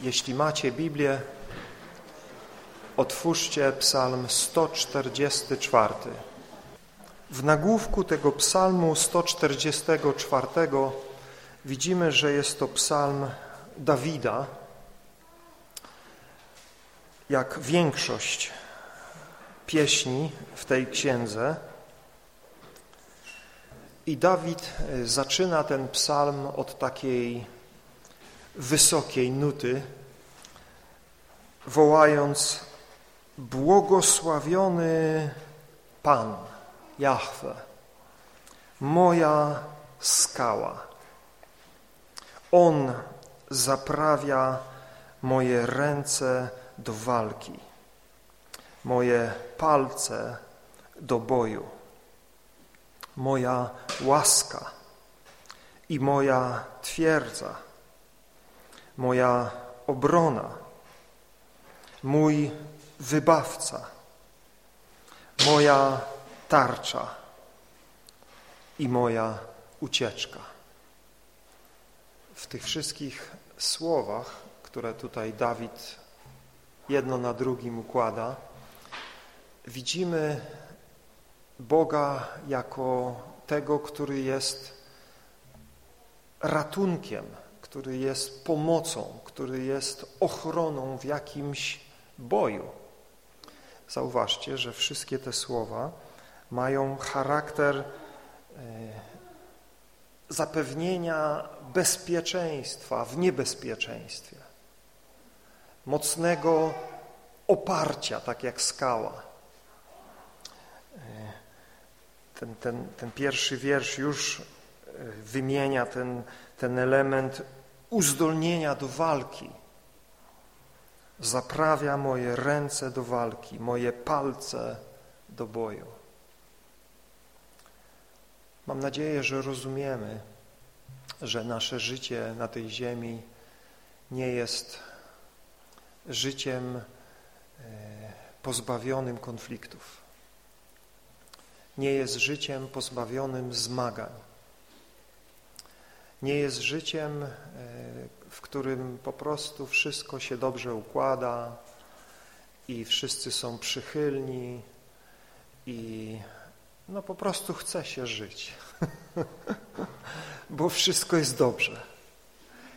Jeśli macie Biblię, otwórzcie psalm 144. W nagłówku tego psalmu 144 widzimy, że jest to psalm Dawida, jak większość pieśni w tej księdze. I Dawid zaczyna ten psalm od takiej wysokiej nuty, wołając błogosławiony Pan, Jahwe, moja skała. On zaprawia moje ręce do walki, moje palce do boju, moja łaska i moja twierdza moja obrona, mój wybawca, moja tarcza i moja ucieczka. W tych wszystkich słowach, które tutaj Dawid jedno na drugim układa, widzimy Boga jako tego, który jest ratunkiem który jest pomocą, który jest ochroną w jakimś boju. Zauważcie, że wszystkie te słowa mają charakter e, zapewnienia bezpieczeństwa w niebezpieczeństwie, mocnego oparcia, tak jak skała. E, ten, ten, ten pierwszy wiersz już e, wymienia ten, ten element uzdolnienia do walki. Zaprawia moje ręce do walki, moje palce do boju. Mam nadzieję, że rozumiemy, że nasze życie na tej ziemi nie jest życiem e, pozbawionym konfliktów. Nie jest życiem pozbawionym zmagań nie jest życiem, e, w którym po prostu wszystko się dobrze układa i wszyscy są przychylni i no po prostu chce się żyć, bo wszystko jest dobrze.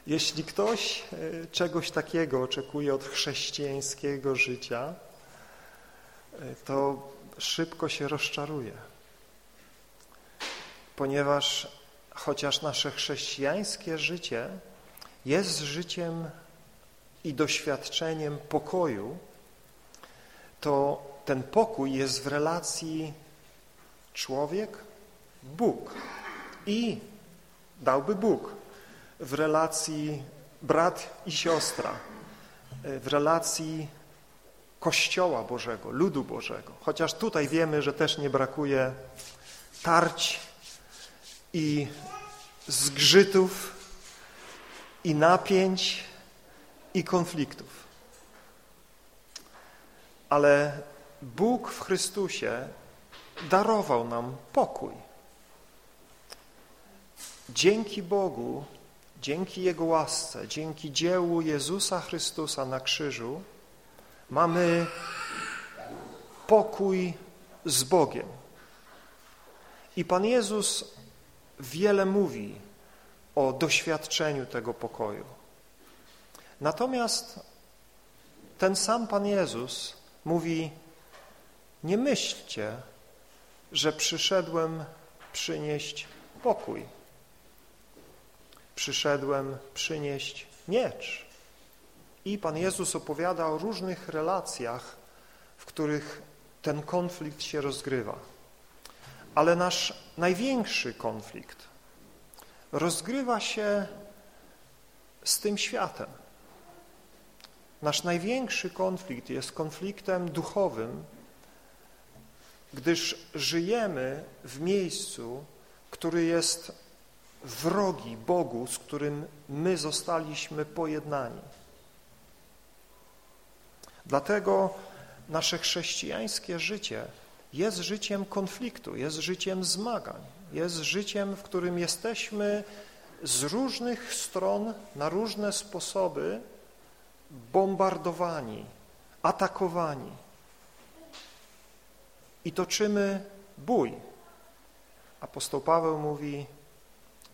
Jeśli ktoś e, czegoś takiego oczekuje od chrześcijańskiego życia, e, to szybko się rozczaruje, ponieważ chociaż nasze chrześcijańskie życie jest życiem i doświadczeniem pokoju, to ten pokój jest w relacji człowiek-Bóg i dałby Bóg w relacji brat i siostra, w relacji Kościoła Bożego, ludu Bożego. Chociaż tutaj wiemy, że też nie brakuje tarć i zgrzytów, i napięć, i konfliktów. Ale Bóg w Chrystusie darował nam pokój. Dzięki Bogu, dzięki Jego łasce, dzięki dziełu Jezusa Chrystusa na krzyżu mamy pokój z Bogiem. I Pan Jezus wiele mówi o doświadczeniu tego pokoju. Natomiast ten sam Pan Jezus mówi, nie myślcie, że przyszedłem przynieść pokój. Przyszedłem przynieść miecz. I Pan Jezus opowiada o różnych relacjach, w których ten konflikt się rozgrywa. Ale nasz największy konflikt rozgrywa się z tym światem. Nasz największy konflikt jest konfliktem duchowym, gdyż żyjemy w miejscu, który jest wrogi Bogu, z którym my zostaliśmy pojednani. Dlatego nasze chrześcijańskie życie jest życiem konfliktu, jest życiem zmagań, jest życiem, w którym jesteśmy z różnych stron, na różne sposoby bombardowani, atakowani i toczymy bój. Apostoł Paweł mówi,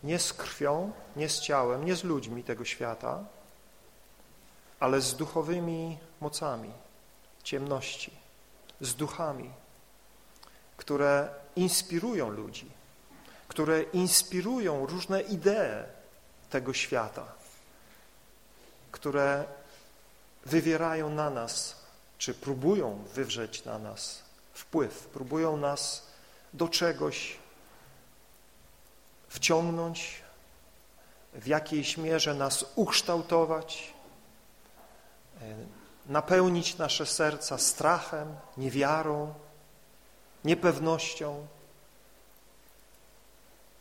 nie z krwią, nie z ciałem, nie z ludźmi tego świata, ale z duchowymi mocami ciemności, z duchami, które inspirują ludzi, które inspirują różne idee tego świata, które wywierają na nas, czy próbują wywrzeć na nas wpływ, próbują nas do czegoś wciągnąć, w jakiejś mierze nas ukształtować, e, napełnić nasze serca strachem, niewiarą, niepewnością.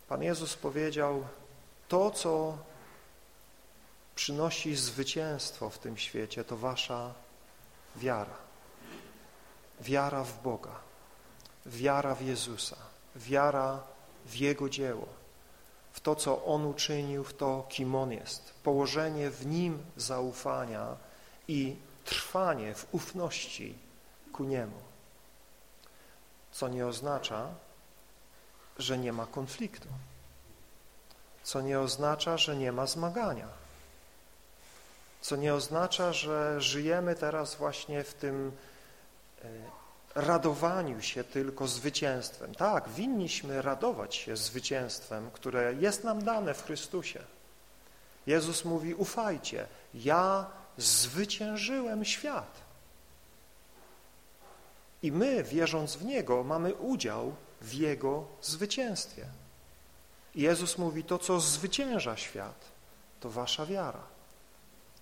Pan Jezus powiedział, to co przynosi zwycięstwo w tym świecie, to wasza wiara. Wiara w Boga, wiara w Jezusa, wiara w Jego dzieło, w to, co On uczynił, w to, kim On jest, położenie w Nim zaufania i trwanie w ufności ku Niemu, co nie oznacza, że nie ma konfliktu, co nie oznacza, że nie ma zmagania, co nie oznacza, że żyjemy teraz właśnie w tym e, radowaniu się tylko zwycięstwem. Tak, winniśmy radować się zwycięstwem, które jest nam dane w Chrystusie. Jezus mówi, ufajcie, ja zwyciężyłem świat. I my, wierząc w Niego, mamy udział w Jego zwycięstwie. Jezus mówi, to co zwycięża świat, to wasza wiara,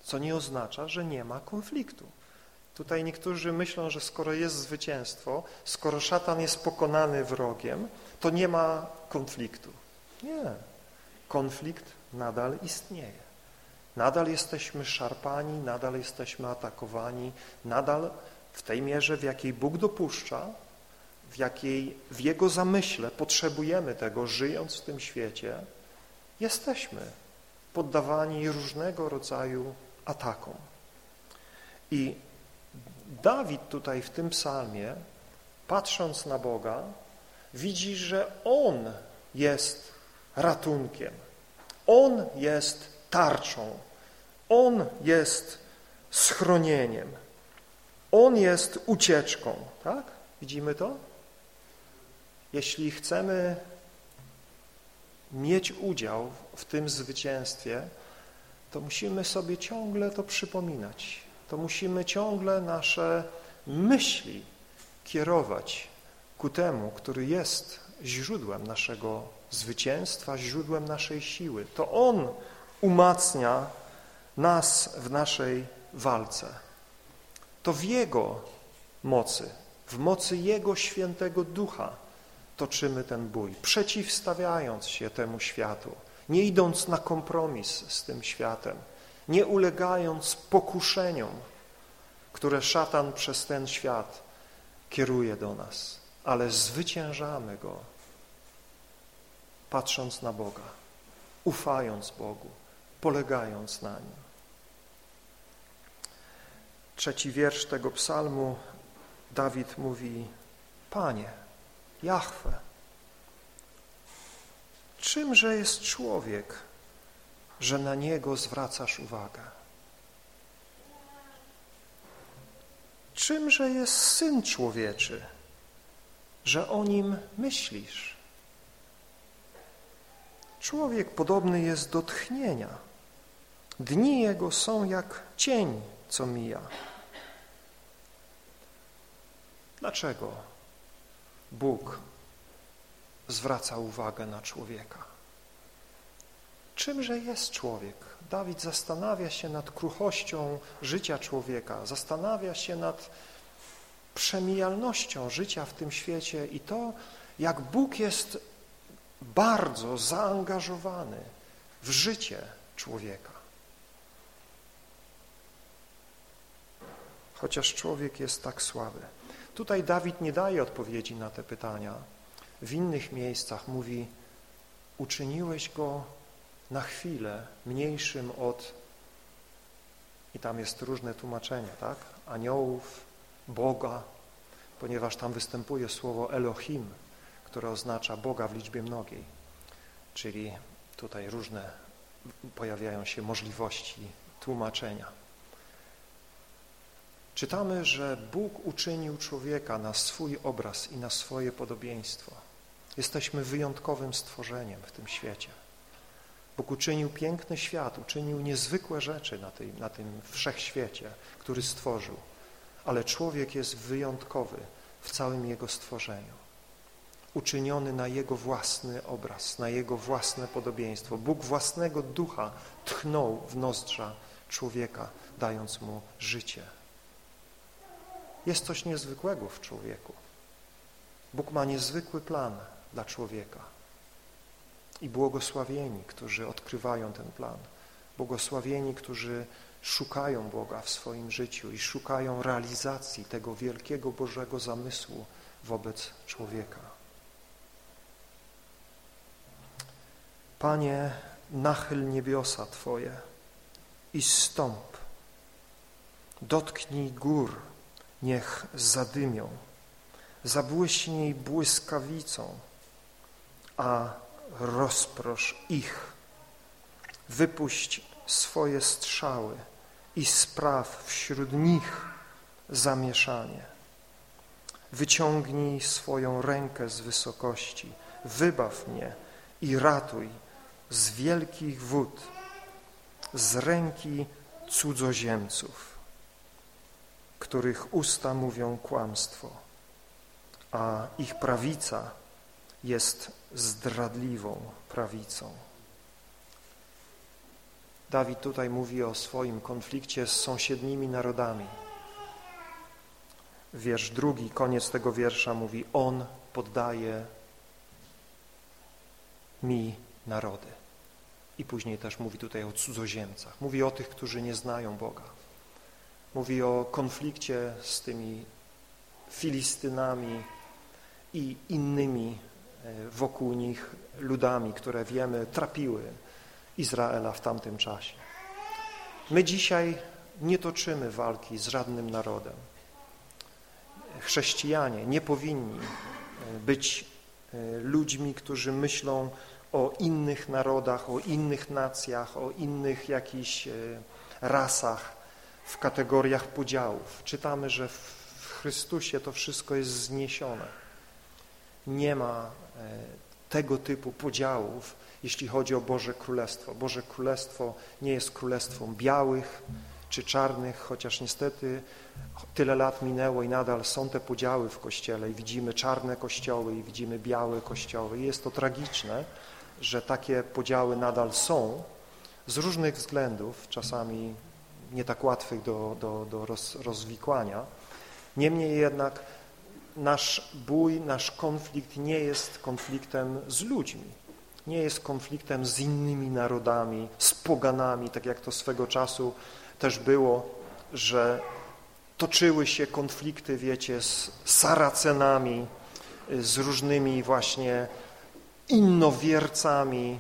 co nie oznacza, że nie ma konfliktu. Tutaj niektórzy myślą, że skoro jest zwycięstwo, skoro szatan jest pokonany wrogiem, to nie ma konfliktu. Nie. Konflikt nadal istnieje. Nadal jesteśmy szarpani, nadal jesteśmy atakowani, nadal w tej mierze, w jakiej Bóg dopuszcza, w jakiej w Jego zamyśle potrzebujemy tego, żyjąc w tym świecie, jesteśmy poddawani różnego rodzaju atakom. I Dawid tutaj w tym psalmie, patrząc na Boga, widzi, że On jest ratunkiem, On jest tarczą, On jest schronieniem, On jest ucieczką, tak? Widzimy to? Jeśli chcemy mieć udział w tym zwycięstwie, to musimy sobie ciągle to przypominać to musimy ciągle nasze myśli kierować ku temu, który jest źródłem naszego zwycięstwa, źródłem naszej siły. To On umacnia nas w naszej walce. To w Jego mocy, w mocy Jego świętego ducha toczymy ten bój, przeciwstawiając się temu światu, nie idąc na kompromis z tym światem, nie ulegając pokuszeniom, które szatan przez ten świat kieruje do nas, ale zwyciężamy go, patrząc na Boga, ufając Bogu, polegając na Nim. Trzeci wiersz tego psalmu, Dawid mówi, Panie, Jahwe, czymże jest człowiek, że na Niego zwracasz uwagę. Czymże jest Syn Człowieczy, że o Nim myślisz? Człowiek podobny jest do tchnienia. Dni Jego są jak cień, co mija. Dlaczego Bóg zwraca uwagę na człowieka? Czymże jest człowiek? Dawid zastanawia się nad kruchością życia człowieka, zastanawia się nad przemijalnością życia w tym świecie i to, jak Bóg jest bardzo zaangażowany w życie człowieka. Chociaż człowiek jest tak słaby. Tutaj Dawid nie daje odpowiedzi na te pytania. W innych miejscach mówi, uczyniłeś go na chwilę mniejszym od I tam jest różne tłumaczenie, tak? Aniołów, Boga, ponieważ tam występuje słowo Elohim, które oznacza Boga w liczbie mnogiej. Czyli tutaj różne pojawiają się możliwości tłumaczenia. Czytamy, że Bóg uczynił człowieka na swój obraz i na swoje podobieństwo. Jesteśmy wyjątkowym stworzeniem w tym świecie. Bóg uczynił piękny świat, uczynił niezwykłe rzeczy na, tej, na tym wszechświecie, który stworzył. Ale człowiek jest wyjątkowy w całym jego stworzeniu. Uczyniony na jego własny obraz, na jego własne podobieństwo. Bóg własnego ducha tchnął w nozdrza człowieka, dając mu życie. Jest coś niezwykłego w człowieku. Bóg ma niezwykły plan dla człowieka. I błogosławieni, którzy odkrywają ten plan. Błogosławieni, którzy szukają Boga w swoim życiu i szukają realizacji tego wielkiego Bożego zamysłu wobec człowieka. Panie, nachyl niebiosa Twoje i stąp. Dotknij gór, niech zadymią. Zabłyśnij błyskawicą, a rozprosz ich. Wypuść swoje strzały i spraw wśród nich zamieszanie. Wyciągnij swoją rękę z wysokości, wybaw mnie i ratuj z wielkich wód, z ręki cudzoziemców, których usta mówią kłamstwo, a ich prawica jest zdradliwą prawicą. Dawid tutaj mówi o swoim konflikcie z sąsiednimi narodami. Wiersz drugi, koniec tego wiersza mówi On poddaje mi narody. I później też mówi tutaj o cudzoziemcach. Mówi o tych, którzy nie znają Boga. Mówi o konflikcie z tymi Filistynami i innymi e, wokół nich ludami, które wiemy trapiły Izraela w tamtym czasie. My dzisiaj nie toczymy walki z żadnym narodem. Chrześcijanie nie powinni e, być e, ludźmi, którzy myślą o innych narodach, o innych nacjach, o innych jakichś rasach w kategoriach podziałów. Czytamy, że w Chrystusie to wszystko jest zniesione. Nie ma tego typu podziałów, jeśli chodzi o Boże Królestwo. Boże Królestwo nie jest królestwem białych czy czarnych, chociaż niestety tyle lat minęło i nadal są te podziały w Kościele i widzimy czarne kościoły i widzimy białe kościoły. I jest to tragiczne, że takie podziały nadal są z różnych względów, czasami nie tak łatwych do, do, do roz, rozwikłania. Niemniej jednak nasz bój, nasz konflikt nie jest konfliktem z ludźmi nie jest konfliktem z innymi narodami, z poganami, tak jak to swego czasu też było, że toczyły się konflikty, wiecie, z Saracenami, z różnymi właśnie innowiercami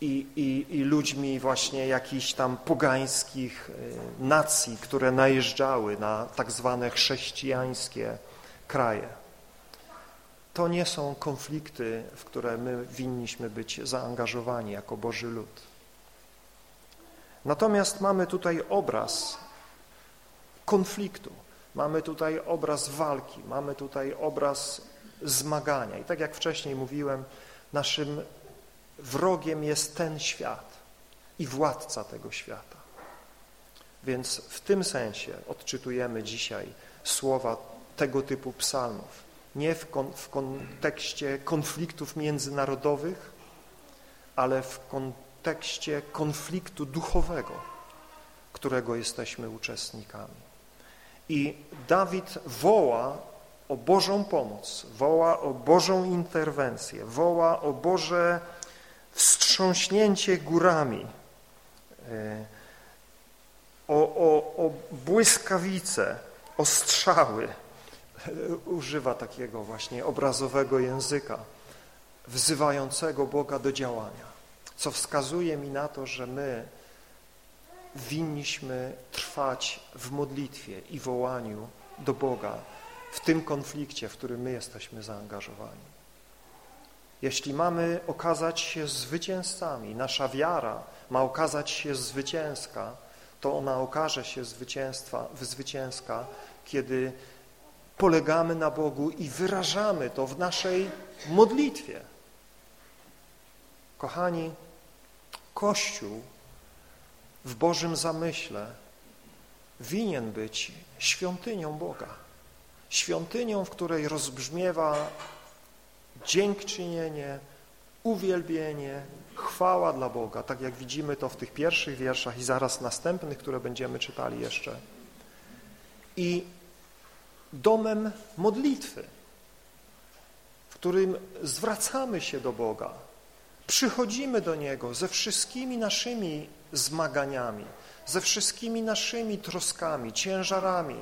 i, i, i ludźmi właśnie jakichś tam pogańskich y, nacji, które najeżdżały na tak zwane chrześcijańskie kraje to nie są konflikty, w które my winniśmy być zaangażowani jako Boży lud. Natomiast mamy tutaj obraz konfliktu, mamy tutaj obraz walki, mamy tutaj obraz zmagania. I tak jak wcześniej mówiłem, naszym wrogiem jest ten świat i władca tego świata. Więc w tym sensie odczytujemy dzisiaj słowa tego typu psalmów nie w, kon, w kontekście konfliktów międzynarodowych, ale w kontekście konfliktu duchowego, którego jesteśmy uczestnikami. I Dawid woła o Bożą pomoc, woła o Bożą interwencję, woła o Boże wstrząśnięcie górami, e, o, o, o błyskawice, o strzały, używa takiego właśnie obrazowego języka, wzywającego Boga do działania, co wskazuje mi na to, że my winniśmy trwać w modlitwie i wołaniu do Boga w tym konflikcie, w którym my jesteśmy zaangażowani. Jeśli mamy okazać się zwycięzcami, nasza wiara ma okazać się zwycięska, to ona okaże się zwycięstwa, zwycięska, kiedy polegamy na Bogu i wyrażamy to w naszej modlitwie. Kochani, Kościół w Bożym zamyśle winien być świątynią Boga. Świątynią, w której rozbrzmiewa dziękczynienie, uwielbienie, chwała dla Boga, tak jak widzimy to w tych pierwszych wierszach i zaraz następnych, które będziemy czytali jeszcze. I domem modlitwy, w którym zwracamy się do Boga, przychodzimy do Niego ze wszystkimi naszymi zmaganiami, ze wszystkimi naszymi troskami, ciężarami,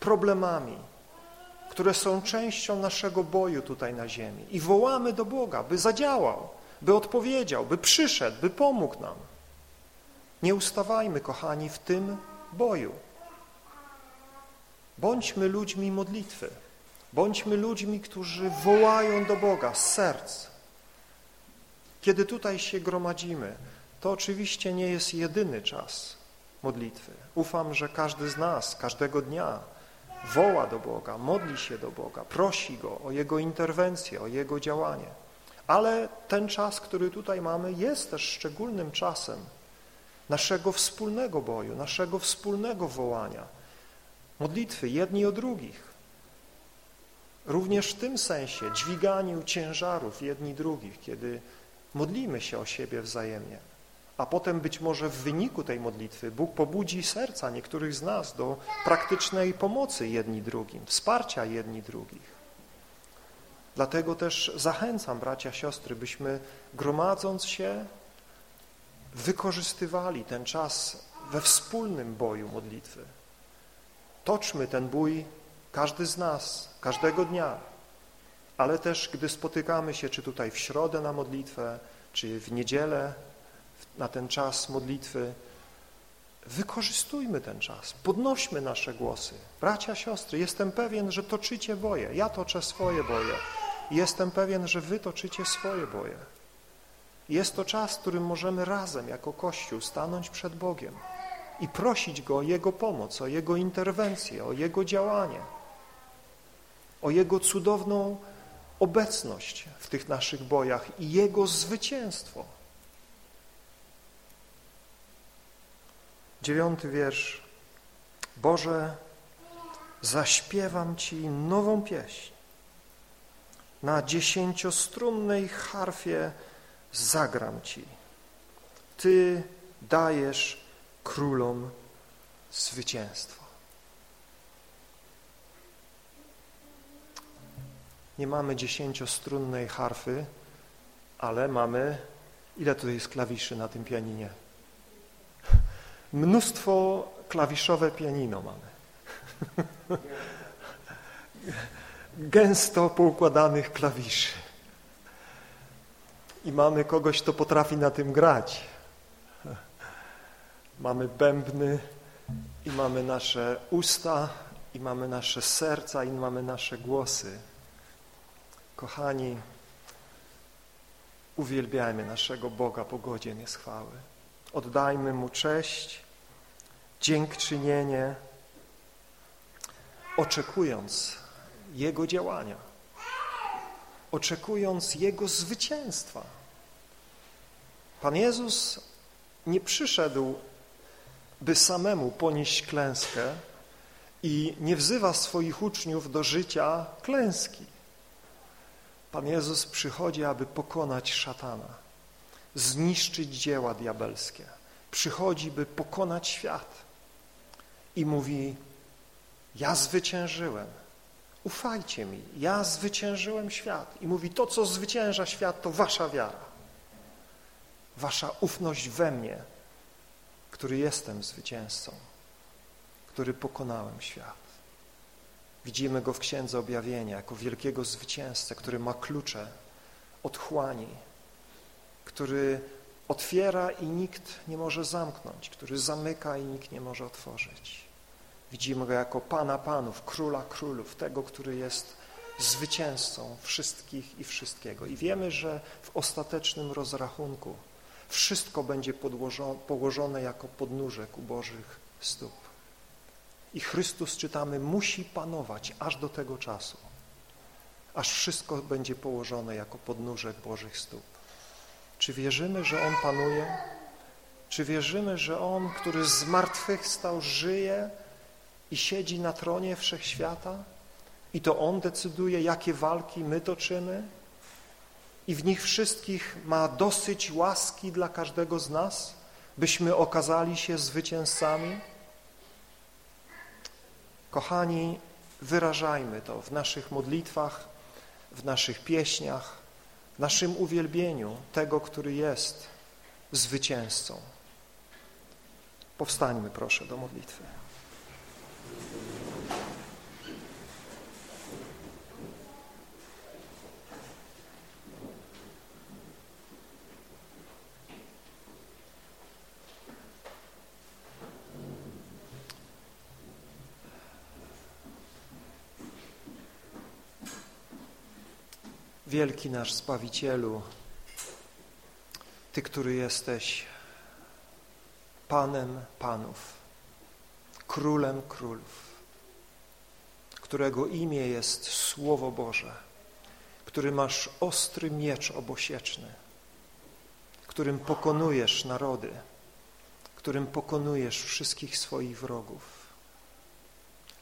problemami, które są częścią naszego boju tutaj na ziemi i wołamy do Boga, by zadziałał, by odpowiedział, by przyszedł, by pomógł nam. Nie ustawajmy, kochani, w tym boju. Bądźmy ludźmi modlitwy. Bądźmy ludźmi, którzy wołają do Boga z serc. Kiedy tutaj się gromadzimy, to oczywiście nie jest jedyny czas modlitwy. Ufam, że każdy z nas, każdego dnia woła do Boga, modli się do Boga, prosi Go o Jego interwencję, o Jego działanie. Ale ten czas, który tutaj mamy, jest też szczególnym czasem naszego wspólnego boju, naszego wspólnego wołania, modlitwy jedni o drugich. Również w tym sensie dźwiganiu ciężarów jedni drugich, kiedy modlimy się o siebie wzajemnie. A potem być może w wyniku tej modlitwy Bóg pobudzi serca niektórych z nas do praktycznej pomocy jedni drugim, wsparcia jedni drugich. Dlatego też zachęcam bracia, siostry, byśmy gromadząc się wykorzystywali ten czas we wspólnym boju modlitwy. Toczmy ten bój, każdy z nas, każdego dnia, ale też gdy spotykamy się, czy tutaj w środę na modlitwę, czy w niedzielę na ten czas modlitwy, wykorzystujmy ten czas, podnośmy nasze głosy. Bracia, siostry, jestem pewien, że toczycie boje, ja toczę swoje boje. Jestem pewien, że wy toczycie swoje boje. Jest to czas, w którym możemy razem jako Kościół stanąć przed Bogiem i prosić Go o Jego pomoc, o Jego interwencję, o Jego działanie, o Jego cudowną obecność w tych naszych bojach i Jego zwycięstwo. Dziewiąty wiersz. Boże, zaśpiewam Ci nową pieśń. Na dziesięciostrunnej harfie zagram Ci. Ty dajesz królom zwycięstwo. Nie mamy dziesięciostrunnej harfy, ale mamy, ile tutaj jest klawiszy na tym pianinie? Mnóstwo klawiszowe pianino mamy. Gęsto poukładanych klawiszy. I mamy kogoś, kto potrafi na tym grać. Mamy bębny i mamy nasze usta i mamy nasze serca i mamy nasze głosy. Kochani, uwielbiajmy naszego Boga po godzien jest chwały. Oddajmy Mu cześć, dziękczynienie, oczekując Jego działania, oczekując Jego zwycięstwa. Pan Jezus nie przyszedł, by samemu ponieść klęskę i nie wzywa swoich uczniów do życia klęski. Pan Jezus przychodzi, aby pokonać szatana, zniszczyć dzieła diabelskie. Przychodzi, by pokonać świat i mówi, ja zwyciężyłem, ufajcie mi, ja zwyciężyłem świat. I mówi, to co zwycięża świat, to wasza wiara, wasza ufność we mnie, który jestem zwycięzcą, który pokonałem świat. Widzimy Go w Księdze Objawienia jako wielkiego zwycięzcę, który ma klucze otchłani, który otwiera i nikt nie może zamknąć, który zamyka i nikt nie może otworzyć. Widzimy Go jako Pana Panów, Króla Królów, tego, który jest zwycięzcą wszystkich i wszystkiego. I wiemy, że w ostatecznym rozrachunku wszystko będzie położone jako podnóżek u Bożych stóp. I Chrystus, czytamy, musi panować aż do tego czasu, aż wszystko będzie położone jako podnóżek Bożych stóp. Czy wierzymy, że On panuje? Czy wierzymy, że On, który z martwych stał, żyje i siedzi na tronie wszechświata? I to On decyduje, jakie walki my toczymy? I w nich wszystkich ma dosyć łaski dla każdego z nas, byśmy okazali się zwycięzcami? Kochani, wyrażajmy to w naszych modlitwach, w naszych pieśniach, naszym uwielbieniu tego, który jest zwycięzcą. Powstańmy proszę do modlitwy. Wielki nasz Zbawicielu, Ty, który jesteś Panem Panów, Królem Królów, którego imię jest Słowo Boże, który masz ostry miecz obosieczny, którym pokonujesz narody, którym pokonujesz wszystkich swoich wrogów.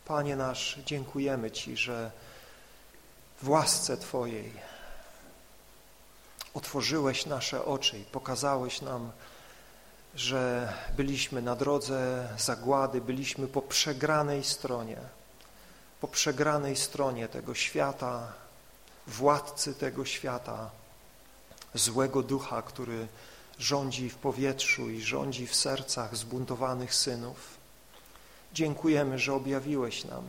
Panie nasz, dziękujemy Ci, że w łasce Twojej otworzyłeś nasze oczy i pokazałeś nam, że byliśmy na drodze zagłady, byliśmy po przegranej stronie, po przegranej stronie tego świata, władcy tego świata, złego ducha, który rządzi w powietrzu i rządzi w sercach zbuntowanych synów. Dziękujemy, że objawiłeś nam,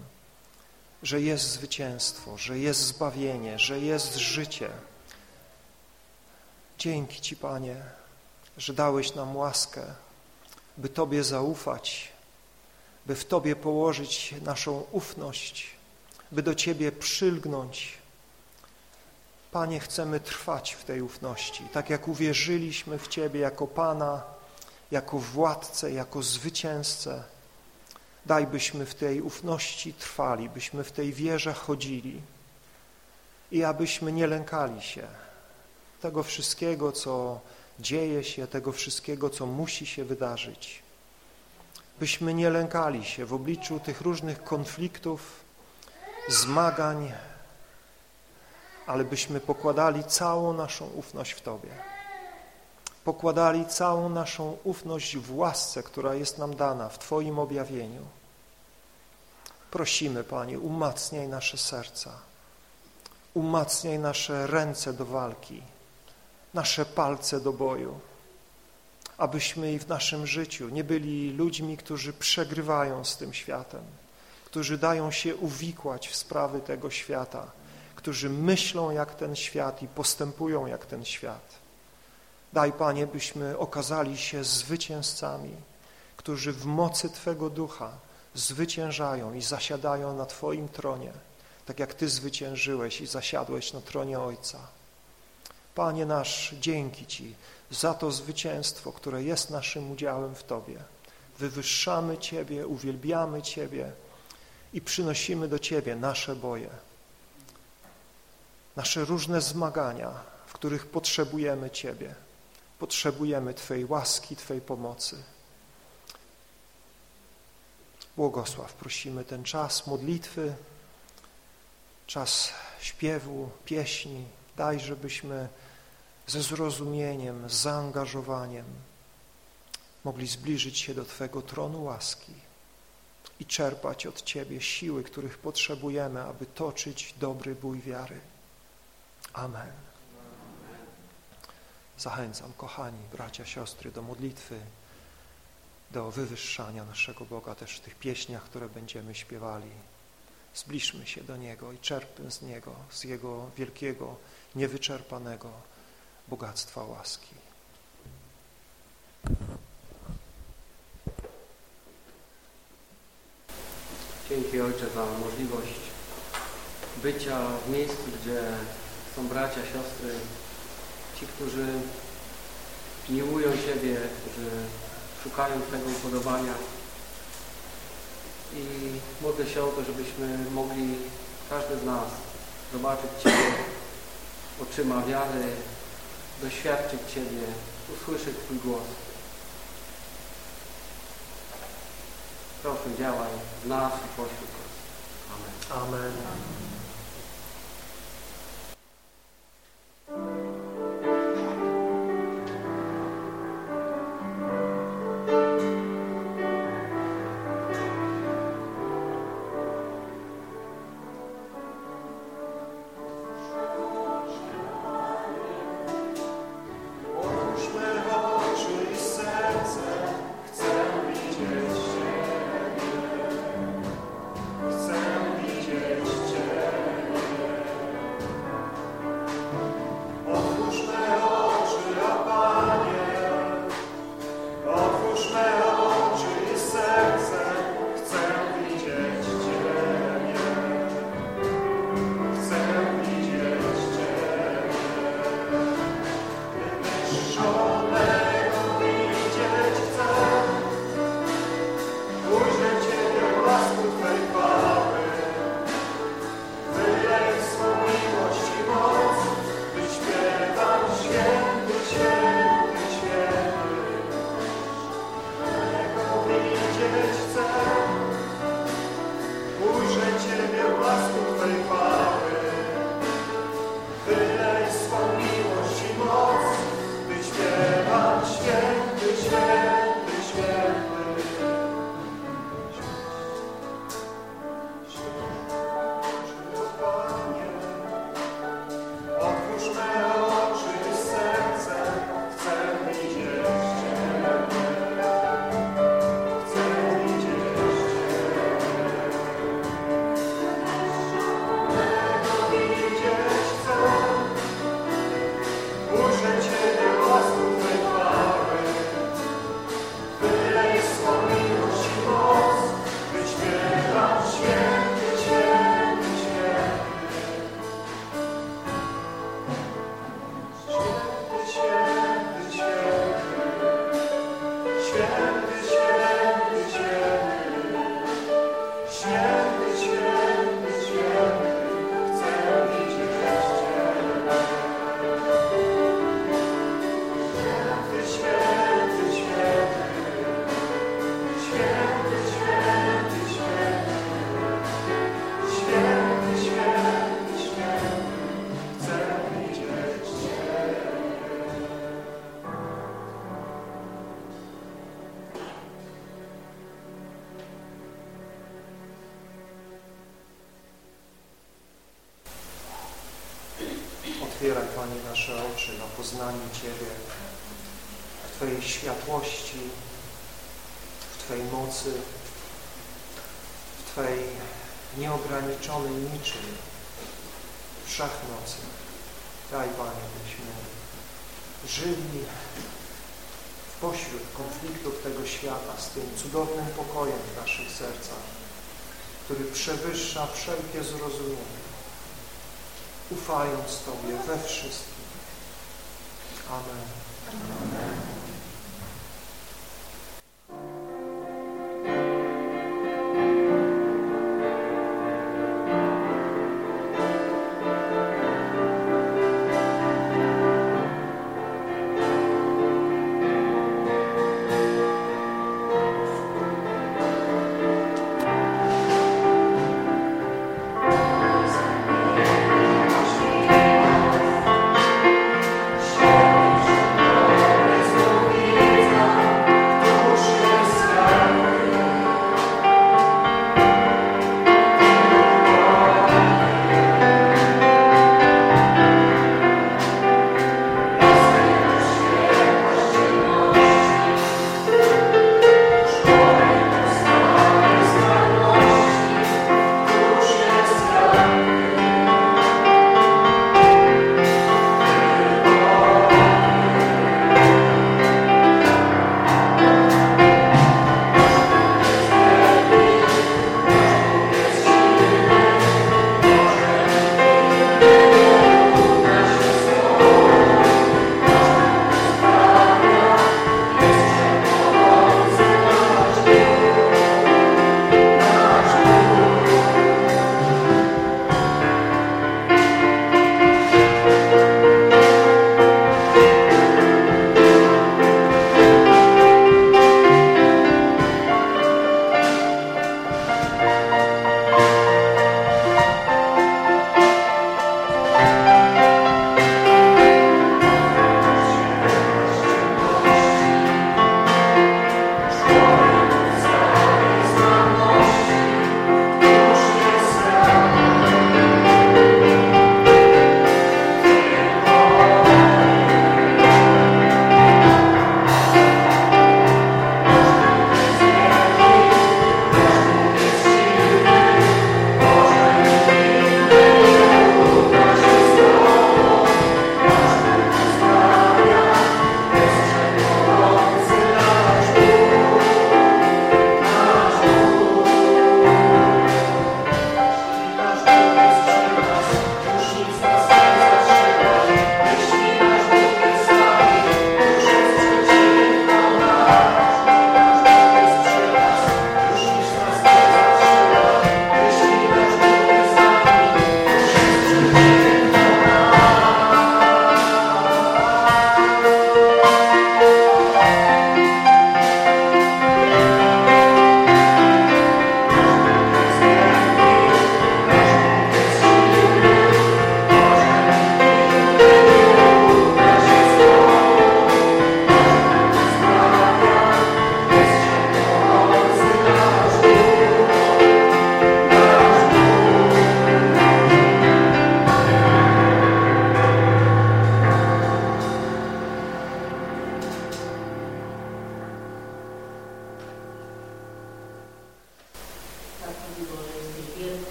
że jest zwycięstwo, że jest zbawienie, że jest życie, Dzięki Ci, Panie, że dałeś nam łaskę, by Tobie zaufać, by w Tobie położyć naszą ufność, by do Ciebie przylgnąć. Panie, chcemy trwać w tej ufności, tak jak uwierzyliśmy w Ciebie jako Pana, jako władcę, jako zwycięzcę. Daj, byśmy w tej ufności trwali, byśmy w tej wierze chodzili i abyśmy nie lękali się, tego wszystkiego, co dzieje się, tego wszystkiego, co musi się wydarzyć. Byśmy nie lękali się w obliczu tych różnych konfliktów, zmagań, ale byśmy pokładali całą naszą ufność w Tobie. Pokładali całą naszą ufność w łasce, która jest nam dana w Twoim objawieniu. Prosimy, Panie, umacniaj nasze serca, umacniaj nasze ręce do walki, nasze palce do boju, abyśmy i w naszym życiu nie byli ludźmi, którzy przegrywają z tym światem, którzy dają się uwikłać w sprawy tego świata, którzy myślą jak ten świat i postępują jak ten świat. Daj, Panie, byśmy okazali się zwycięzcami, którzy w mocy Twego Ducha zwyciężają i zasiadają na Twoim tronie, tak jak Ty zwyciężyłeś i zasiadłeś na tronie Ojca. Panie nasz, dzięki Ci za to zwycięstwo, które jest naszym udziałem w Tobie. Wywyższamy Ciebie, uwielbiamy Ciebie i przynosimy do Ciebie nasze boje, nasze różne zmagania, w których potrzebujemy Ciebie, potrzebujemy Twojej łaski, Twojej pomocy. Błogosław, prosimy ten czas modlitwy, czas śpiewu, pieśni. Daj, żebyśmy ze zrozumieniem, z zaangażowaniem mogli zbliżyć się do Twego tronu łaski i czerpać od Ciebie siły, których potrzebujemy, aby toczyć dobry bój wiary. Amen. Zachęcam, kochani bracia, siostry, do modlitwy, do wywyższania naszego Boga też w tych pieśniach, które będziemy śpiewali. Zbliżmy się do Niego i czerpmy z Niego, z Jego wielkiego, niewyczerpanego bogactwa łaski. Dzięki Ojcze za możliwość bycia w miejscu, gdzie są bracia, siostry, ci, którzy miłują Ciebie, którzy szukają tego upodobania i modlę się o to, żebyśmy mogli, każdy z nas, zobaczyć Ciebie oczyma wiary, doświadczyć Ciebie, usłyszeć Twój głos. Proszę, działaj w nas i pośród nas. Amen. Amen. Nasze oczy na poznanie Ciebie, w Twojej światłości, w Twojej mocy, w Twojej nieograniczonej niczym wszechmocy. Daj, Panie, byśmy żyli pośród konfliktów tego świata z tym cudownym pokojem w naszych sercach, który przewyższa wszelkie zrozumienie ufając Tobie we wszystkim. Amen. Amen.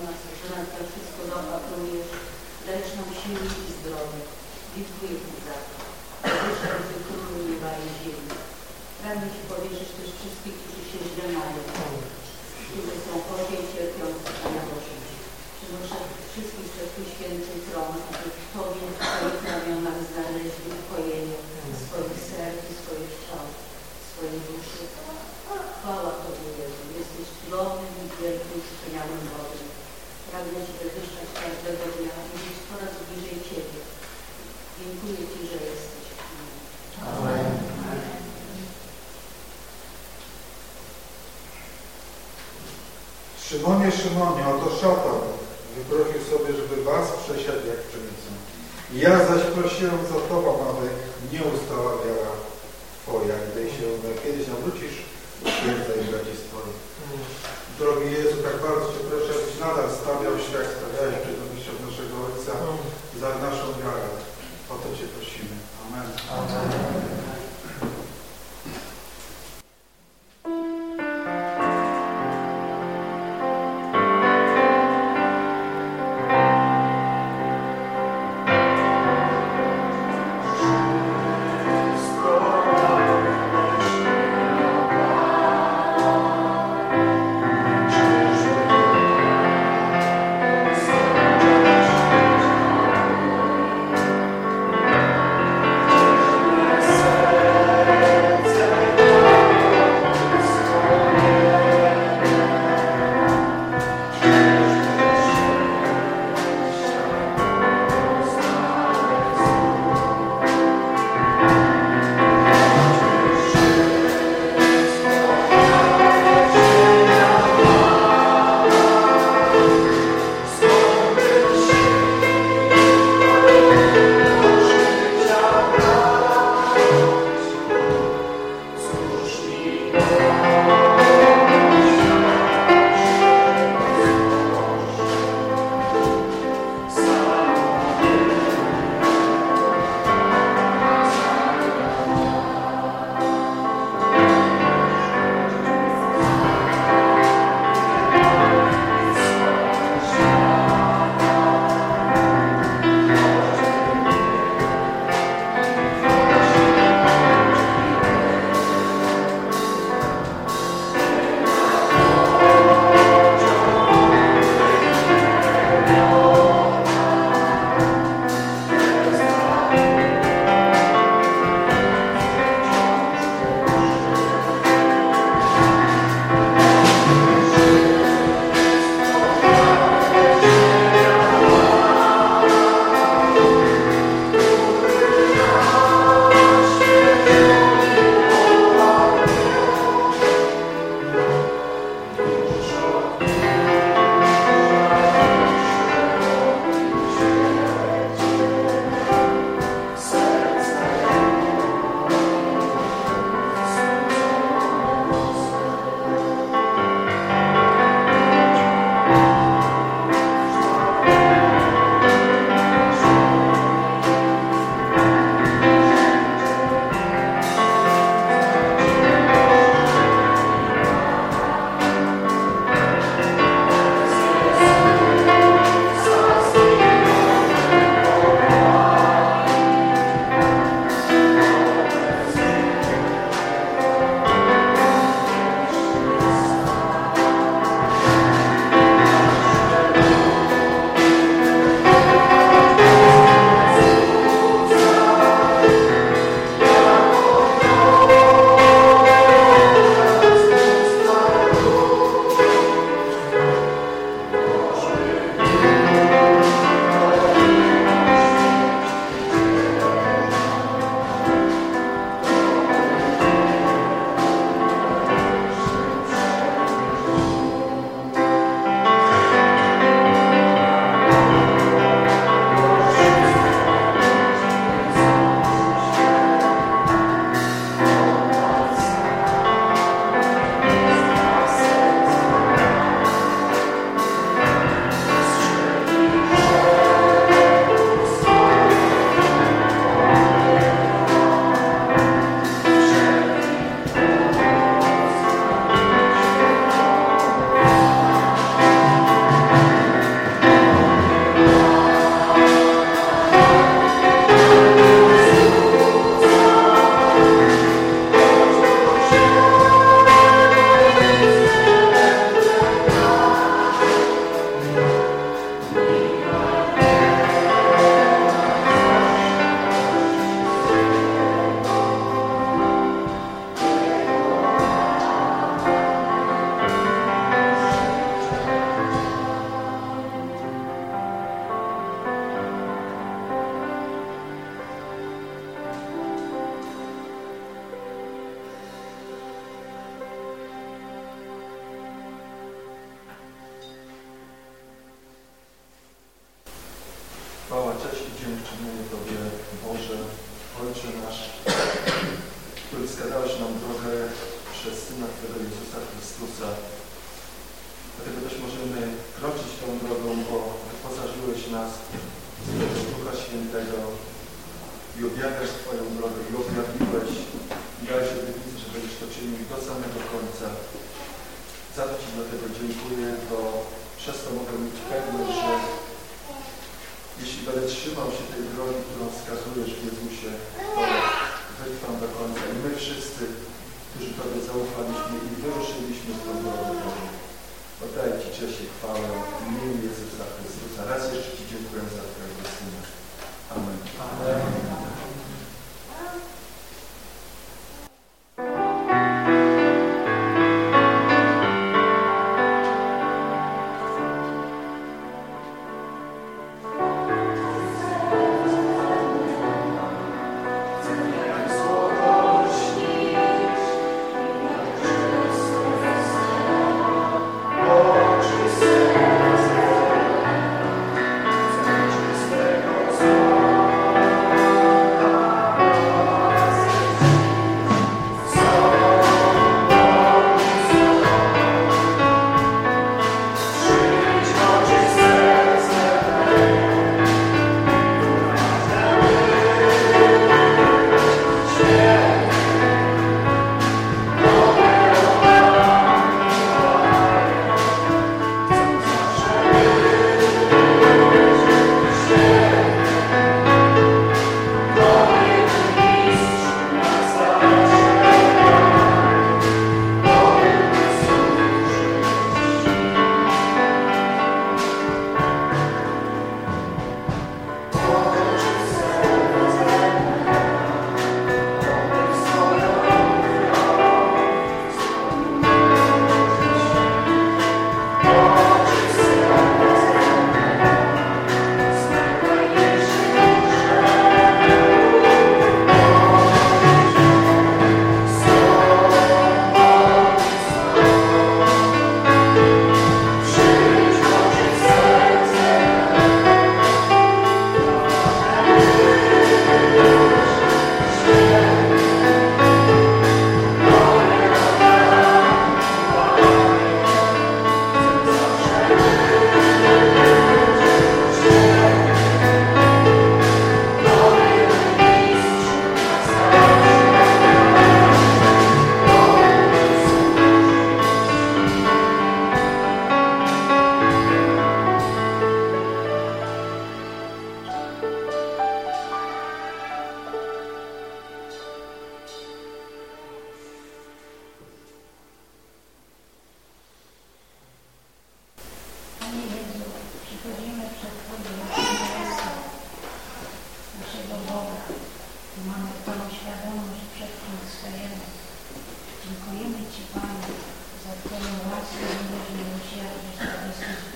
Nas na wszystko dopatrujesz, dajesz nam siły i zdrowie. Dziękuję Ci za to. Wyszedł Ty królu nieba i ziemi. Pragnę Ci powierzyć też wszystkich, którzy się źle mają, którzy są chorzy i cierpiący, Panie Boże. Przynoszę wszystkich przed Twój święty tron, aby Tobie w Twoich ramionach znaleźli ukojenie swoich serc i swoich ciał, swojej duszy. Chwała Tobie, Jezu. Jesteś cudownym i wielkim, wspaniałym Bogiem. Pragnę Ci wywyższać każdego dnia i być coraz bliżej Ciebie. Dziękuję Ci, że jesteś. Amen. Szymonie, Szymonie, oto szatan wyprosił sobie, żeby was przesiadł jak pszenicę. Ja zaś prosiłem za Tobą, aby nie ustała wiara Twoja. Gdy się kiedyś nawrócisz, utwierdzaj braci swoich. Drogi Jezu, tak bardzo Cię proszę, abyś nadal stawiał się, jak stawiałeś przed obliczem naszego Ojca, za naszą wiarę. O to Cię prosimy. Amen. Amen.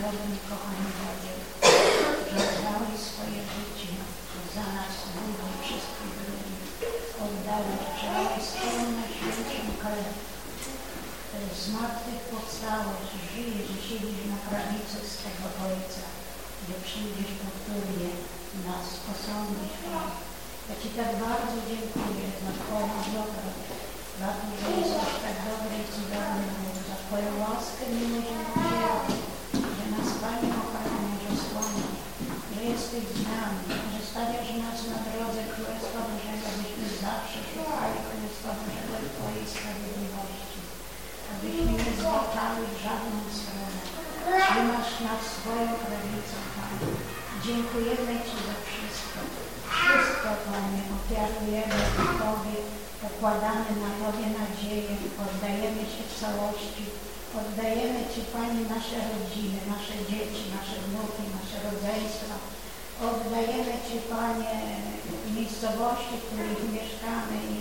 sprawiedliwy kochany Boże, że oddałeś swoje życie za nas ludzi wszystkich ludzi. Oddałeś przez pełną świętą krew. Z martwych powstałeś, żyjesz, siedzisz na prawicy swego Ojca, gdy przyjdziesz powtórnie nas posądzić. Ja Ci tak bardzo dziękuję za Twoją dobro, za to, że jesteś tak dobry i cudowny Bóg, za Twoją łaskę miłosierdzia. Panie kochany, że słonisz, że jesteś z nami, że stawiasz nas na drodze Królestwa Bożego, byśmy zawsze szukali Królestwa Bożego i Twojej sprawiedliwości, abyśmy nie zboczali w żadną stronę. Trzymasz nas swoją prawicą, Panie. Dziękujemy Ci za wszystko. Wszystko, Panie, ofiarujemy Tobie, pokładamy na Tobie nadzieję, oddajemy się w całości Oddajemy Ci, Panie, nasze rodziny, nasze dzieci, nasze wnuki, nasze rodzeństwo. Oddajemy Ci, Panie, miejscowości, w których mieszkamy i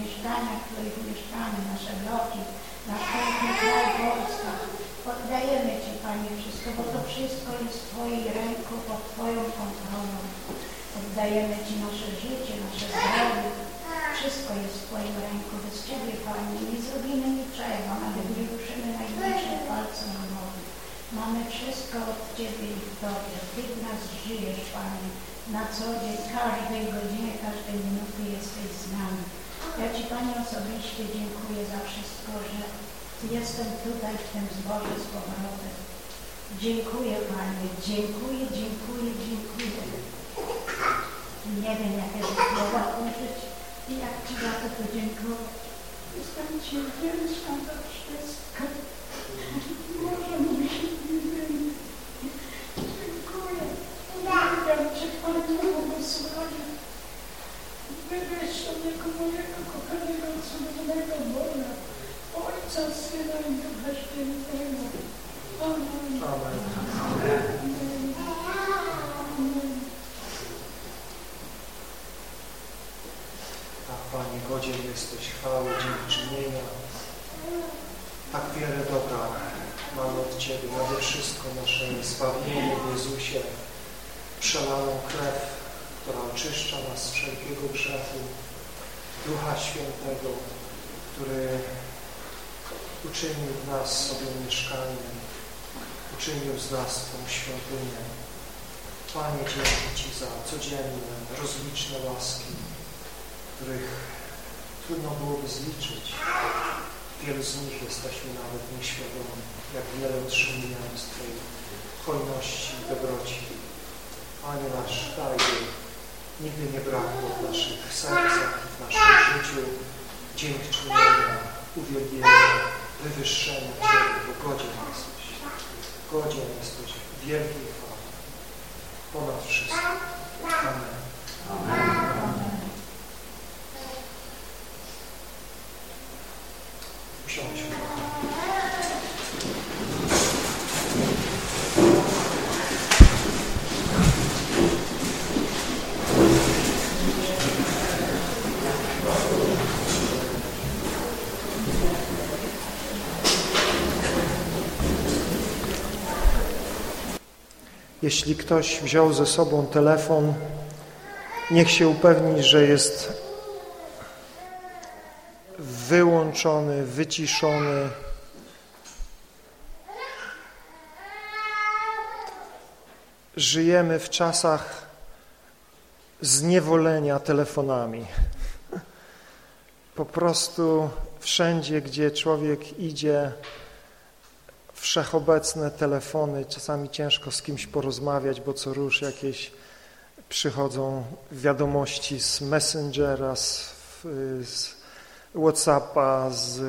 mieszkania, w których mieszkamy, nasze bloki, nasz piękny kraj Polska. Oddajemy Ci, Panie, wszystko, bo to wszystko jest w Twojej ręku, pod Twoją kontrolą. Oddajemy Ci nasze życie, nasze zdrowie. Wszystko jest w Twoim ręku. Bez Ciebie, Panie, nie zrobimy niczego, nawet nie ruszy Mamy wszystko od Ciebie i w Tobie. Ty w nas żyjesz, Panie. na co dzień, każdej godzinie, każdej minuty jesteś z nami. Ja Ci Panie osobiście dziękuję za wszystko, że jestem tutaj w tym zborze z powrotem. Dziękuję Panie, dziękuję, dziękuję, dziękuję. Nie wiem, jakie słowa użyć i jak Ci za to podziękować. Jestem Ci wdzięczna za wszystko. Może mi się nie wyjdzie. Dziękuję. Uwielbiam Cię, Panie, błogosławię. Wywyższonego mojego kochanego cudownego Boga, Ojca, Syna i Ducha Świętego. Amen. Amen. Tak, Panie, godzien jesteś chwały, dziękczynienia. Tak wiele dobra mamy od Ciebie, nade wszystko nasze zbawienie w Jezusie, przelaną krew, która oczyszcza nas z wszelkiego grzechu, Ducha Świętego, który uczynił w nas sobie mieszkanie, uczynił z nas tą świątynię. Panie, dzięki Ci za codzienne, rozliczne łaski, których trudno byłoby zliczyć. Wielu z nich jesteśmy nawet nieświadomi, jak wiele otrzymujemy z Twojej hojności i dobroci. Panie nasz, daj, nigdy nie brakło w naszych sercach w naszym życiu dziękczynienia, uwielbienia, wywyższenia Ciebie, bo godzien jesteś. Godzien jesteś wielkiej chwały. Ponad wszystko. Amen. Usiądźmy. Jeśli ktoś wziął ze sobą telefon, niech się upewni, że jest wyłączony, wyciszony. Żyjemy w czasach zniewolenia telefonami. Po prostu wszędzie, gdzie człowiek idzie, wszechobecne telefony, czasami ciężko z kimś porozmawiać, bo co rusz jakieś przychodzą wiadomości z Messengera, z, z Whatsappa, z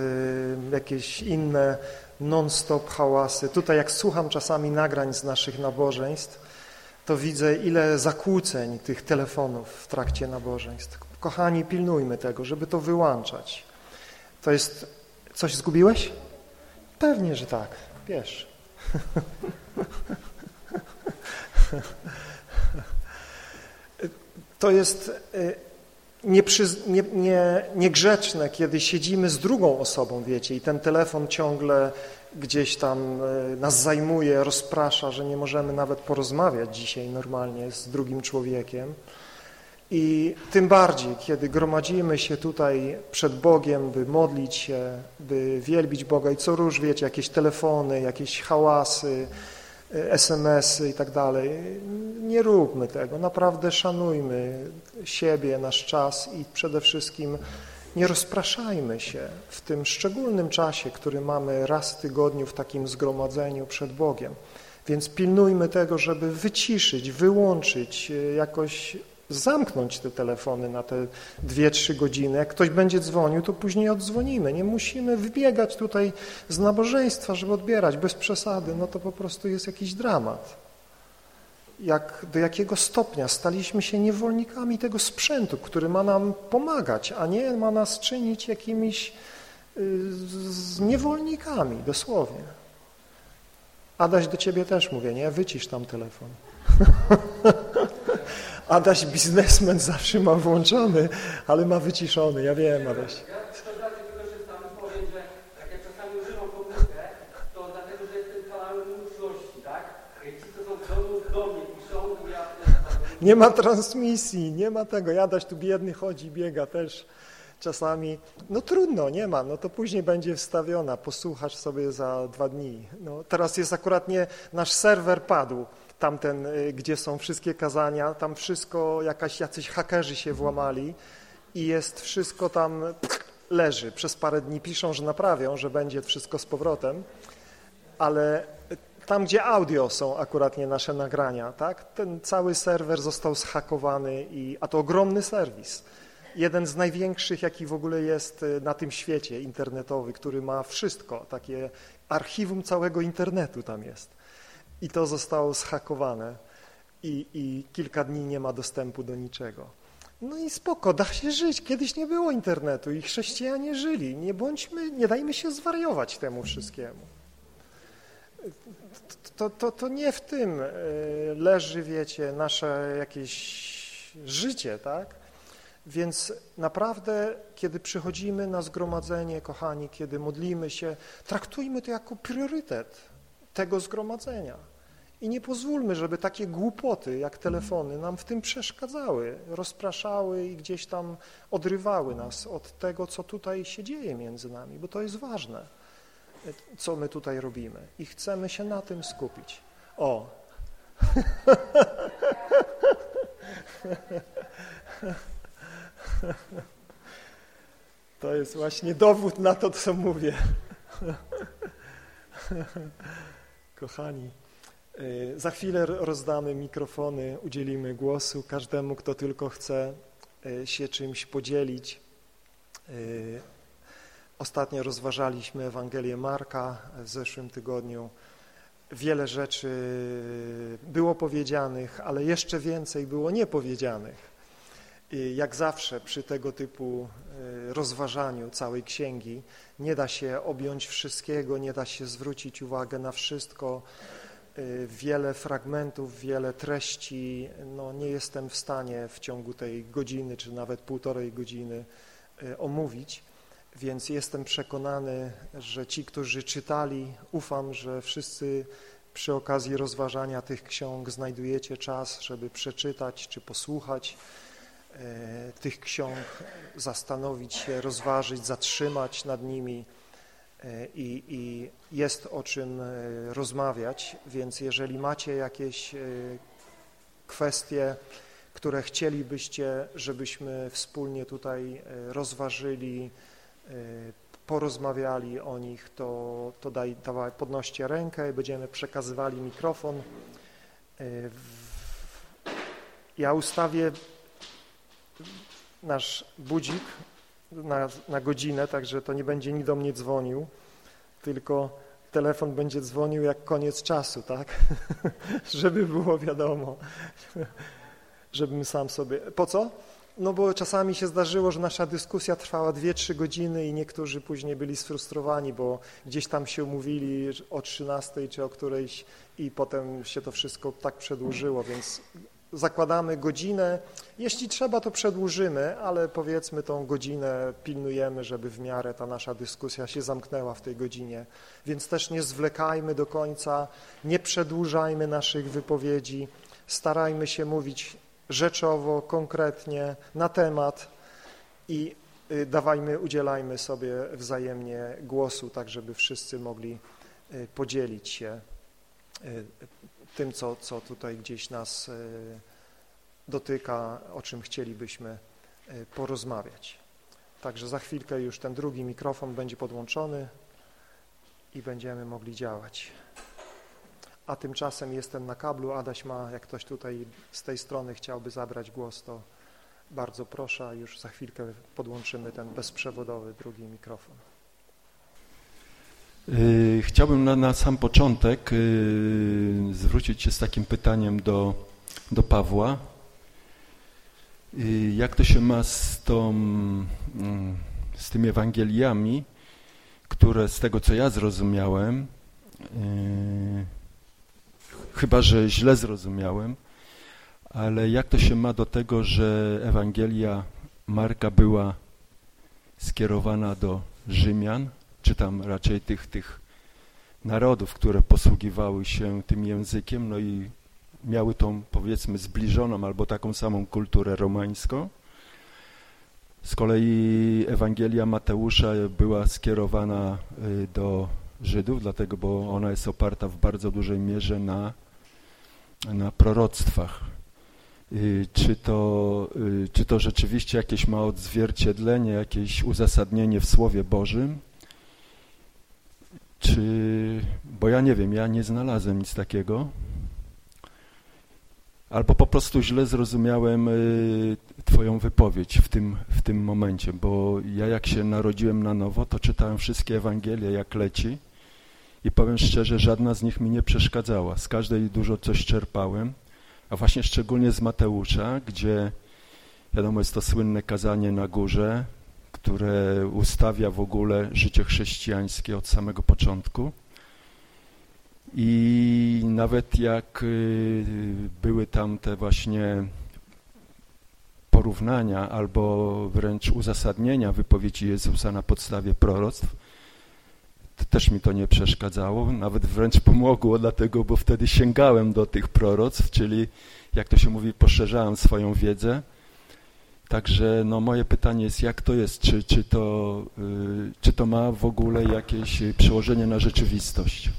jakieś inne non-stop hałasy. Tutaj jak słucham czasami nagrań z naszych nabożeństw, to widzę ile zakłóceń tych telefonów w trakcie nabożeństw. Kochani, pilnujmy tego, żeby to wyłączać. To jest... Coś zgubiłeś? Pewnie, że tak. Wiesz. To jest nieprzyz, nie, nie, niegrzeczne, kiedy siedzimy z drugą osobą, wiecie, i ten telefon ciągle gdzieś tam nas zajmuje, rozprasza, że nie możemy nawet porozmawiać dzisiaj normalnie z drugim człowiekiem. I tym bardziej, kiedy gromadzimy się tutaj przed Bogiem, by modlić się, by wielbić Boga i co róż, wiecie, jakieś telefony, jakieś hałasy, SMS-y i tak dalej. Nie róbmy tego, naprawdę szanujmy siebie, nasz czas i przede wszystkim nie rozpraszajmy się w tym szczególnym czasie, który mamy raz w tygodniu w takim zgromadzeniu przed Bogiem. Więc pilnujmy tego, żeby wyciszyć, wyłączyć, jakoś zamknąć te telefony na te dwie, trzy godziny. Jak ktoś będzie dzwonił, to później odzwonimy. Nie musimy wybiegać tutaj z nabożeństwa, żeby odbierać, bez przesady. No to po prostu jest jakiś dramat. Jak, do jakiego stopnia staliśmy się niewolnikami tego sprzętu, który ma nam pomagać, a nie ma nas czynić jakimiś z niewolnikami, dosłownie. Adaś, do ciebie też mówię, nie? Wycisz tam telefon. Adaś biznesmen zawsze ma włączony, ale ma wyciszony, ja wiem Adaś. Nie ma transmisji, nie ma tego. Adaś tu biedny chodzi, biega też czasami. No trudno, nie ma, no to później będzie wstawiona, posłuchasz sobie za dwa dni. No, teraz jest akurat nie, nasz serwer padł, tamten, y, gdzie są wszystkie kazania, tam wszystko, jakaś, jacyś hakerzy się włamali i jest wszystko tam, leży. Przez parę dni piszą, że naprawią, że będzie wszystko z powrotem, ale tam, gdzie audio są akurat nie nasze nagrania, tak, ten cały serwer został zhakowany, i, a to ogromny serwis. Jeden z największych, jaki w ogóle jest y, na tym świecie internetowy, który ma wszystko, takie archiwum całego internetu tam jest. I to zostało zhakowane i, i kilka dni nie ma dostępu do niczego. No i spoko, da się żyć. Kiedyś nie było internetu i chrześcijanie żyli. Nie bądźmy, nie dajmy się zwariować temu wszystkiemu. To, to, to nie w tym e, leży, wiecie, nasze jakieś życie, tak? Więc naprawdę, kiedy przychodzimy na zgromadzenie, kochani, kiedy modlimy się, traktujmy to jako priorytet tego zgromadzenia. I nie pozwólmy, żeby takie głupoty jak telefony nam w tym przeszkadzały, rozpraszały i gdzieś tam odrywały nas od tego, co tutaj się dzieje między nami, bo to jest ważne, co my tutaj robimy i chcemy się na tym skupić. O! To jest właśnie dowód na to, co mówię. Kochani, za chwilę rozdamy mikrofony, udzielimy głosu każdemu, kto tylko chce y, się czymś podzielić. Y, ostatnio rozważaliśmy Ewangelię Marka w zeszłym tygodniu. Wiele rzeczy było powiedzianych, ale jeszcze więcej było niepowiedzianych. Jak zawsze przy tego typu rozważaniu całej księgi nie da się objąć wszystkiego, nie da się zwrócić uwagę na wszystko, wiele fragmentów, wiele treści, no nie jestem w stanie w ciągu tej godziny, czy nawet półtorej godziny omówić, więc jestem przekonany, że ci, którzy czytali, ufam, że wszyscy przy okazji rozważania tych ksiąg znajdujecie czas, żeby przeczytać czy posłuchać E, tych ksiąg, zastanowić się, rozważyć, zatrzymać nad nimi i, i jest o czym e, rozmawiać, więc jeżeli macie jakieś kwestie, które chcielibyście, żebyśmy wspólnie tutaj rozważyli, porozmawiali o nich, to, to daj, dawaj, podnoście rękę i będziemy przekazywali mikrofon. Ja ustawię nasz budzik na, na godzinę, także to nie będzie ni do mnie dzwonił, tylko telefon będzie dzwonił jak koniec czasu, tak? Żeby było wiadomo, żebym sam sobie... Po co? No bo czasami się zdarzyło, że nasza dyskusja trwała 2-3 godziny i niektórzy później byli sfrustrowani, bo gdzieś tam się umówili o 13 czy o którejś i potem się to wszystko tak przedłużyło, więc zakładamy godzinę. Jeśli trzeba, to przedłużymy, ale powiedzmy tą godzinę pilnujemy, żeby w miarę ta nasza dyskusja się zamknęła w tej godzinie. Więc też nie zwlekajmy do końca, nie przedłużajmy naszych wypowiedzi, starajmy się mówić rzeczowo, konkretnie, na temat i y, dawajmy, udzielajmy sobie wzajemnie głosu, tak żeby wszyscy mogli y, podzielić się y, tym, co, co tutaj gdzieś nas e, dotyka, o czym chcielibyśmy e, porozmawiać. Także za chwilkę już ten drugi mikrofon będzie podłączony i będziemy mogli działać. A tymczasem jestem na kablu. Adaś ma, jak ktoś tutaj z tej strony chciałby zabrać głos, to bardzo proszę, już za chwilkę podłączymy ten bezprzewodowy drugi mikrofon. Y, chciałbym na, na sam początek y, zwrócić się z takim pytaniem do, do Pawła. Y, jak to się ma z, tą, mm, z tymi Ewangeliami, które z tego, co ja zrozumiałem, chyba, że źle zrozumiałem, ale jak to się ma do tego, że Ewangelia Marka była skierowana do Rzymian, czy tam raczej tych, tych narodów, które posługiwały się tym językiem, no i miały tą powiedzmy zbliżoną albo taką samą kulturę romańską. Z kolei Ewangelia Mateusza była skierowana y, do Żydów, dlatego, bo ona jest oparta w bardzo dużej mierze na na proroctwach. Y, czy to, y, czy to rzeczywiście jakieś ma odzwierciedlenie, jakieś uzasadnienie w Słowie Bożym, czy, bo ja nie wiem, ja nie znalazłem nic takiego, albo po prostu źle zrozumiałem y, Twoją wypowiedź w tym, w tym momencie, bo ja jak się narodziłem na nowo, to czytałem wszystkie Ewangelie jak leci. I powiem szczerze, żadna z nich mi nie przeszkadzała. Z każdej dużo coś czerpałem, a właśnie szczególnie z Mateusza, gdzie wiadomo jest to słynne kazanie na górze, które ustawia w ogóle życie chrześcijańskie od samego początku. I nawet jak y, były tam te właśnie porównania albo wręcz uzasadnienia wypowiedzi Jezusa na podstawie proroctw, też mi to nie przeszkadzało, nawet wręcz pomogło, dlatego, bo wtedy sięgałem do tych proroctw, czyli jak to się mówi, poszerzałem swoją wiedzę. Także no, moje pytanie jest, jak to jest, czy, czy, to, yy, czy to ma w ogóle jakieś przełożenie na rzeczywistość?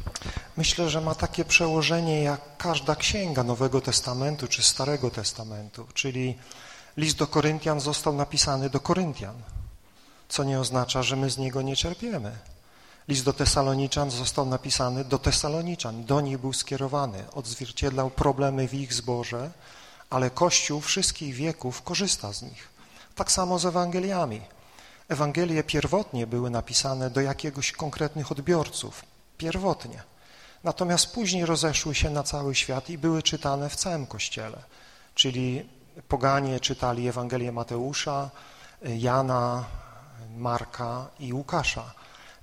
Myślę, że ma takie przełożenie jak każda księga Nowego Testamentu czy Starego Testamentu, czyli list do Koryntian został napisany do Koryntian, co nie oznacza, że my z niego nie czerpiemy. List do Tesaloniczan został napisany do Tesaloniczan, do nich był skierowany, odzwierciedlał problemy w ich zborze, ale Kościół wszystkich wieków korzysta z nich. Tak samo z Ewangeliami. Ewangelie pierwotnie były napisane do jakiegoś konkretnych odbiorców, pierwotnie. Natomiast później rozeszły się na cały świat i były czytane w całym Kościele. Czyli poganie czytali Ewangelię Mateusza, Jana, Marka i Łukasza.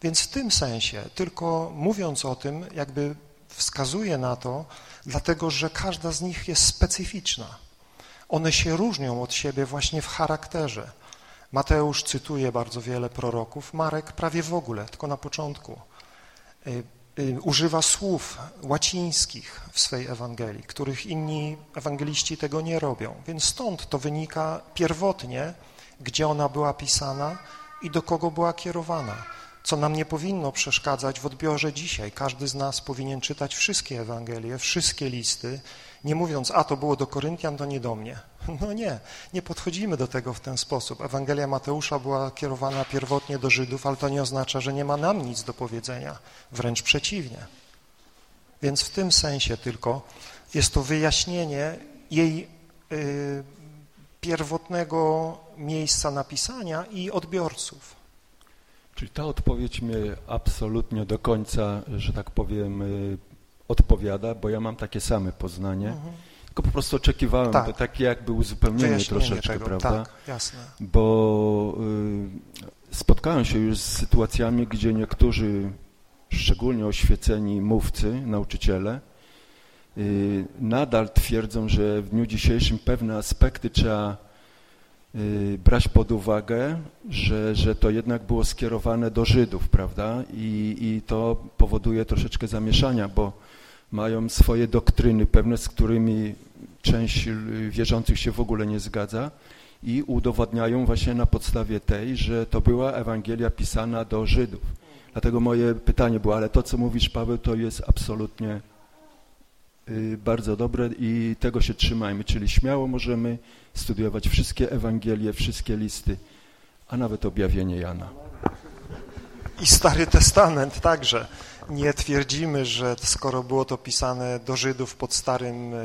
Więc w tym sensie, tylko mówiąc o tym, jakby wskazuje na to, dlatego że każda z nich jest specyficzna. One się różnią od siebie właśnie w charakterze. Mateusz cytuje bardzo wiele proroków, Marek prawie w ogóle, tylko na początku. Y, y, używa słów łacińskich w swej Ewangelii, których inni ewangeliści tego nie robią. Więc stąd to wynika pierwotnie, gdzie ona była pisana i do kogo była kierowana co nam nie powinno przeszkadzać w odbiorze dzisiaj. Każdy z nas powinien czytać wszystkie Ewangelie, wszystkie listy, nie mówiąc, a to było do Koryntian, to nie do mnie. No nie, nie podchodzimy do tego w ten sposób. Ewangelia Mateusza była kierowana pierwotnie do Żydów, ale to nie oznacza, że nie ma nam nic do powiedzenia. Wręcz przeciwnie. Więc w tym sensie tylko jest to wyjaśnienie jej y, pierwotnego miejsca napisania i odbiorców. Czyli ta odpowiedź mnie absolutnie do końca, że tak powiem, y, odpowiada, bo ja mam takie same poznanie, mhm. tylko po prostu oczekiwałem, tak. to takie jakby uzupełnienie troszeczkę, tego. prawda? Tak, jasne. Bo y, spotkałem się już z sytuacjami, gdzie niektórzy, szczególnie oświeceni mówcy, nauczyciele, y, nadal twierdzą, że w dniu dzisiejszym pewne aspekty trzeba brać pod uwagę, że, że to jednak było skierowane do Żydów, prawda? I, I to powoduje troszeczkę zamieszania, bo mają swoje doktryny pewne, z którymi część wierzących się w ogóle nie zgadza i udowadniają właśnie na podstawie tej, że to była Ewangelia pisana do Żydów. Dlatego moje pytanie było, ale to, co mówisz, Paweł, to jest absolutnie y, bardzo dobre i tego się trzymajmy, czyli śmiało możemy studiować wszystkie Ewangelie, wszystkie listy, a nawet objawienie Jana. I Stary Testament także. Nie twierdzimy, że skoro było to pisane do Żydów pod starym e,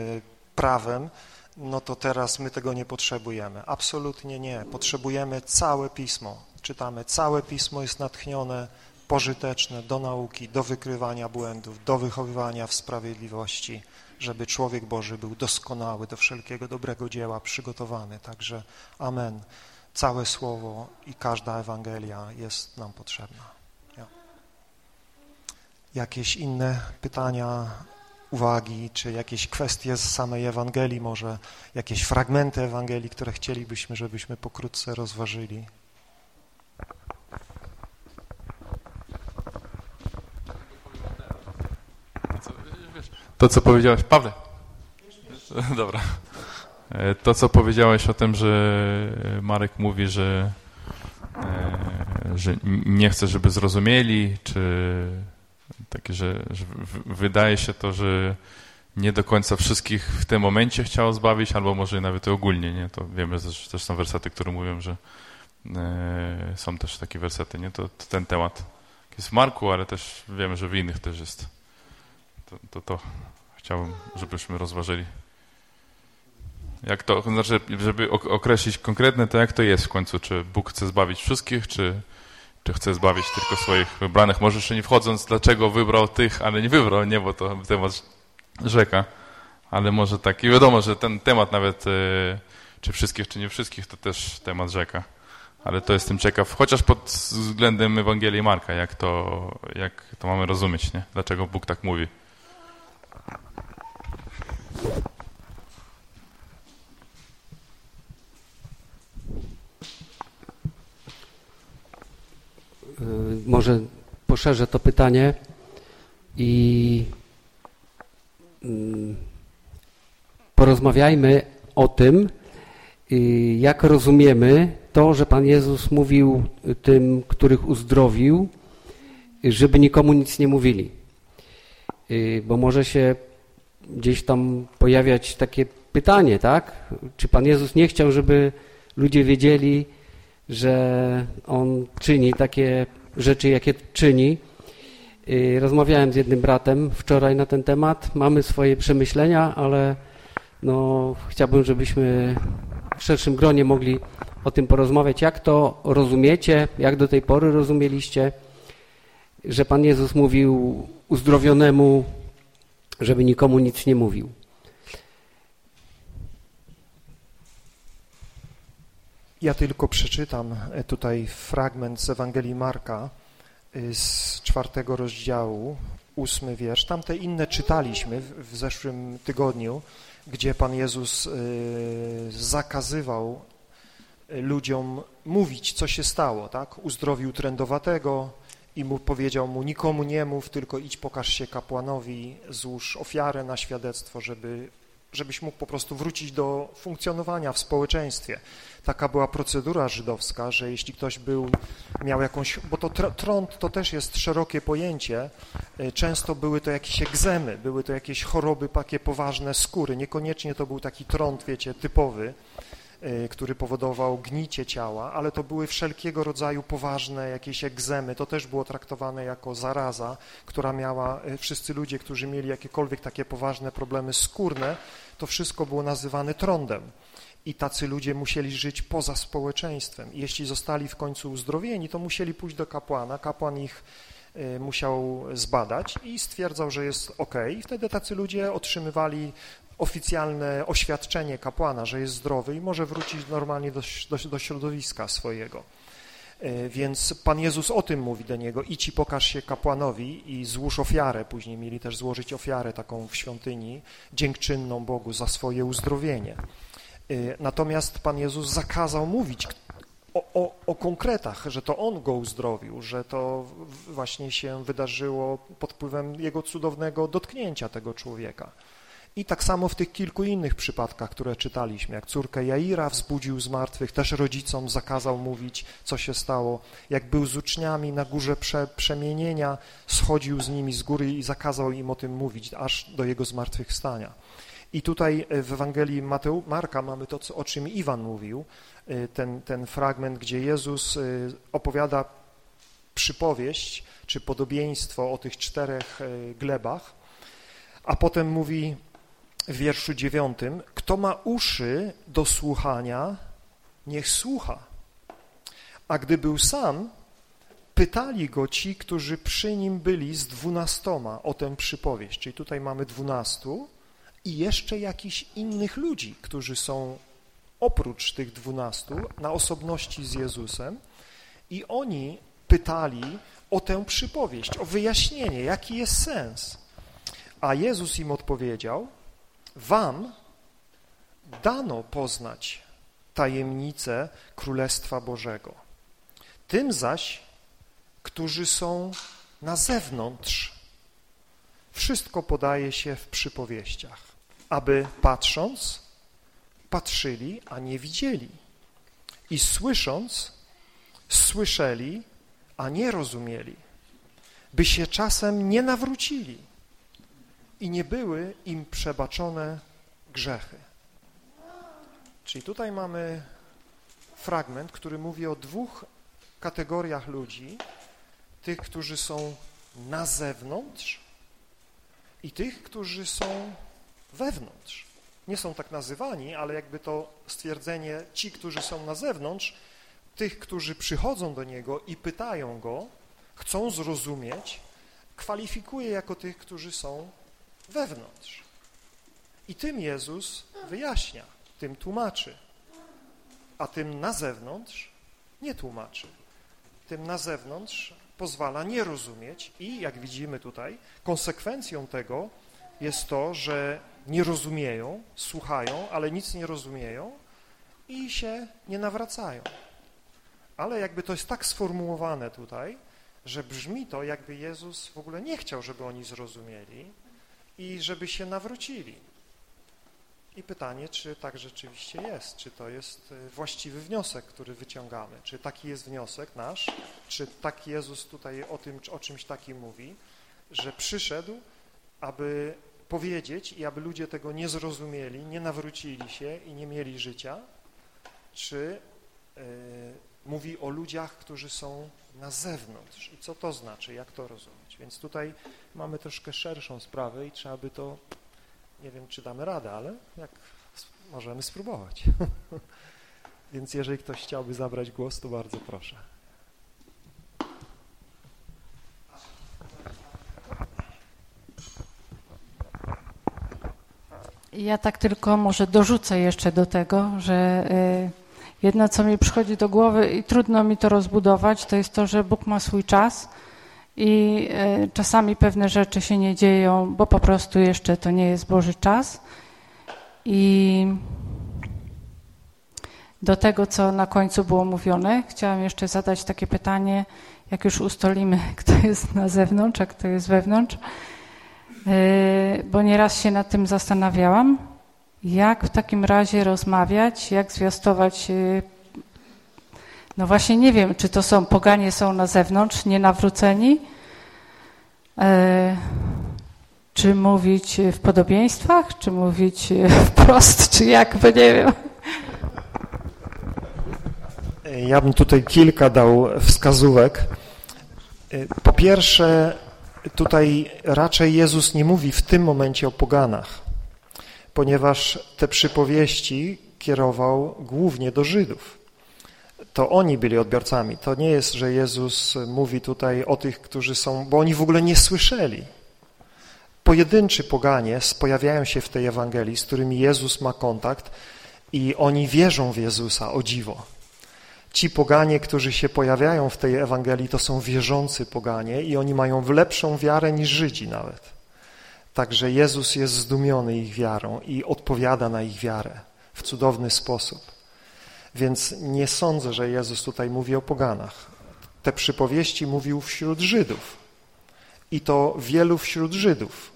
prawem, no to teraz my tego nie potrzebujemy. Absolutnie nie. Potrzebujemy całe Pismo. Czytamy, całe Pismo jest natchnione, pożyteczne do nauki, do wykrywania błędów, do wychowywania w sprawiedliwości, żeby człowiek Boży był doskonały do wszelkiego dobrego dzieła, przygotowany. Także amen. Całe Słowo i każda Ewangelia jest nam potrzebna. Ja. Jakieś inne pytania, uwagi, czy jakieś kwestie z samej Ewangelii, może jakieś fragmenty Ewangelii, które chcielibyśmy, żebyśmy pokrótce rozważyli. To, co powiedziałeś, Pawle. Dobra. E, to, co powiedziałeś o tym, że Marek mówi, że, e, że nie chce, żeby zrozumieli, czy takie, że, że wydaje się to, że nie do końca wszystkich w tym momencie chciał zbawić, albo może nawet ogólnie, nie? To wiemy, że też są wersety, które mówią, że e, są też takie wersety, nie? To, to, ten temat jest w Marku, ale też wiemy, że w innych też jest. To, to, to chciałbym, żebyśmy rozważyli. Jak to, znaczy, żeby określić konkretnie to, jak to jest w końcu, czy Bóg chce zbawić wszystkich, czy, czy chce zbawić tylko swoich wybranych. Może jeszcze nie wchodząc, dlaczego wybrał tych, ale nie wybrał, nie, bo to temat rzeka, ale może tak. I wiadomo, że ten temat nawet, e, czy wszystkich, czy nie wszystkich, to też temat rzeka. Ale to jestem ciekaw, chociaż pod względem Ewangelii Marka, jak to, jak to mamy rozumieć, nie? Dlaczego Bóg tak mówi. Y, może poszerzę to pytanie i mm, porozmawiajmy o tym, y, jak rozumiemy to, że Pan Jezus mówił tym, których uzdrowił, żeby nikomu nic nie mówili. Y, bo może się gdzieś tam pojawiać takie pytanie, tak? Czy Pan Jezus nie chciał, żeby ludzie wiedzieli, że on czyni takie rzeczy, jakie czyni. Rozmawiałem z jednym bratem wczoraj na ten temat. Mamy swoje przemyślenia, ale no, chciałbym, żebyśmy w szerszym gronie mogli o tym porozmawiać. Jak to rozumiecie? Jak do tej pory rozumieliście, że Pan Jezus mówił uzdrowionemu, żeby nikomu nic nie mówił? Ja tylko przeczytam e, tutaj fragment z Ewangelii Marka e, z czwartego rozdziału, ósmy wiersz. Tamte inne czytaliśmy w zeszłym tygodniu, gdzie Pan Jezus e, zakazywał ludziom mówić, co się stało, tak? Uzdrowił trędowatego i mu powiedział mu, nikomu nie mów, tylko idź pokaż się kapłanowi, złóż ofiarę na świadectwo, żeby żebyś mógł po prostu wrócić do funkcjonowania w społeczeństwie. Taka była procedura żydowska, że jeśli ktoś był, miał jakąś, bo to trąd to też jest szerokie pojęcie, e, często były to jakieś egzemy, były to jakieś choroby takie poważne skóry, niekoniecznie to był taki trąd, wiecie, typowy, który powodował gnicie ciała, ale to były wszelkiego rodzaju poważne jakieś egzemy. To też było traktowane jako zaraza, która miała, e, wszyscy ludzie, którzy mieli jakiekolwiek takie poważne problemy skórne, to wszystko było nazywane trądem i tacy ludzie musieli żyć poza społeczeństwem. Jeśli zostali w końcu uzdrowieni, to musieli pójść do kapłana, kapłan ich y, musiał zbadać i stwierdzał, że jest ok. I wtedy tacy ludzie otrzymywali oficjalne oświadczenie kapłana, że jest zdrowy i może wrócić normalnie do, do, do środowiska swojego. Y, więc Pan Jezus o tym mówi do niego, idź i pokaż się kapłanowi i złóż ofiarę. Później mieli też złożyć ofiarę taką w świątyni, dziękczynną Bogu za swoje uzdrowienie. Y, natomiast Pan Jezus zakazał mówić o, o, o, konkretach, że to On go uzdrowił, że to właśnie się wydarzyło pod wpływem Jego cudownego dotknięcia tego człowieka. I tak samo w tych kilku innych przypadkach, które czytaliśmy, jak córkę Jaira wzbudził z martwych, też rodzicom zakazał mówić, co się stało. Jak był z uczniami na górze prze, przemienienia, schodził z nimi z góry i zakazał im o tym mówić, aż do jego zmartwychwstania. I tutaj e, w Ewangelii Mateu, Marka mamy to, o czym Iwan mówił, e, ten, ten fragment, gdzie Jezus e, opowiada przypowieść czy podobieństwo o tych czterech glebach, a potem mówi w wierszu dziewiątym, kto ma uszy do słuchania, niech słucha. A gdy był sam, pytali go ci, którzy przy nim byli z dwunastoma o tę przypowieść. Czyli tutaj mamy dwunastu, i jeszcze jakichś innych ludzi, którzy są oprócz tych dwunastu na osobności z Jezusem i oni pytali o tę przypowieść, o wyjaśnienie, jaki jest sens. A Jezus im odpowiedział, wam dano poznać tajemnicę Królestwa Bożego. Tym zaś, którzy są na zewnątrz, wszystko podaje się w przypowieściach aby patrząc, patrzyli, a nie widzieli. I słysząc, słyszeli, a nie rozumieli. By się czasem nie nawrócili i nie były im przebaczone grzechy. Czyli tutaj mamy fragment, który mówi o dwóch kategoriach ludzi, tych, którzy są na zewnątrz i tych, którzy są wewnątrz. Nie są tak nazywani, ale jakby to stwierdzenie ci, którzy są na zewnątrz, tych, którzy przychodzą do Niego i pytają Go, chcą zrozumieć, kwalifikuje jako tych, którzy są wewnątrz. I tym Jezus wyjaśnia, tym tłumaczy, a tym na zewnątrz nie tłumaczy. Tym na zewnątrz pozwala nie rozumieć i, jak widzimy tutaj, konsekwencją tego jest to, że nie rozumieją, słuchają, ale nic nie rozumieją i się nie nawracają. Ale jakby to jest tak sformułowane tutaj, że brzmi to, jakby Jezus w ogóle nie chciał, żeby oni zrozumieli i żeby się nawrócili. I pytanie, czy tak rzeczywiście jest, czy to jest y, właściwy wniosek, który wyciągamy, czy taki jest wniosek nasz, czy tak Jezus tutaj o, tym, o czymś takim mówi, że przyszedł, aby powiedzieć i aby ludzie tego nie zrozumieli, nie nawrócili się i nie mieli życia, czy y, mówi o ludziach, którzy są na zewnątrz i co to znaczy, jak to rozumieć. Więc tutaj mamy troszkę szerszą sprawę i trzeba by to nie wiem, czy damy radę, ale jak możemy spróbować. Więc jeżeli ktoś chciałby zabrać głos, to bardzo proszę. Ja tak tylko może dorzucę jeszcze do tego, że y, jedno, co mi przychodzi do głowy i trudno mi to rozbudować, to jest to, że Bóg ma swój czas i e, czasami pewne rzeczy się nie dzieją, bo po prostu jeszcze to nie jest Boży czas. I do tego, co na końcu było mówione, chciałam jeszcze zadać takie pytanie, jak już ustolimy, kto jest na zewnątrz, a kto jest wewnątrz, e, bo nieraz się nad tym zastanawiałam, jak w takim razie rozmawiać, jak zwiastować e, no właśnie nie wiem, czy to są poganie są na zewnątrz, nienawróceni, e, czy mówić w podobieństwach, czy mówić wprost, czy jak, bo nie wiem. Ja bym tutaj kilka dał wskazówek. E, po pierwsze, tutaj raczej Jezus nie mówi w tym momencie o poganach, ponieważ te przypowieści kierował głównie do Żydów to oni byli odbiorcami. To nie jest, że Jezus mówi tutaj o tych, którzy są, bo oni w ogóle nie słyszeli. Pojedynczy poganie pojawiają się w tej Ewangelii, z którymi Jezus ma kontakt i oni wierzą w Jezusa, o dziwo. Ci poganie, którzy się pojawiają w tej Ewangelii, to są wierzący poganie i oni mają lepszą wiarę niż Żydzi nawet. Także Jezus jest zdumiony ich wiarą i odpowiada na ich wiarę w cudowny sposób. Więc nie sądzę, że Jezus tutaj mówi o poganach. Te przypowieści mówił wśród Żydów i to wielu wśród Żydów,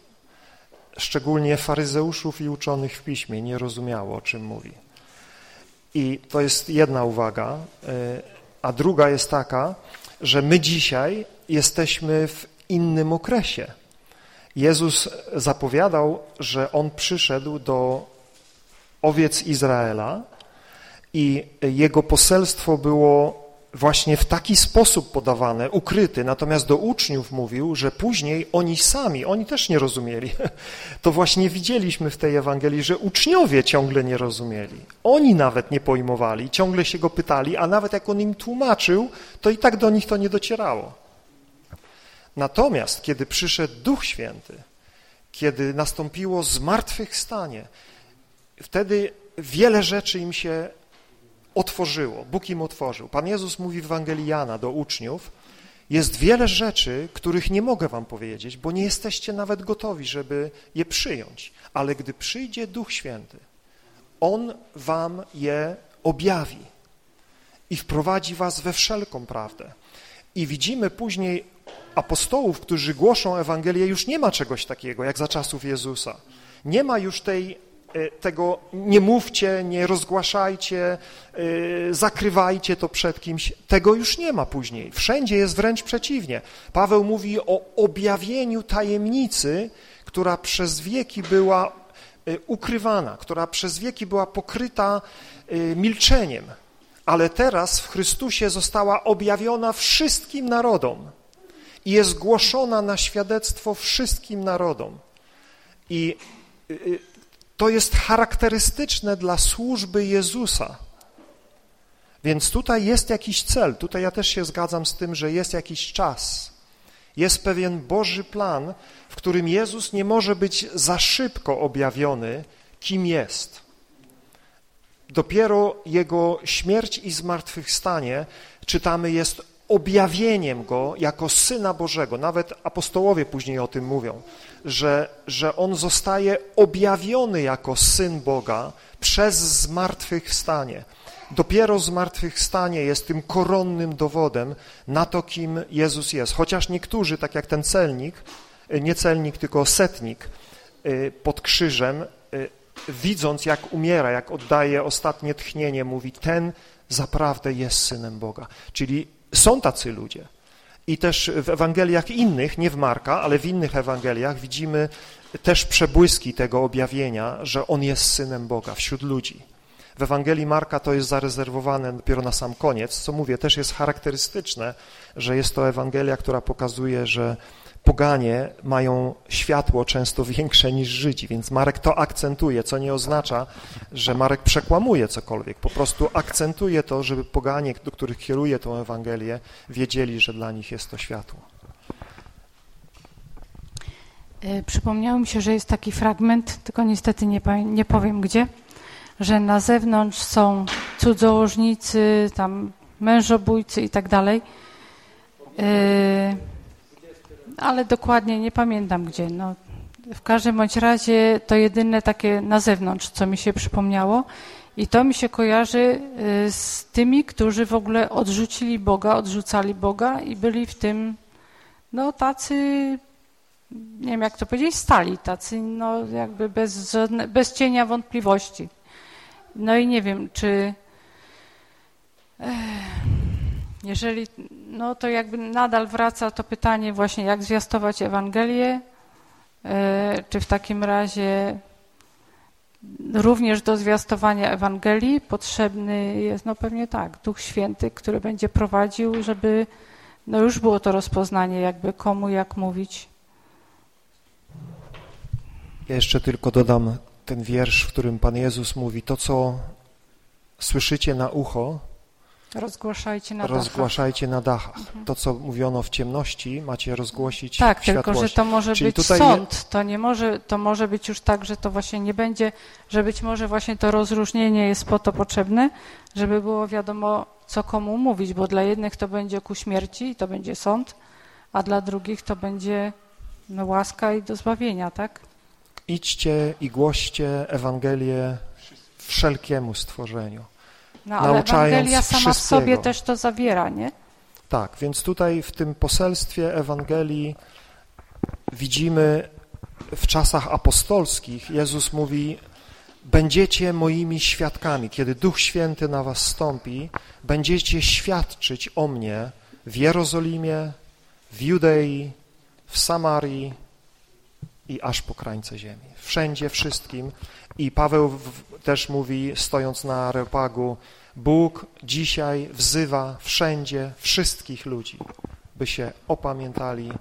szczególnie faryzeuszów i uczonych w piśmie, nie rozumiało, o czym mówi. I to jest jedna uwaga, y, a druga jest taka, że my dzisiaj jesteśmy w innym okresie. Jezus zapowiadał, że On przyszedł do owiec Izraela, i jego poselstwo było właśnie w taki sposób podawane, ukryty, natomiast do uczniów mówił, że później oni sami, oni też nie rozumieli. To właśnie widzieliśmy w tej Ewangelii, że uczniowie ciągle nie rozumieli. Oni nawet nie pojmowali, ciągle się go pytali, a nawet jak on im tłumaczył, to i tak do nich to nie docierało. Natomiast kiedy przyszedł Duch Święty, kiedy nastąpiło zmartwychwstanie, wtedy wiele rzeczy im się otworzyło, Bóg im otworzył. Pan Jezus mówi w Ewangelii Jana do uczniów, jest wiele rzeczy, których nie mogę wam powiedzieć, bo nie jesteście nawet gotowi, żeby je przyjąć. Ale gdy przyjdzie Duch Święty, On wam je objawi i wprowadzi was we wszelką prawdę. I widzimy później apostołów, którzy głoszą Ewangelię, już nie ma czegoś takiego, jak za czasów Jezusa. Nie ma już tej E, tego nie mówcie, nie rozgłaszajcie, e, zakrywajcie to przed kimś. Tego już nie ma później. Wszędzie jest wręcz przeciwnie. Paweł mówi o objawieniu tajemnicy, która przez wieki była y, ukrywana, która przez wieki była pokryta milczeniem, ale teraz w Chrystusie została objawiona wszystkim narodom i jest głoszona na świadectwo wszystkim narodom. I y, to jest charakterystyczne dla służby Jezusa. Więc tutaj jest jakiś cel, tutaj ja też się zgadzam z tym, że jest jakiś czas. Jest pewien Boży plan, w którym Jezus nie może być za szybko objawiony, kim jest. Dopiero Jego śmierć i zmartwychwstanie, czytamy, jest objawieniem Go jako Syna Bożego. Nawet apostołowie później o tym mówią, że, że On zostaje objawiony jako Syn Boga przez zmartwychwstanie. Dopiero zmartwychwstanie jest tym koronnym dowodem na to, kim Jezus jest. Chociaż niektórzy, tak jak ten celnik, nie celnik, tylko setnik y, pod krzyżem, y, widząc jak umiera, jak oddaje ostatnie tchnienie, mówi, ten zaprawdę jest Synem Boga. Czyli są tacy ludzie. I też w Ewangeliach innych, nie w Marka, ale w innych Ewangeliach widzimy też przebłyski tego objawienia, że On jest Synem Boga wśród ludzi. W Ewangelii Marka to jest zarezerwowane dopiero na sam koniec, co mówię, też jest charakterystyczne, że jest to Ewangelia, która pokazuje, że poganie mają światło często większe niż Żydzi, więc Marek to akcentuje, co nie oznacza, że Marek przekłamuje cokolwiek, po prostu akcentuje to, żeby poganie, do których kieruje tą Ewangelię, wiedzieli, że dla nich jest to światło. E, przypomniało mi się, że jest taki fragment, tylko niestety nie, nie powiem gdzie, że na zewnątrz są cudzołożnicy, tam mężobójcy i tak dalej. E, ale dokładnie nie pamiętam gdzie. No, w każdym bądź razie to jedyne takie na zewnątrz, co mi się przypomniało. I to mi się kojarzy e, z tymi, którzy w ogóle odrzucili Boga, odrzucali Boga i byli w tym, no tacy, nie wiem jak to powiedzieć, stali, tacy no jakby bez, bez cienia wątpliwości. No i nie wiem, czy jeżeli, no to jakby nadal wraca to pytanie właśnie, jak zwiastować Ewangelię, e, czy w takim razie również do zwiastowania Ewangelii potrzebny jest, no pewnie tak, Duch Święty, który będzie prowadził, żeby no już było to rozpoznanie jakby komu jak mówić. Ja jeszcze tylko dodam ten wiersz, w którym Pan Jezus mówi, to co słyszycie na ucho, rozgłaszajcie na rozgłaszajcie dachach. na dachach. Mhm. To, co mówiono w ciemności, macie rozgłosić Tak, w tylko że to może Czyli być sąd. To nie może, to może być już tak, że to właśnie nie będzie, że być może właśnie to rozróżnienie jest po to potrzebne, żeby było wiadomo, co komu mówić, bo dla jednych to będzie ku śmierci i to będzie sąd, a dla drugich to będzie no, łaska i do zbawienia, tak? idźcie i głoście Ewangelię wszelkiemu stworzeniu. No, ale Ewangelia sama w sobie też to zawiera, nie? Tak, więc tutaj w tym poselstwie Ewangelii widzimy w czasach apostolskich Jezus mówi będziecie moimi świadkami. Kiedy Duch Święty na was stąpi, będziecie świadczyć o mnie w Jerozolimie, w Judei, w Samarii i aż po krańce ziemi. Wszędzie, wszystkim. I Paweł też mówi, stojąc na Areopagu, Bóg dzisiaj wzywa wszędzie wszystkich ludzi, by się opamiętali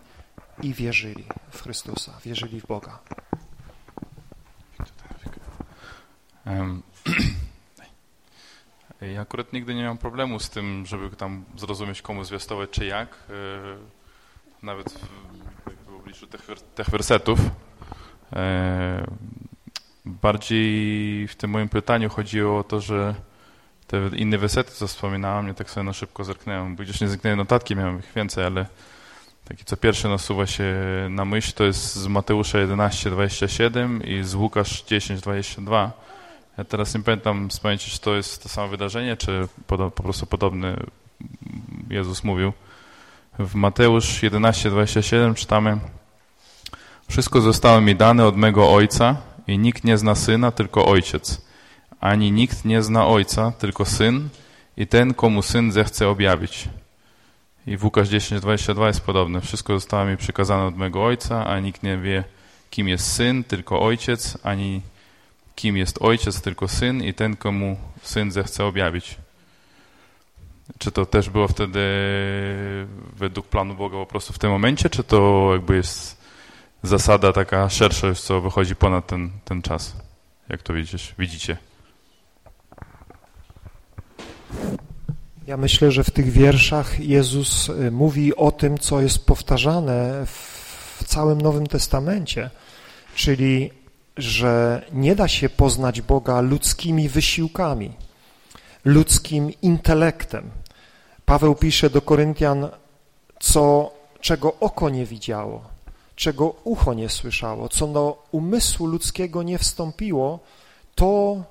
i wierzyli w Chrystusa, wierzyli w Boga. Ja akurat nigdy nie miałem problemu z tym, żeby tam zrozumieć, komu zwiastować, czy jak. E, nawet obliczu tych, tych wersetów. Bardziej w tym moim pytaniu chodziło o to, że te inne wersety, co wspominałem, nie tak sobie na szybko zerknąłem, bo gdzieś nie zerknąłem notatki, miałem ich więcej, ale taki co pierwsze nasuwa się na myśl, to jest z Mateusza 11:27 i z Łukasz 10:22. Ja teraz nie pamiętam z pamięci, czy to jest to samo wydarzenie, czy po, po prostu podobny Jezus mówił. W Mateusz 11:27 czytamy wszystko zostało mi dane od mego Ojca i nikt nie zna Syna, tylko Ojciec. Ani nikt nie zna Ojca, tylko Syn i ten, komu Syn zechce objawić. I w Łukasz 10:22 jest podobne. Wszystko zostało mi przekazane od mego Ojca, a nikt nie wie, kim jest syn, tylko ojciec, ani kim jest ojciec, tylko syn i ten, komu syn zechce objawić. Czy to też było wtedy według planu Boga po prostu w tym momencie, czy to jakby jest zasada taka szersza co wychodzi ponad ten, ten czas? Jak to widzisz, widzicie? Ja myślę, że w tych wierszach Jezus y, mówi o tym, co jest powtarzane w całym Nowym Testamencie, czyli że nie da się poznać Boga ludzkimi wysiłkami, ludzkim intelektem. Paweł pisze do Koryntian, co, czego oko nie widziało, czego ucho nie słyszało, co do umysłu ludzkiego nie wstąpiło, to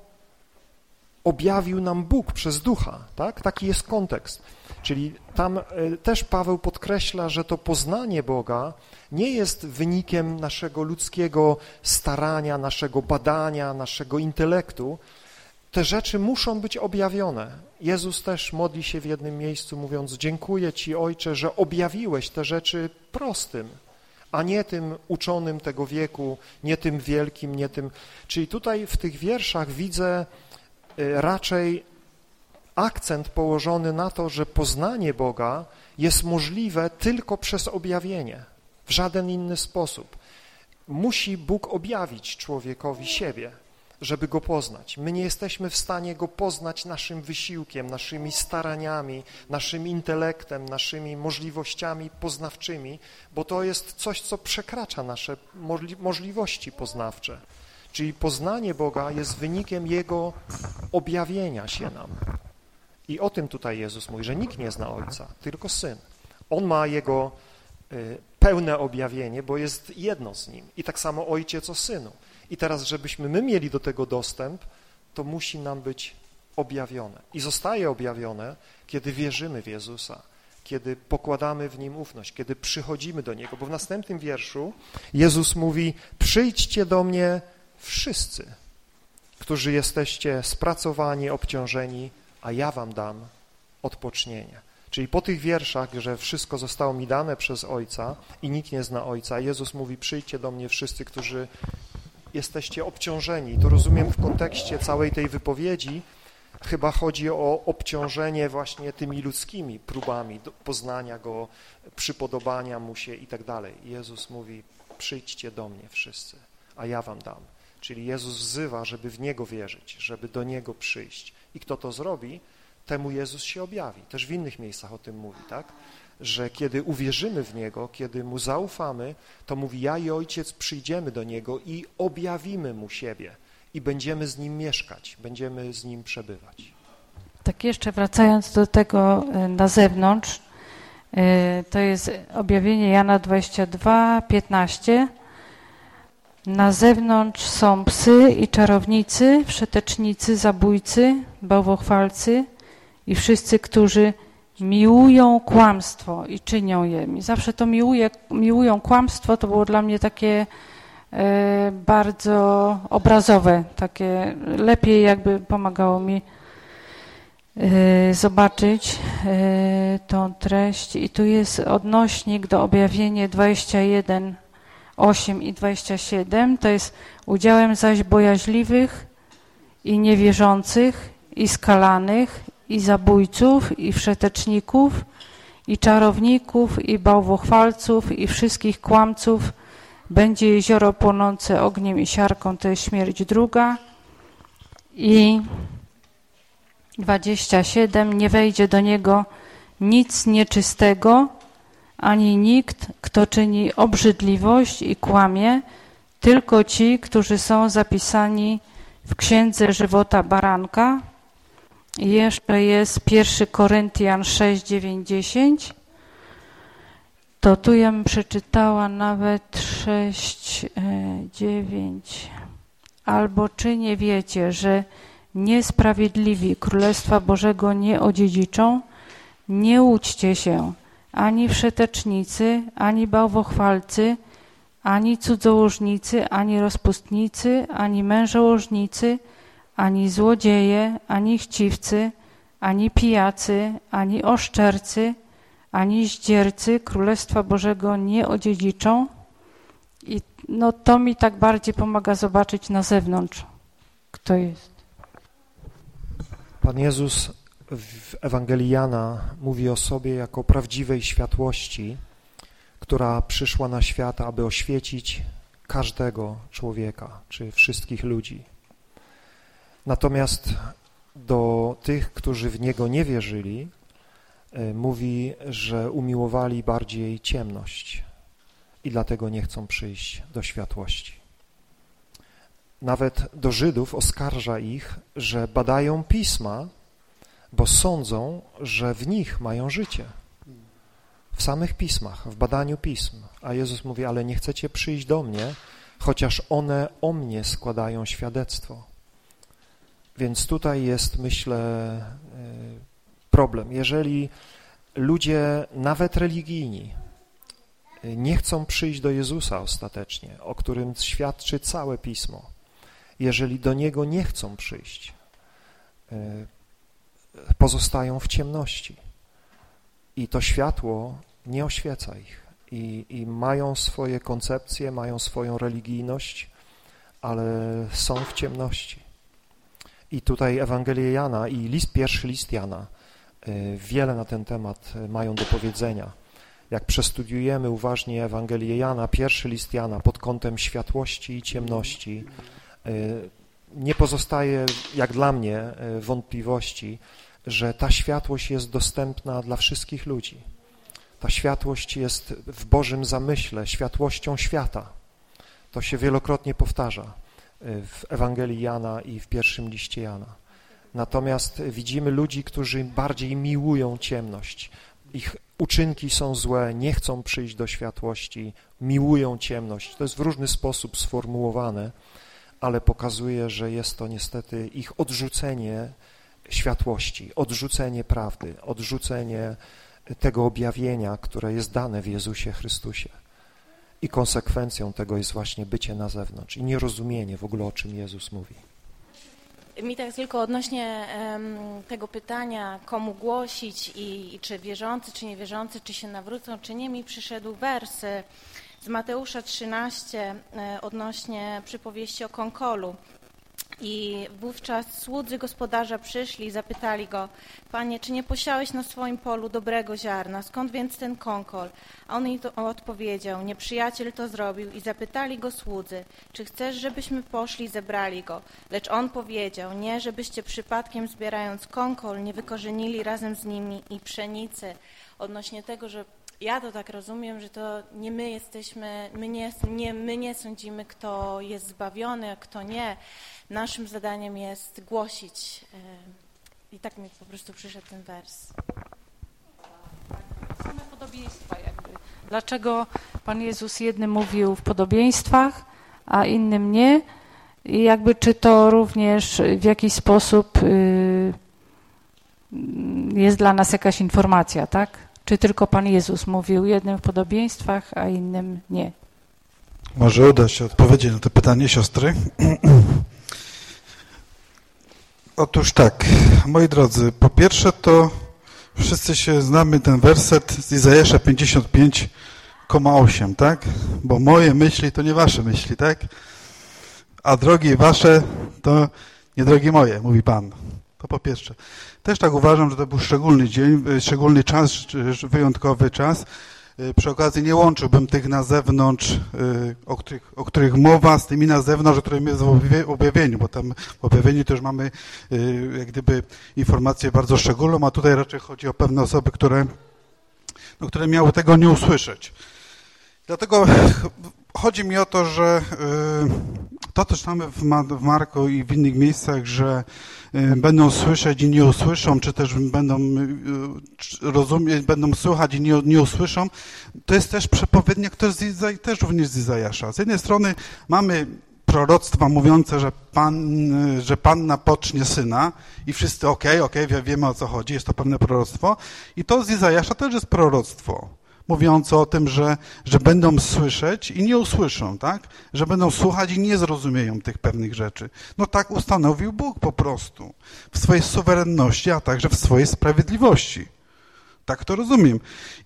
objawił nam Bóg przez ducha, tak? Taki jest kontekst. Czyli tam e, też Paweł podkreśla, że to poznanie Boga nie jest wynikiem naszego ludzkiego starania, naszego badania, naszego intelektu. Te rzeczy muszą być objawione. Jezus też modli się w jednym miejscu, mówiąc: Dziękuję Ci, Ojcze, że objawiłeś te rzeczy prostym, a nie tym uczonym tego wieku, nie tym wielkim, nie tym. Czyli tutaj w tych wierszach widzę y, raczej akcent położony na to, że poznanie Boga jest możliwe tylko przez objawienie, w żaden inny sposób. Musi Bóg objawić człowiekowi siebie, żeby Go poznać. My nie jesteśmy w stanie Go poznać naszym wysiłkiem, naszymi staraniami, naszym intelektem, naszymi możliwościami poznawczymi, bo to jest coś, co przekracza nasze możliwości poznawcze. Czyli poznanie Boga jest wynikiem Jego objawienia się nam. I o tym tutaj Jezus mówi, że nikt nie zna Ojca, tylko Syn. On ma Jego y, pełne objawienie, bo jest jedno z Nim. I tak samo Ojciec o Synu. I teraz, żebyśmy my mieli do tego dostęp, to musi nam być objawione. I zostaje objawione, kiedy wierzymy w Jezusa, kiedy pokładamy w Nim ufność, kiedy przychodzimy do Niego. Bo w następnym wierszu Jezus mówi, przyjdźcie do mnie wszyscy, którzy jesteście spracowani, obciążeni, a ja wam dam odpocznienie. Czyli po tych wierszach, że wszystko zostało mi dane przez Ojca i nikt nie zna Ojca, Jezus mówi, przyjdźcie do mnie wszyscy, którzy jesteście obciążeni. To rozumiem w kontekście całej tej wypowiedzi, chyba chodzi o obciążenie właśnie tymi ludzkimi próbami poznania Go, przypodobania Mu się i tak dalej. Jezus mówi, przyjdźcie do mnie wszyscy, a ja wam dam. Czyli Jezus wzywa, żeby w Niego wierzyć, żeby do Niego przyjść. I kto to zrobi, temu Jezus się objawi. Też w innych miejscach o tym mówi, tak? Że kiedy uwierzymy w Niego, kiedy Mu zaufamy, to mówi, ja i Ojciec przyjdziemy do Niego i objawimy Mu siebie i będziemy z Nim mieszkać, będziemy z Nim przebywać. Tak jeszcze wracając do tego e, na zewnątrz, e, to jest objawienie Jana 22, 15. Na zewnątrz są psy i czarownicy, wszetecznicy, zabójcy, bałwochwalcy i wszyscy, którzy miłują kłamstwo i czynią je. I zawsze to miłuje, miłują kłamstwo, to było dla mnie takie e, bardzo obrazowe, takie lepiej jakby pomagało mi e, zobaczyć e, tą treść. I tu jest odnośnik do objawienia 21, 8 i 27, to jest udziałem zaś bojaźliwych i niewierzących i skalanych i zabójców i wszeteczników i czarowników i bałwochwalców i wszystkich kłamców będzie jezioro płonące ogniem i siarką, to jest śmierć druga i 27, nie wejdzie do niego nic nieczystego, ani nikt, kto czyni obrzydliwość i kłamie, tylko ci, którzy są zapisani w Księdze Żywota Baranka. Jeszcze jest 1 Koryntian 6, 9, 10. To tu ja bym przeczytała nawet 6, 9. E, Albo czy nie wiecie, że niesprawiedliwi Królestwa Bożego nie odziedziczą? Nie łudźcie się ani wszetecznicy, ani bałwochwalcy, ani cudzołożnicy, ani rozpustnicy, ani mężołożnicy, ani złodzieje, ani chciwcy, ani pijacy, ani oszczercy, ani zdziercy Królestwa Bożego nie odziedziczą. I no to mi tak bardziej pomaga zobaczyć na zewnątrz, kto jest. Pan Jezus w Ewangelii Jana mówi o sobie jako prawdziwej światłości, która przyszła na świat, aby oświecić każdego człowieka, czy wszystkich ludzi. Natomiast do tych, którzy w Niego nie wierzyli, e, mówi, że umiłowali bardziej ciemność i dlatego nie chcą przyjść do światłości. Nawet do Żydów oskarża ich, że badają pisma, bo sądzą, że w nich mają życie. W samych pismach, w badaniu pism. A Jezus mówi, ale nie chcecie przyjść do mnie, chociaż one o mnie składają świadectwo. Więc tutaj jest, myślę, e, problem. Jeżeli ludzie, nawet religijni, nie chcą przyjść do Jezusa ostatecznie, o którym świadczy całe Pismo, jeżeli do Niego nie chcą przyjść, e, pozostają w ciemności i to światło nie oświeca ich i, i mają swoje koncepcje, mają swoją religijność, ale są w ciemności. I tutaj Ewangelia Jana i list, pierwszy list Jana e, wiele na ten temat e, mają do powiedzenia. Jak przestudiujemy uważnie Ewangelię Jana, pierwszy list Jana pod kątem światłości i ciemności, e, nie pozostaje, jak dla mnie, wątpliwości, że ta światłość jest dostępna dla wszystkich ludzi. Ta światłość jest w Bożym zamyśle, światłością świata. To się wielokrotnie powtarza w Ewangelii Jana i w pierwszym liście Jana. Natomiast widzimy ludzi, którzy bardziej miłują ciemność. Ich uczynki są złe, nie chcą przyjść do światłości, miłują ciemność. To jest w różny sposób sformułowane, ale pokazuje, że jest to niestety ich odrzucenie światłości, odrzucenie prawdy, odrzucenie tego objawienia, które jest dane w Jezusie Chrystusie. I konsekwencją tego jest właśnie bycie na zewnątrz i nierozumienie w ogóle, o czym Jezus mówi. Mi tak tylko odnośnie um, tego pytania, komu głosić i, i, czy wierzący, czy niewierzący, czy się nawrócą, czy nie, mi przyszedł wers z Mateusza 13 e, odnośnie przypowieści o konkolu. I wówczas słudzy gospodarza przyszli i zapytali go, Panie, czy nie posiałeś na swoim polu dobrego ziarna, skąd więc ten konkol? A on im odpowiedział, nieprzyjaciel to zrobił i zapytali go słudzy, czy chcesz, żebyśmy poszli i zebrali go? Lecz on powiedział, nie, żebyście przypadkiem zbierając konkol nie wykorzenili razem z nimi i pszenicy. Odnośnie tego, że ja to tak rozumiem, że to nie my jesteśmy, my nie, nie, my nie sądzimy, kto jest zbawiony, a kto nie. Naszym zadaniem jest głosić. I tak mi po prostu przyszedł ten wers. Same podobieństwa jakby. Dlaczego Pan Jezus jednym mówił w podobieństwach, a innym nie? I jakby czy to również w jakiś sposób y, jest dla nas jakaś informacja, tak? Czy tylko Pan Jezus mówił jednym w podobieństwach, a innym nie? Może uda się odpowiedzieć na to pytanie siostry. Otóż tak, moi drodzy, po pierwsze to wszyscy się znamy ten werset z Izajasza 55,8, tak? Bo moje myśli to nie wasze myśli, tak? A drogi wasze to nie drogi moje, mówi Pan. To po pierwsze. Też tak uważam, że to był szczególny dzień, szczególny czas, wyjątkowy czas, Y, przy okazji nie łączyłbym tych na zewnątrz, y, o których, o których mowa, z tymi na zewnątrz, o których jest w objawieniu, bo tam w objawieniu też mamy jak gdyby informację bardzo szczególną, a tutaj raczej chodzi o pewne osoby, które, no, które miały tego nie usłyszeć. Dlatego chodzi mi o to, że to też mamy w Marku i w innych miejscach, że Y, będą słyszeć i nie usłyszą, czy też będą y, rozumieć, będą słuchać i nie, nie usłyszą. To jest też przepowiednia, która jest też również z Izajasza. Z jednej strony mamy proroctwa mówiące, że, pan, y, że Panna pocznie syna i wszyscy okej, okay, okej, okay, wiemy o co chodzi, jest to pewne proroctwo. I to z Izajasza też jest proroctwo mówiące o tym, że, że będą słyszeć i nie usłyszą, tak? Że będą słuchać i nie zrozumieją tych pewnych rzeczy. No tak ustanowił Bóg po prostu w swojej suwerenności, a także w swojej sprawiedliwości. tak to rozumiem.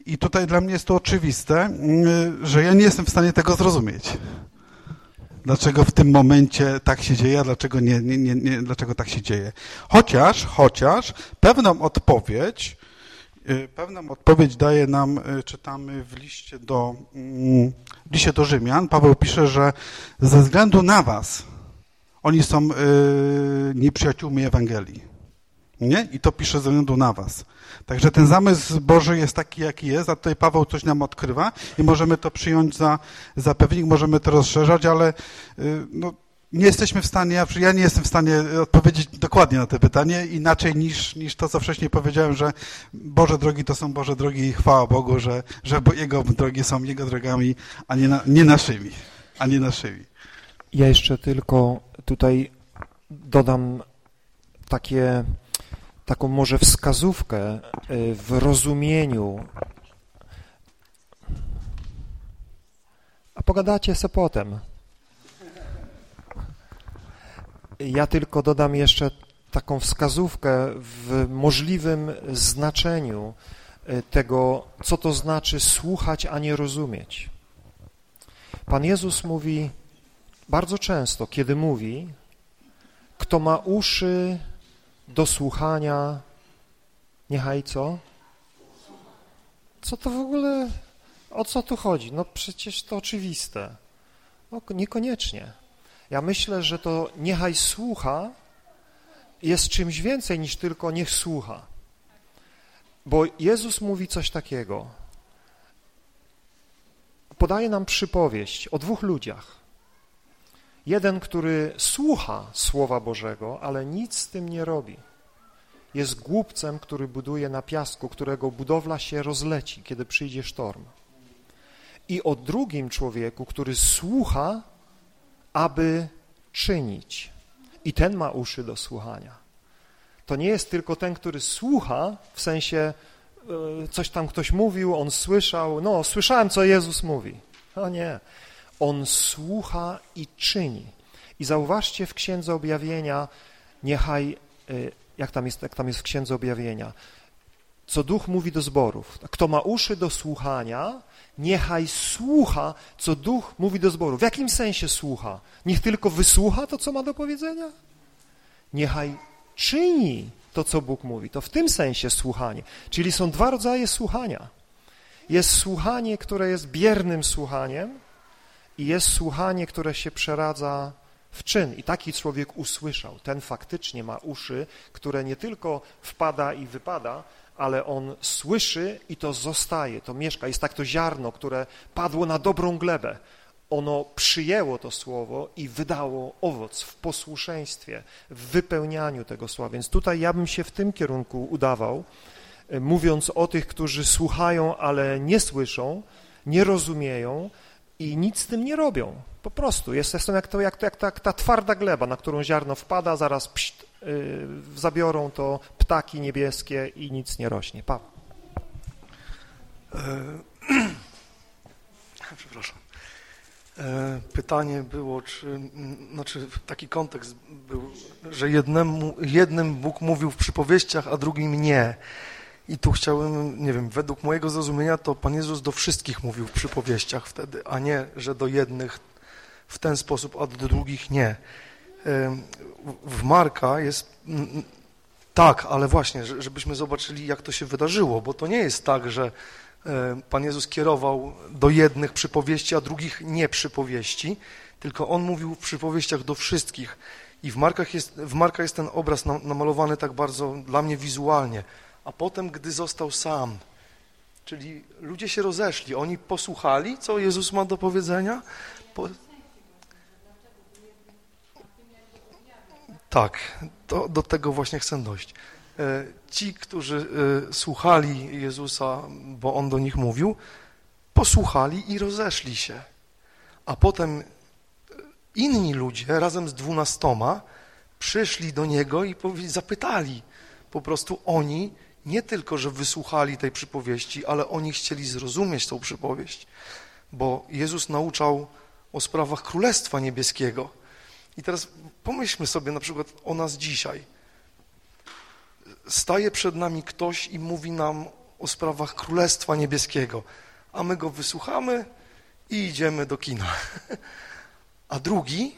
I tutaj dla mnie jest to oczywiste, mm, że ja nie jestem w stanie tego zrozumieć. Dlaczego w tym momencie tak się dzieje, a dlaczego, nie, nie, nie, nie, dlaczego tak się dzieje. Chociaż, chociaż pewną odpowiedź, pewną odpowiedź daje nam, y, czytamy w liście do, mm, w liście do Rzymian, Paweł pisze, że ze względu na was oni są y, nieprzyjaciółmi Ewangelii. Nie? I to pisze ze względu na was. Także ten zamysł Boży jest taki, jaki jest, a tutaj Paweł coś nam odkrywa i możemy to przyjąć za, za pewnik, możemy to rozszerzać, ale y, no, nie jesteśmy w stanie, ja nie jestem w stanie odpowiedzieć dokładnie na to pytanie, inaczej niż, niż to, co wcześniej powiedziałem, że Boże drogi to są Boże drogi i chwała Bogu, że, że Jego drogi są Jego drogami, a nie, na, nie naszymi, a nie naszymi. Ja jeszcze tylko tutaj dodam takie taką może wskazówkę y, w rozumieniu. A pogadacie se potem. Ja tylko dodam jeszcze taką wskazówkę w możliwym znaczeniu y, tego, co to znaczy słuchać, a nie rozumieć. Pan Jezus mówi bardzo często, kiedy mówi, kto ma uszy, do słuchania, niechaj co? Co to w ogóle, o co tu chodzi? No przecież to oczywiste. No, niekoniecznie. Ja myślę, że to niechaj słucha jest czymś więcej niż tylko niech słucha. Bo Jezus mówi coś takiego. Podaje nam przypowieść o dwóch ludziach. Jeden, który słucha Słowa Bożego, ale nic z tym nie robi. Jest głupcem, który buduje na piasku, którego budowla się rozleci, kiedy przyjdzie sztorm. I o drugim człowieku, który słucha, aby czynić. I ten ma uszy do słuchania. To nie jest tylko ten, który słucha, w sensie e, coś tam ktoś mówił, on słyszał, no słyszałem, co Jezus mówi. No nie, on słucha i czyni. I zauważcie w Księdze Objawienia, niechaj, y, jak tam jest, jak tam jest w Księdze Objawienia, co Duch mówi do zborów. Kto ma uszy do słuchania, niechaj słucha, co Duch mówi do zborów. W jakim sensie słucha? Niech tylko wysłucha to, co ma do powiedzenia? Niechaj czyni to, co Bóg mówi. To w tym sensie słuchanie. Czyli są dwa rodzaje słuchania. Jest słuchanie, które jest biernym słuchaniem, i jest słuchanie, które się przeradza w czyn. I taki człowiek usłyszał. Ten faktycznie ma uszy, które nie tylko wpada i wypada, ale on słyszy i to zostaje, to mieszka. Jest tak to ziarno, które padło na dobrą glebę. Ono przyjęło to słowo i wydało owoc w posłuszeństwie, w wypełnianiu tego słowa. Więc tutaj ja bym się w tym kierunku udawał, mówiąc o tych, którzy słuchają, ale nie słyszą, nie rozumieją, i nic z tym nie robią. Po prostu jest, jestem jak, to, jak, to, jak ta, ta twarda gleba, na którą ziarno wpada, zaraz pszt, zabiorą to ptaki niebieskie i nic nie rośnie. Paweł. Przepraszam. E, pytanie było, czy, znaczy taki kontekst był, że jednemu, jednym Bóg mówił w przypowieściach, a drugim nie. I tu chciałem, nie wiem, według mojego zrozumienia to Pan Jezus do wszystkich mówił w przypowieściach wtedy, a nie, że do jednych w ten sposób, a do drugich nie. W Marka jest tak, ale właśnie, żebyśmy zobaczyli, jak to się wydarzyło, bo to nie jest tak, że Pan Jezus kierował do jednych przypowieści, a drugich nie przypowieści, tylko On mówił w przypowieściach do wszystkich. I w Markach jest, w Marka jest ten obraz namalowany tak bardzo dla mnie wizualnie – a potem, gdy został sam, czyli ludzie się rozeszli, oni posłuchali, co Jezus ma do powiedzenia. Po... Tak, to, do tego właśnie chcę dojść. E, ci, którzy e, słuchali Jezusa, bo On do nich mówił, posłuchali i rozeszli się. A potem inni ludzie razem z dwunastoma przyszli do Niego i zapytali po prostu oni, nie tylko, że wysłuchali tej przypowieści, ale oni chcieli zrozumieć tą przypowieść, bo Jezus nauczał o sprawach Królestwa Niebieskiego. I teraz pomyślmy sobie na przykład o nas dzisiaj. Staje przed nami ktoś i mówi nam o sprawach Królestwa Niebieskiego, a my go wysłuchamy i idziemy do kina. A drugi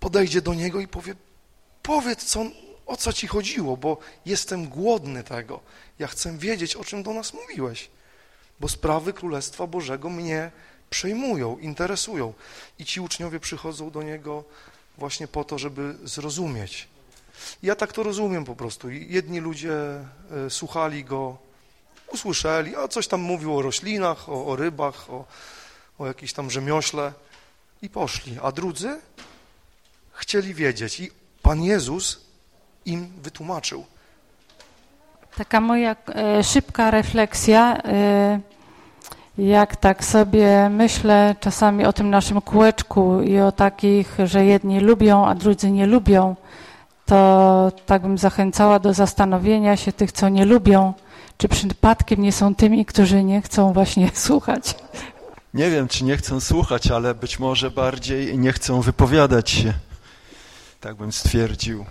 podejdzie do niego i powie, powiedz, co, o co ci chodziło, bo jestem głodny tego. Ja chcę wiedzieć, o czym do nas mówiłeś, bo sprawy Królestwa Bożego mnie przejmują, interesują. I ci uczniowie przychodzą do niego właśnie po to, żeby zrozumieć. Ja tak to rozumiem po prostu. Jedni ludzie e, słuchali go, usłyszeli, a coś tam mówił o roślinach, o, o rybach, o, o jakimś tam rzemiośle i poszli, a drudzy chcieli wiedzieć i Pan Jezus im wytłumaczył. Taka moja e, szybka refleksja, e, jak tak sobie myślę czasami o tym naszym kółeczku i o takich, że jedni lubią, a drudzy nie lubią, to tak bym zachęcała do zastanowienia się tych, co nie lubią, czy przypadkiem nie są tymi, którzy nie chcą właśnie słuchać. Nie wiem, czy nie chcą słuchać, ale być może bardziej nie chcą wypowiadać się. Tak bym stwierdził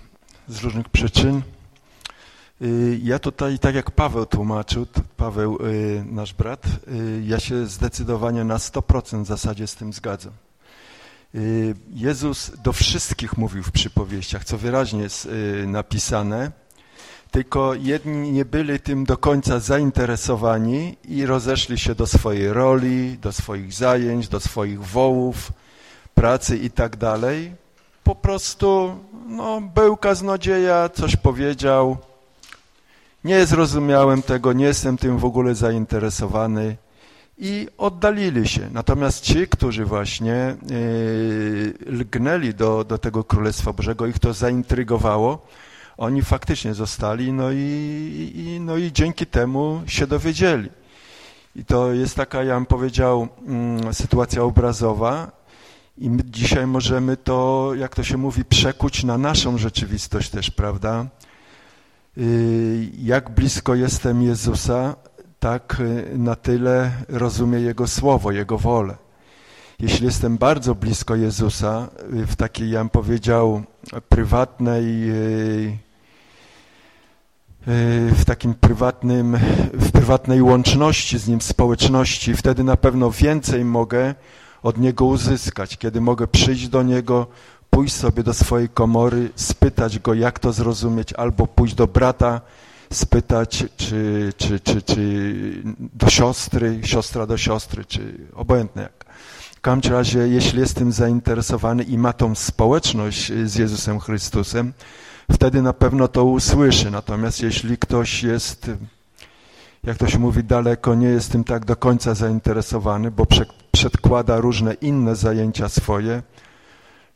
z różnych przyczyn. Y, ja tutaj, tak jak Paweł tłumaczył, Paweł, y, nasz brat, y, ja się zdecydowanie na 100% w zasadzie z tym zgadzam. Jezus do wszystkich mówił w przypowieściach, co wyraźnie jest napisane, tylko jedni nie byli tym do końca zainteresowani i rozeszli się do swojej roli, do swoich zajęć, do swoich wołów, pracy i tak dalej. Po prostu no, był kaznodzieja, coś powiedział, nie zrozumiałem tego, nie jestem tym w ogóle zainteresowany i oddalili się. Natomiast ci, którzy właśnie yy, lgnęli do, do tego Królestwa Bożego, ich to zaintrygowało, oni faktycznie zostali, no i, i, no i dzięki temu się dowiedzieli. I to jest taka, ja bym powiedział, mm, sytuacja obrazowa i my dzisiaj możemy to, jak to się mówi, przekuć na naszą rzeczywistość też, prawda? Y, jak blisko jestem Jezusa, tak y, na tyle rozumiem Jego Słowo, Jego wolę. Jeśli jestem bardzo blisko Jezusa, y, w takiej, ja bym powiedział, prywatnej, w takim prywatnym, w prywatnej łączności z Nim, społeczności, wtedy na pewno więcej mogę od Niego uzyskać, kiedy mogę przyjść do Niego, pójść sobie do swojej komory, spytać go, jak to zrozumieć, albo pójść do brata, spytać, czy, czy, czy, czy do siostry, siostra do siostry, czy obojętne jak. W każdym razie, jeśli jestem zainteresowany i ma tą społeczność z Jezusem Chrystusem, wtedy na pewno to usłyszy. Natomiast jeśli ktoś jest, jak to się mówi, daleko, nie jest tym tak do końca zainteresowany, bo przedkłada różne inne zajęcia swoje,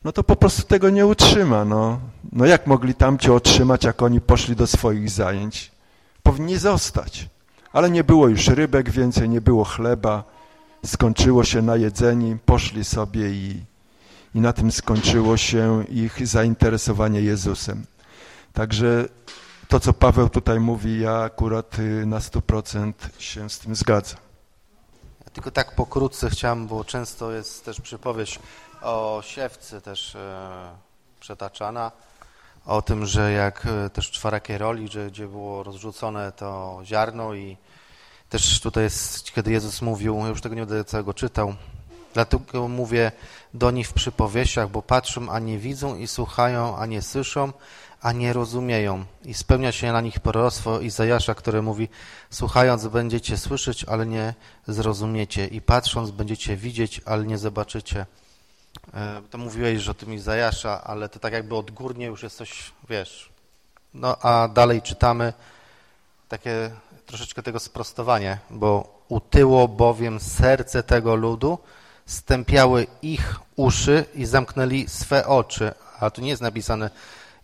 no to po prostu tego nie utrzyma. No, no jak mogli tamci otrzymać, jak oni poszli do swoich zajęć? Powinni zostać. Ale nie było już rybek więcej, nie było chleba, skończyło się na jedzeni, poszli sobie i, i na tym skończyło się ich zainteresowanie Jezusem. Także to, co Paweł tutaj mówi, ja akurat y, na 100% się z tym zgadzam. Ja tylko tak pokrótce chciałem, bo często jest też przypowieść o siewcy też e, przetaczana, o tym, że jak e, też w roli, że gdzie było rozrzucone to ziarno i też tutaj jest, kiedy Jezus mówił, ja już tego nie będę całego czytał, dlatego mówię do nich w przypowieściach, bo patrzą, a nie widzą i słuchają, a nie słyszą, a nie rozumieją. I spełnia się na nich proroctwo Izajasza, które mówi, słuchając będziecie słyszeć, ale nie zrozumiecie i patrząc będziecie widzieć, ale nie zobaczycie. E, to mówiłeś że o tym Izajasza, ale to tak jakby odgórnie już jest coś, wiesz. No a dalej czytamy takie troszeczkę tego sprostowanie, bo utyło bowiem serce tego ludu, stępiały ich uszy i zamknęli swe oczy. A tu nie jest napisane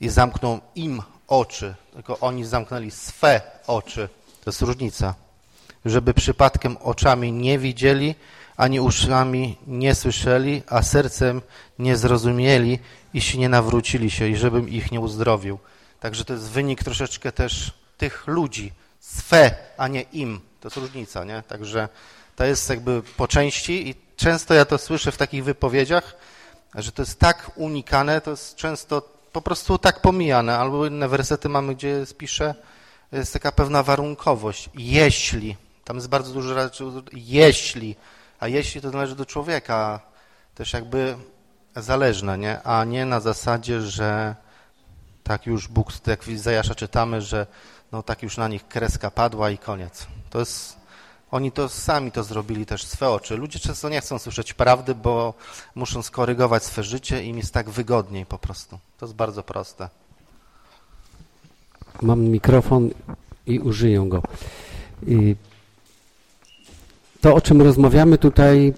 i zamkną im oczy, tylko oni zamknęli swe oczy. To jest różnica. Żeby przypadkiem oczami nie widzieli, ani uszami nie słyszeli, a sercem nie zrozumieli i się nie nawrócili się i żebym ich nie uzdrowił. Także to jest wynik troszeczkę też tych ludzi, swe, a nie im. To jest różnica, nie? Także to jest jakby po części i często ja to słyszę w takich wypowiedziach, że to jest tak unikane, to jest często po prostu tak pomijane, albo inne wersety mamy, gdzie spiszę, jest taka pewna warunkowość. Jeśli, tam jest bardzo dużo jeśli, a jeśli to należy do człowieka, też jakby zależne, nie? a nie na zasadzie, że tak już Bóg, jak w Izajasza czytamy, że no tak już na nich kreska padła i koniec. To jest, oni to sami to zrobili też swe oczy. Ludzie często nie chcą słyszeć prawdy, bo muszą skorygować swe życie i im jest tak wygodniej po prostu. To jest bardzo proste. Mam mikrofon i użyję go. To, o czym rozmawiamy tutaj,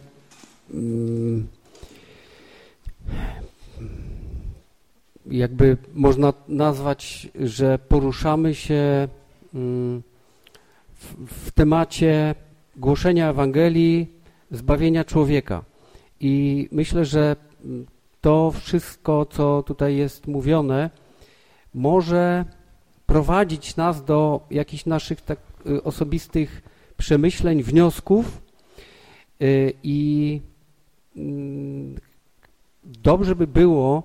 mm, jakby można nazwać, że poruszamy się mm, w, temacie głoszenia Ewangelii, zbawienia człowieka. I myślę, że to wszystko, co tutaj jest mówione, może prowadzić nas do jakichś naszych tak y, osobistych przemyśleń, wniosków y, i mm, dobrze by było,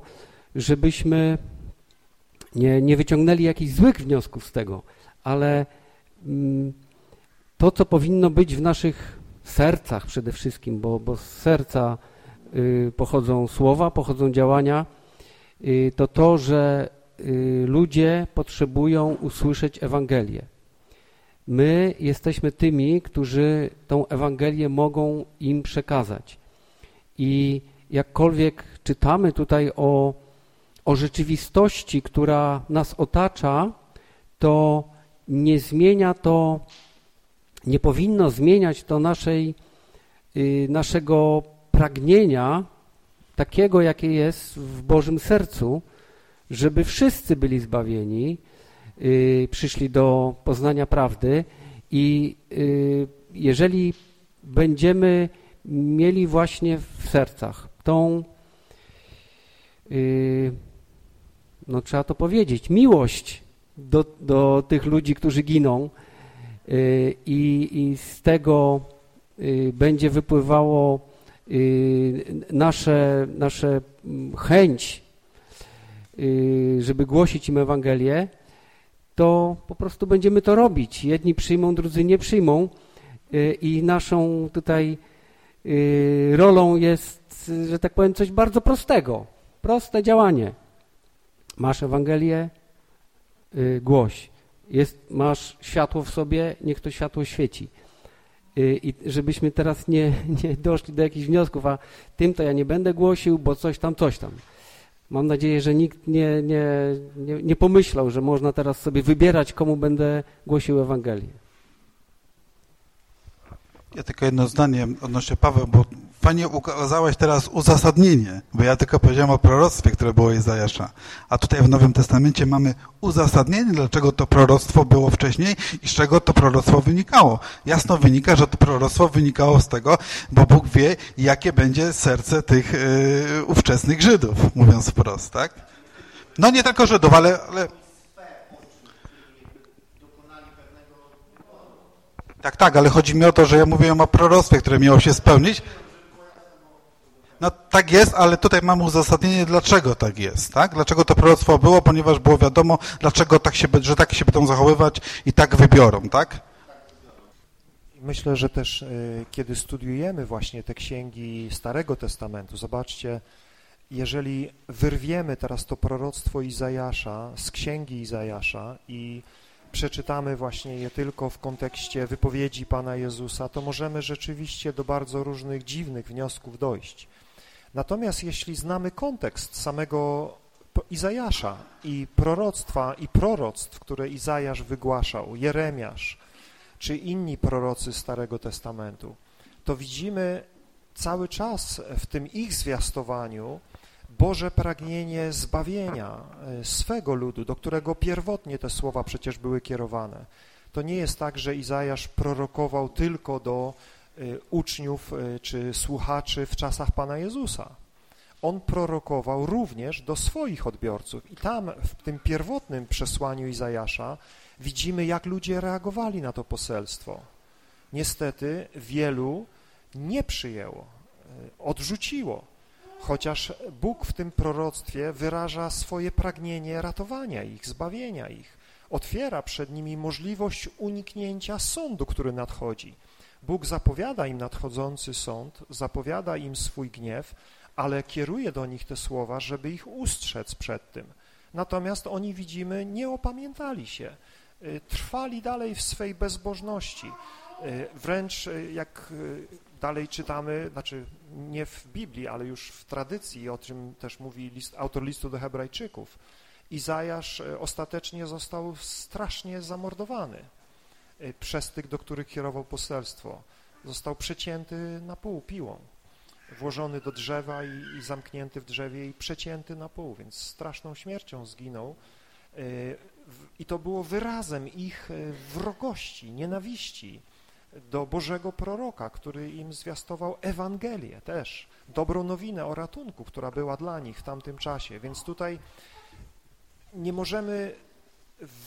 żebyśmy nie, nie wyciągnęli jakichś złych wniosków z tego, ale mm, to, co powinno być w naszych sercach przede wszystkim, bo, bo z serca y, pochodzą słowa, pochodzą działania, y, to to, że ludzie potrzebują usłyszeć Ewangelię. My jesteśmy tymi, którzy tą Ewangelię mogą im przekazać. I jakkolwiek czytamy tutaj o, o rzeczywistości, która nas otacza, to nie zmienia to, nie powinno zmieniać to naszej, y, naszego pragnienia, takiego, jakie jest w Bożym sercu, żeby wszyscy byli zbawieni, przyszli do poznania prawdy i y, jeżeli będziemy mieli właśnie w sercach tą, no trzeba to powiedzieć, miłość do, do tych ludzi, którzy giną i, i z tego będzie wypływało nasze, nasze chęć, żeby głosić im Ewangelię, to po prostu będziemy to robić. Jedni przyjmą, drudzy nie przyjmą i naszą tutaj rolą jest, że tak powiem, coś bardzo prostego. Proste działanie. Masz Ewangelię, głoś. Jest, masz światło w sobie, niech to światło świeci. I żebyśmy teraz nie, nie doszli do jakichś wniosków, a tym to ja nie będę głosił, bo coś tam, coś tam. Mam nadzieję, że nikt nie, nie, nie, nie pomyślał, że można teraz sobie wybierać, komu będę głosił Ewangelię. Ja tylko jedno zdanie odnośnie Paweł, bo Panie ukazałeś teraz uzasadnienie, bo ja tylko powiedziałem o proroctwie, które było Izajasza. A tutaj w Nowym Testamencie mamy uzasadnienie, dlaczego to proroctwo było wcześniej i z czego to proroctwo wynikało. Jasno wynika, że to proroctwo wynikało z tego, bo Bóg wie, jakie będzie serce tych yy, ówczesnych Żydów, mówiąc wprost, tak? No nie tylko Żydów, ale, ale Tak, tak, ale chodzi mi o to, że ja mówiłem o proroctwie, które miało się spełnić. No tak jest, ale tutaj mamy uzasadnienie, dlaczego tak jest, tak? Dlaczego to proroctwo było, ponieważ było wiadomo, dlaczego tak się, że tak się będą zachowywać i tak wybiorą, tak? Myślę, że też y, kiedy studiujemy właśnie te księgi Starego Testamentu, zobaczcie, jeżeli wyrwiemy teraz to proroctwo Izajasza z księgi Izajasza i przeczytamy właśnie je tylko w kontekście wypowiedzi Pana Jezusa, to możemy rzeczywiście do bardzo różnych dziwnych wniosków dojść. Natomiast jeśli znamy kontekst samego Izajasza i proroctwa i proroctw, które Izajasz wygłaszał, Jeremiasz czy inni prorocy Starego Testamentu, to widzimy cały czas w tym ich zwiastowaniu Boże pragnienie zbawienia e, swego ludu, do którego pierwotnie te słowa przecież były kierowane. To nie jest tak, że Izajasz prorokował tylko do uczniów e, czy słuchaczy w czasach Pana Jezusa. On prorokował również do swoich odbiorców i tam w tym pierwotnym przesłaniu Izajasza widzimy, jak ludzie reagowali na to poselstwo. Niestety wielu nie przyjęło, odrzuciło chociaż Bóg w tym proroctwie wyraża swoje pragnienie ratowania ich, zbawienia ich, otwiera przed nimi możliwość uniknięcia sądu, który nadchodzi. Bóg zapowiada im nadchodzący sąd, zapowiada im swój gniew, ale kieruje do nich te słowa, żeby ich ustrzec przed tym. Natomiast oni, widzimy, nie opamiętali się, y, trwali dalej w swej bezbożności. Y, wręcz y, jak dalej czytamy, znaczy nie w Biblii, ale już w tradycji, o czym też mówi list, autor listu do hebrajczyków, Izajasz ostatecznie został strasznie zamordowany przez tych, do których kierował poselstwo. Został przecięty na pół piłą włożony do drzewa i, i, zamknięty w drzewie i przecięty na pół, więc straszną śmiercią zginął. E, I to było wyrazem ich e, wrogości, nienawiści do Bożego proroka, który im zwiastował Ewangelię też, dobrą nowinę o ratunku, która była dla nich w tamtym czasie. Więc tutaj nie możemy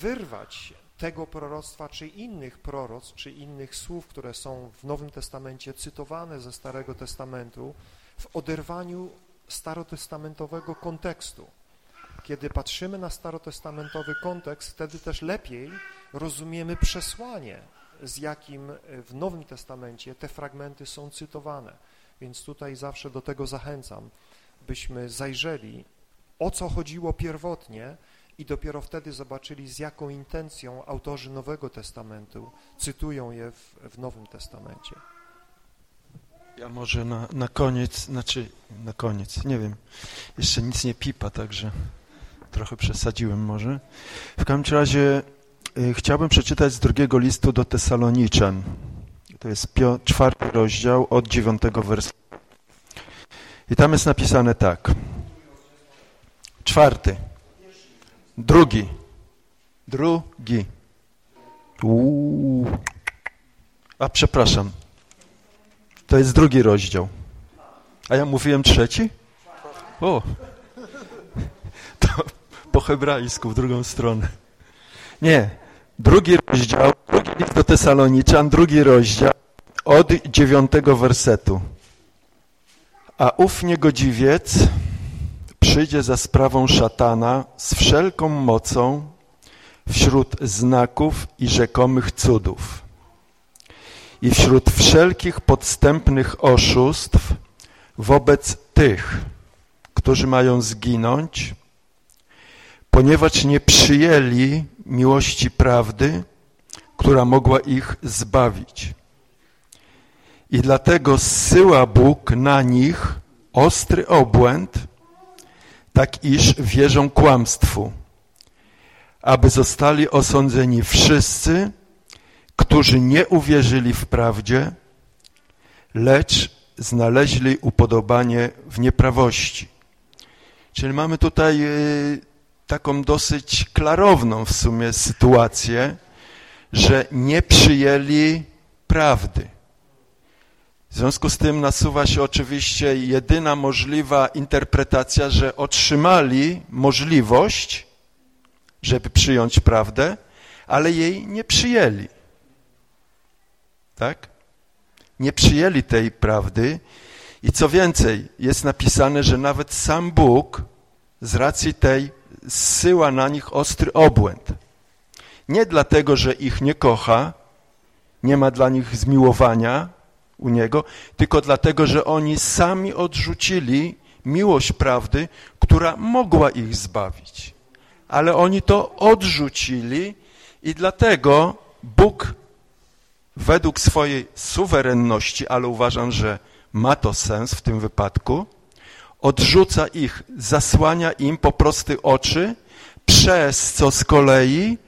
wyrwać tego proroctwa, czy innych proroc, czy innych słów, które są w Nowym Testamencie cytowane ze Starego Testamentu, w oderwaniu starotestamentowego kontekstu. Kiedy patrzymy na starotestamentowy kontekst, wtedy też lepiej rozumiemy przesłanie, z jakim w Nowym Testamencie te fragmenty są cytowane. Więc tutaj zawsze do tego zachęcam, byśmy zajrzeli, o co chodziło pierwotnie, i dopiero wtedy zobaczyli, z jaką intencją autorzy Nowego Testamentu cytują je w, w Nowym Testamencie. Ja może na, na koniec, znaczy na koniec, nie wiem, jeszcze nic nie pipa, także trochę przesadziłem może. W każdym razie y, chciałbym przeczytać z drugiego listu do Tesaloniczan. To jest czwarty rozdział od dziewiątego wersu. I tam jest napisane tak. Czwarty. Drugi. Drugi. Uuu. A przepraszam. To jest drugi rozdział. A ja mówiłem trzeci? O. To po hebrajsku, w drugą stronę. Nie. Drugi rozdział, drugi list do Tesaloniczan, drugi rozdział od dziewiątego wersetu. A ów niegodziwiec przyjdzie za sprawą szatana z wszelką mocą wśród znaków i rzekomych cudów i wśród wszelkich podstępnych oszustw wobec tych, którzy mają zginąć, ponieważ nie przyjęli miłości prawdy, która mogła ich zbawić. I dlatego zsyła Bóg na nich ostry obłęd, tak iż wierzą kłamstwu, aby zostali osądzeni wszyscy, którzy nie uwierzyli w prawdzie, lecz znaleźli upodobanie w nieprawości. Czyli mamy tutaj y, taką dosyć klarowną w sumie sytuację, że nie przyjęli prawdy. W związku z tym nasuwa się oczywiście jedyna możliwa interpretacja, że otrzymali możliwość, żeby przyjąć prawdę, ale jej nie przyjęli. Tak? Nie przyjęli tej prawdy i co więcej, jest napisane, że nawet sam Bóg z racji tej zsyła na nich ostry obłęd. Nie dlatego, że ich nie kocha, nie ma dla nich zmiłowania, u Niego, tylko dlatego, że oni sami odrzucili miłość prawdy, która mogła ich zbawić. Ale oni to odrzucili i dlatego Bóg według swojej suwerenności, ale uważam, że ma to sens w tym wypadku, odrzuca ich, zasłania im po prostu oczy, przez co z kolei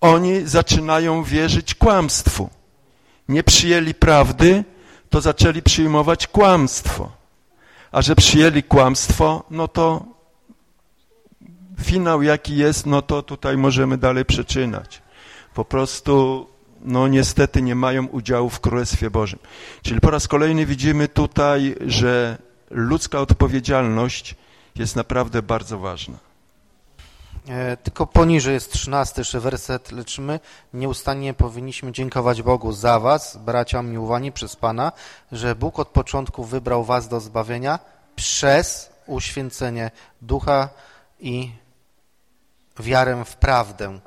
oni zaczynają wierzyć kłamstwu. Nie przyjęli prawdy, to zaczęli przyjmować kłamstwo. A że przyjęli kłamstwo, no to finał jaki jest, no to tutaj możemy dalej przeczynać. Po prostu, no niestety nie mają udziału w Królestwie Bożym. Czyli po raz kolejny widzimy tutaj, że ludzka odpowiedzialność jest naprawdę bardzo ważna. E, tylko poniżej jest trzynasty werset, lecz my nieustannie powinniśmy dziękować Bogu za was, bracia miłowani przez Pana, że Bóg od początku wybrał was do zbawienia przez uświęcenie ducha i wiarę w prawdę.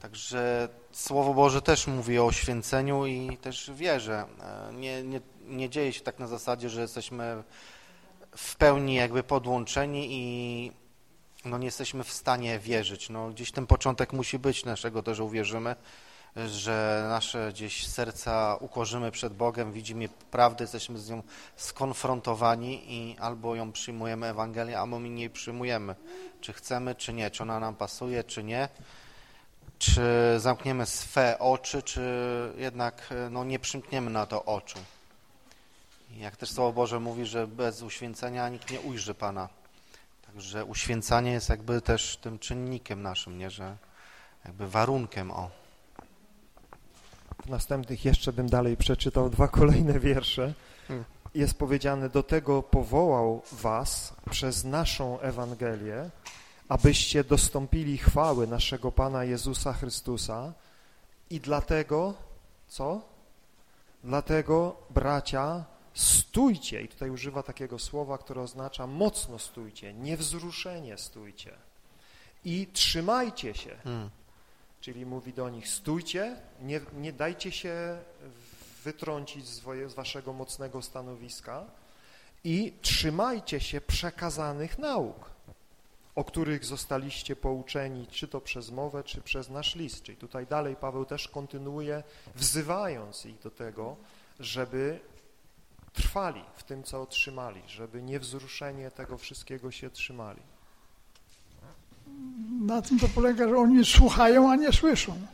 Także Słowo Boże też mówi o święceniu i też wierze. Nie, nie, nie dzieje się tak na zasadzie, że jesteśmy w pełni jakby podłączeni i no nie jesteśmy w stanie wierzyć. No, gdzieś ten początek musi być naszego też uwierzymy, że nasze gdzieś serca ukorzymy przed Bogiem, widzimy prawdę, jesteśmy z nią skonfrontowani i albo ją przyjmujemy Ewangelię, albo my nie przyjmujemy. Czy chcemy, czy nie, czy ona nam pasuje, czy nie. Czy zamkniemy swe oczy, czy jednak no, nie przymkniemy na to oczu. Jak też Słowo Boże mówi, że bez uświęcenia nikt nie ujrzy Pana. Także uświęcanie jest jakby też tym czynnikiem naszym, nie, że jakby warunkiem o. W następnych jeszcze bym dalej przeczytał dwa kolejne wiersze. Hmm. Jest powiedziane, do tego powołał was przez naszą Ewangelię, abyście dostąpili chwały naszego Pana Jezusa Chrystusa i dlatego, co? Dlatego, bracia, stójcie, i tutaj używa takiego słowa, które oznacza mocno stójcie, niewzruszenie stójcie i trzymajcie się. Hmm. Czyli mówi do nich, stójcie, nie, nie dajcie się wytrącić z, z waszego mocnego stanowiska i trzymajcie się przekazanych nauk, o których zostaliście pouczeni, czy to przez mowę, czy przez nasz list. Czyli tutaj dalej Paweł też kontynuuje, wzywając ich do tego, żeby trwali w tym, co otrzymali, żeby niewzruszenie tego wszystkiego się trzymali. Na tym to polega, że oni słuchają, a nie słyszą.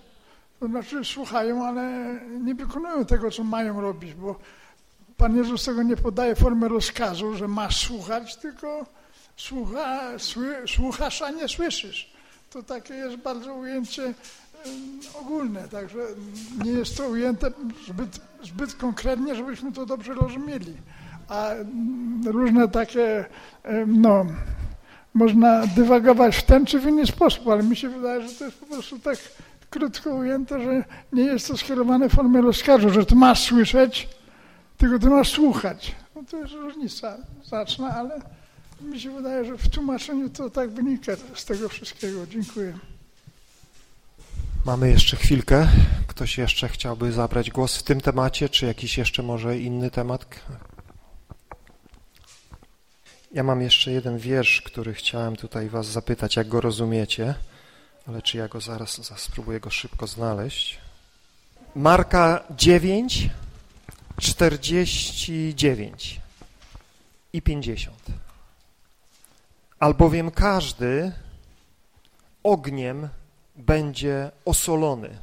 To znaczy słuchają, ale nie wykonują tego, co mają robić, bo Pan Jezus tego nie podaje formy rozkazu, że masz słuchać, tylko słucha, słuchasz, a nie słyszysz. To takie jest bardzo ujęcie ogólne, także nie jest to ujęte zbyt, zbyt konkretnie, żebyśmy to dobrze rozumieli. A różne takie, no, można dywagować w ten czy w inny sposób, ale mi się wydaje, że to jest po prostu tak krótko ujęte, że nie jest to skierowane w formie rozkazu, że ty masz słyszeć, tylko ty masz słuchać. No to jest różnica znaczna, ale mi się wydaje, że w tłumaczeniu to tak wynika z tego wszystkiego. Dziękuję. Mamy jeszcze chwilkę. Ktoś jeszcze chciałby zabrać głos w tym temacie, czy jakiś jeszcze może inny temat? Ja mam jeszcze jeden wiersz, który chciałem tutaj was zapytać, jak go rozumiecie, ale czy ja go zaraz, zaraz spróbuję go szybko znaleźć. Marka 9, 49 i 50. Albowiem każdy ogniem będzie osolony.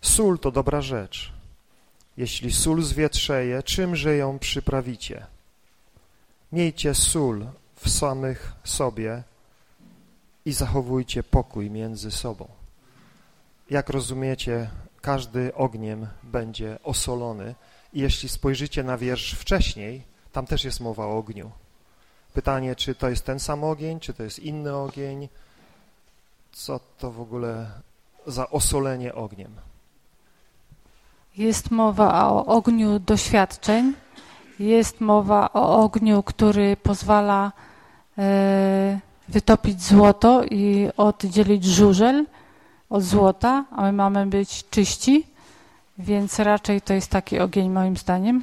Sól to dobra rzecz. Jeśli sól zwietrzeje, czymże ją przyprawicie? Miejcie sól w samych sobie i zachowujcie pokój między sobą. Jak rozumiecie, każdy ogniem będzie osolony. I jeśli spojrzycie na wiersz wcześniej, tam też jest mowa o ogniu. Pytanie, czy to jest ten sam ogień, czy to jest inny ogień, co to w ogóle za osolenie ogniem? Jest mowa o ogniu doświadczeń, jest mowa o ogniu, który pozwala e, wytopić złoto i oddzielić żużel od złota, a my mamy być czyści, więc raczej to jest taki ogień moim zdaniem.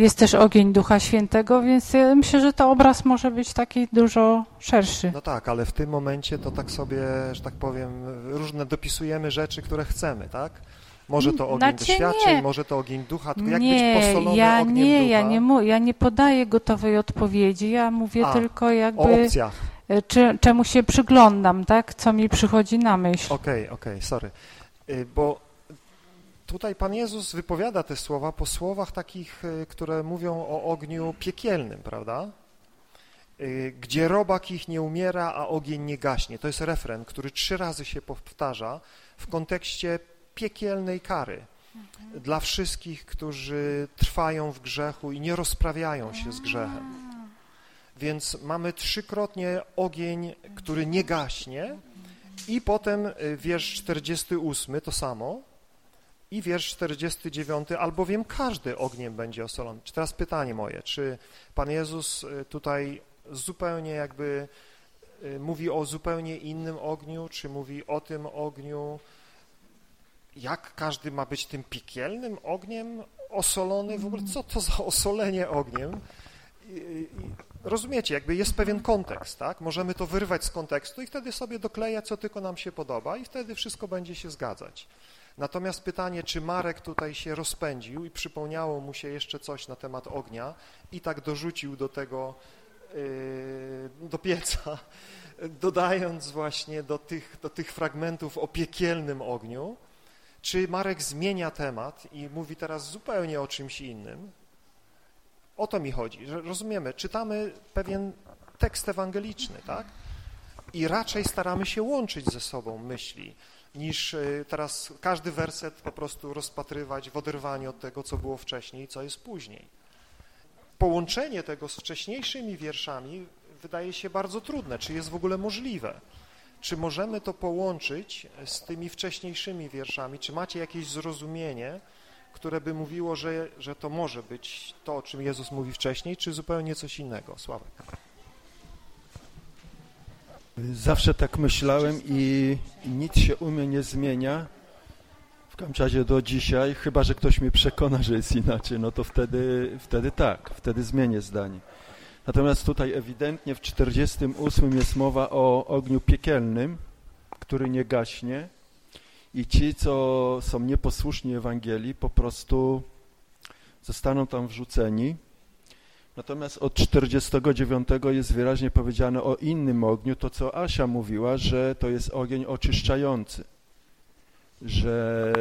Jest też ogień Ducha Świętego, więc myślę, że to obraz może być taki dużo szerszy. No tak, ale w tym momencie to tak sobie, że tak powiem, różne dopisujemy rzeczy, które chcemy, tak? Może to ogień znaczy, doświadczeń, nie. może to ogień ducha, tylko jak nie, być posolony ja, ogniem nie, ducha? Ja nie, ja nie podaję gotowej odpowiedzi, ja mówię A, tylko jakby... O opcjach. E, czy, czemu się przyglądam, tak? Co mi przychodzi na myśl. Okej, okay, okej, okay, sorry. Y, bo tutaj Pan Jezus wypowiada te słowa po słowach takich, y, które mówią o ogniu piekielnym, prawda? Y, gdzie robak ich nie umiera, a ogień nie gaśnie. To jest refren, który trzy razy się powtarza w kontekście piekielnej kary mhm. dla wszystkich, którzy trwają w grzechu i nie rozprawiają się z grzechem. Więc mamy trzykrotnie ogień, który nie gaśnie i potem y, wiersz 48 to samo, i wiersz 49, albowiem każdy ogniem będzie osolony. Czy teraz pytanie moje, czy Pan Jezus y, tutaj zupełnie jakby y, mówi o zupełnie innym ogniu, czy mówi o tym ogniu, jak każdy ma być tym piekielnym ogniem osolony, w ogóle co to za osolenie ogniem? rozumiecie, jakby jest pewien kontekst, tak? Możemy to wyrwać z kontekstu i wtedy sobie doklejać, co tylko nam się podoba i wtedy wszystko będzie się zgadzać. Natomiast pytanie, czy Marek tutaj się rozpędził i przypomniało mu się jeszcze coś na temat ognia i tak dorzucił do tego, yy, do pieca, dodając właśnie do tych, do tych fragmentów o piekielnym ogniu, czy Marek zmienia temat i mówi teraz zupełnie o czymś innym, o to mi chodzi, że rozumiemy, czytamy pewien tekst ewangeliczny, tak? I raczej staramy się łączyć ze sobą myśli, niż e, teraz każdy werset po prostu rozpatrywać w oderwaniu od tego, co było wcześniej i co jest później. Połączenie tego z wcześniejszymi wierszami wydaje się bardzo trudne. Czy jest w ogóle możliwe? Czy możemy to połączyć z tymi wcześniejszymi wierszami? Czy macie jakieś zrozumienie, które by mówiło, że, że to może być to, o czym Jezus mówi wcześniej, czy zupełnie coś innego? Sławek. Zawsze tak myślałem i nic się u mnie nie zmienia, w razie do dzisiaj, chyba, że ktoś mnie przekona, że jest inaczej, no to wtedy, wtedy tak, wtedy zmienię zdanie. Natomiast tutaj ewidentnie w 48 jest mowa o ogniu piekielnym, który nie gaśnie, i ci, co są nieposłuszni Ewangelii, po prostu zostaną tam wrzuceni. Natomiast od 49 jest wyraźnie powiedziane o innym ogniu, to co Asia mówiła, że to jest ogień oczyszczający, że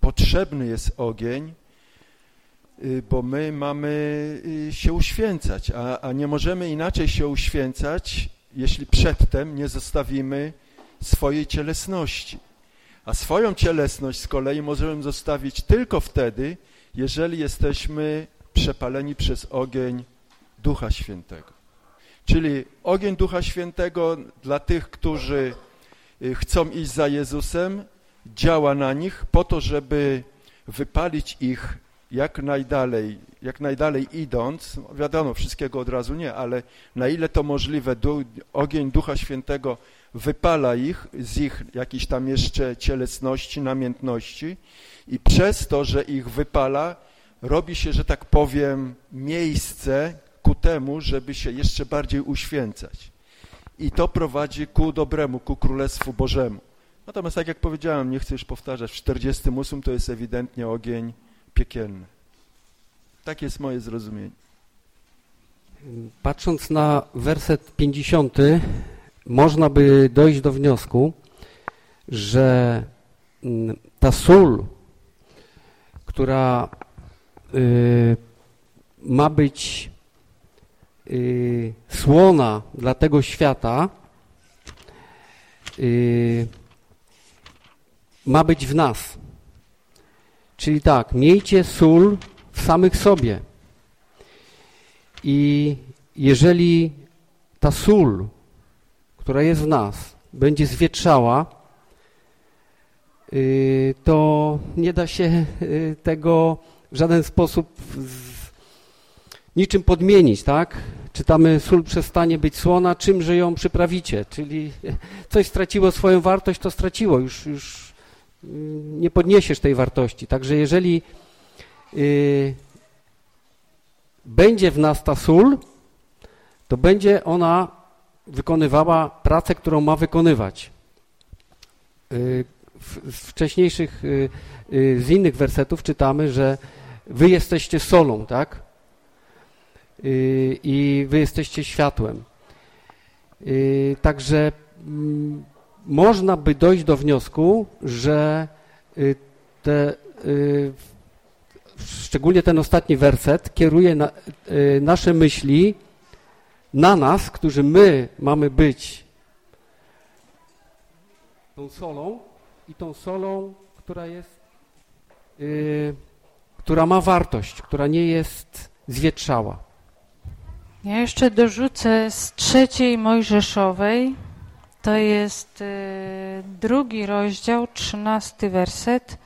potrzebny jest ogień, y, bo my mamy y, się uświęcać, a, a nie możemy inaczej się uświęcać, jeśli przedtem nie zostawimy swojej cielesności. A swoją cielesność z kolei możemy zostawić tylko wtedy, jeżeli jesteśmy przepaleni przez ogień Ducha Świętego. Czyli ogień Ducha Świętego dla tych, którzy y, chcą iść za Jezusem, działa na nich po to, żeby wypalić ich jak najdalej, jak najdalej idąc, no wiadomo, wszystkiego od razu nie, ale na ile to możliwe, ogień Ducha Świętego wypala ich z ich jakiejś tam jeszcze cielesności, namiętności i przez to, że ich wypala, robi się, że tak powiem, miejsce ku temu, żeby się jeszcze bardziej uświęcać. I to prowadzi ku dobremu, ku Królestwu Bożemu. Natomiast tak jak powiedziałem, nie chcę już powtarzać, w 48 to jest ewidentnie ogień piekielny. Tak jest moje zrozumienie. Patrząc na werset 50, można by dojść do wniosku, że mm, ta sól, która ma być y, słona dla tego świata, y, ma być w nas. Czyli tak, miejcie sól w samych sobie. I jeżeli ta sól która jest w nas, będzie zwietrzała, y, to nie da się y, tego w żaden sposób niczym podmienić, tak? Czytamy, sól przestanie być słona, czymże ją przyprawicie, czyli coś straciło swoją wartość, to straciło, już, już y, nie podniesiesz tej wartości. Także jeżeli yy, będzie w nas ta sól, to będzie ona wykonywała pracę, którą ma wykonywać. Y, w wcześniejszych, y, y, z innych wersetów czytamy, że wy jesteście solą, tak? I wy jesteście światłem. Także mm, można by dojść do wniosku, że te, szczególnie ten ostatni werset kieruje na, nasze myśli na nas, którzy my mamy być tą solą i tą solą, która jest, która ma wartość, która nie jest zwietrzała. Ja jeszcze dorzucę z trzeciej Mojżeszowej, to jest yy, drugi rozdział, trzynasty werset.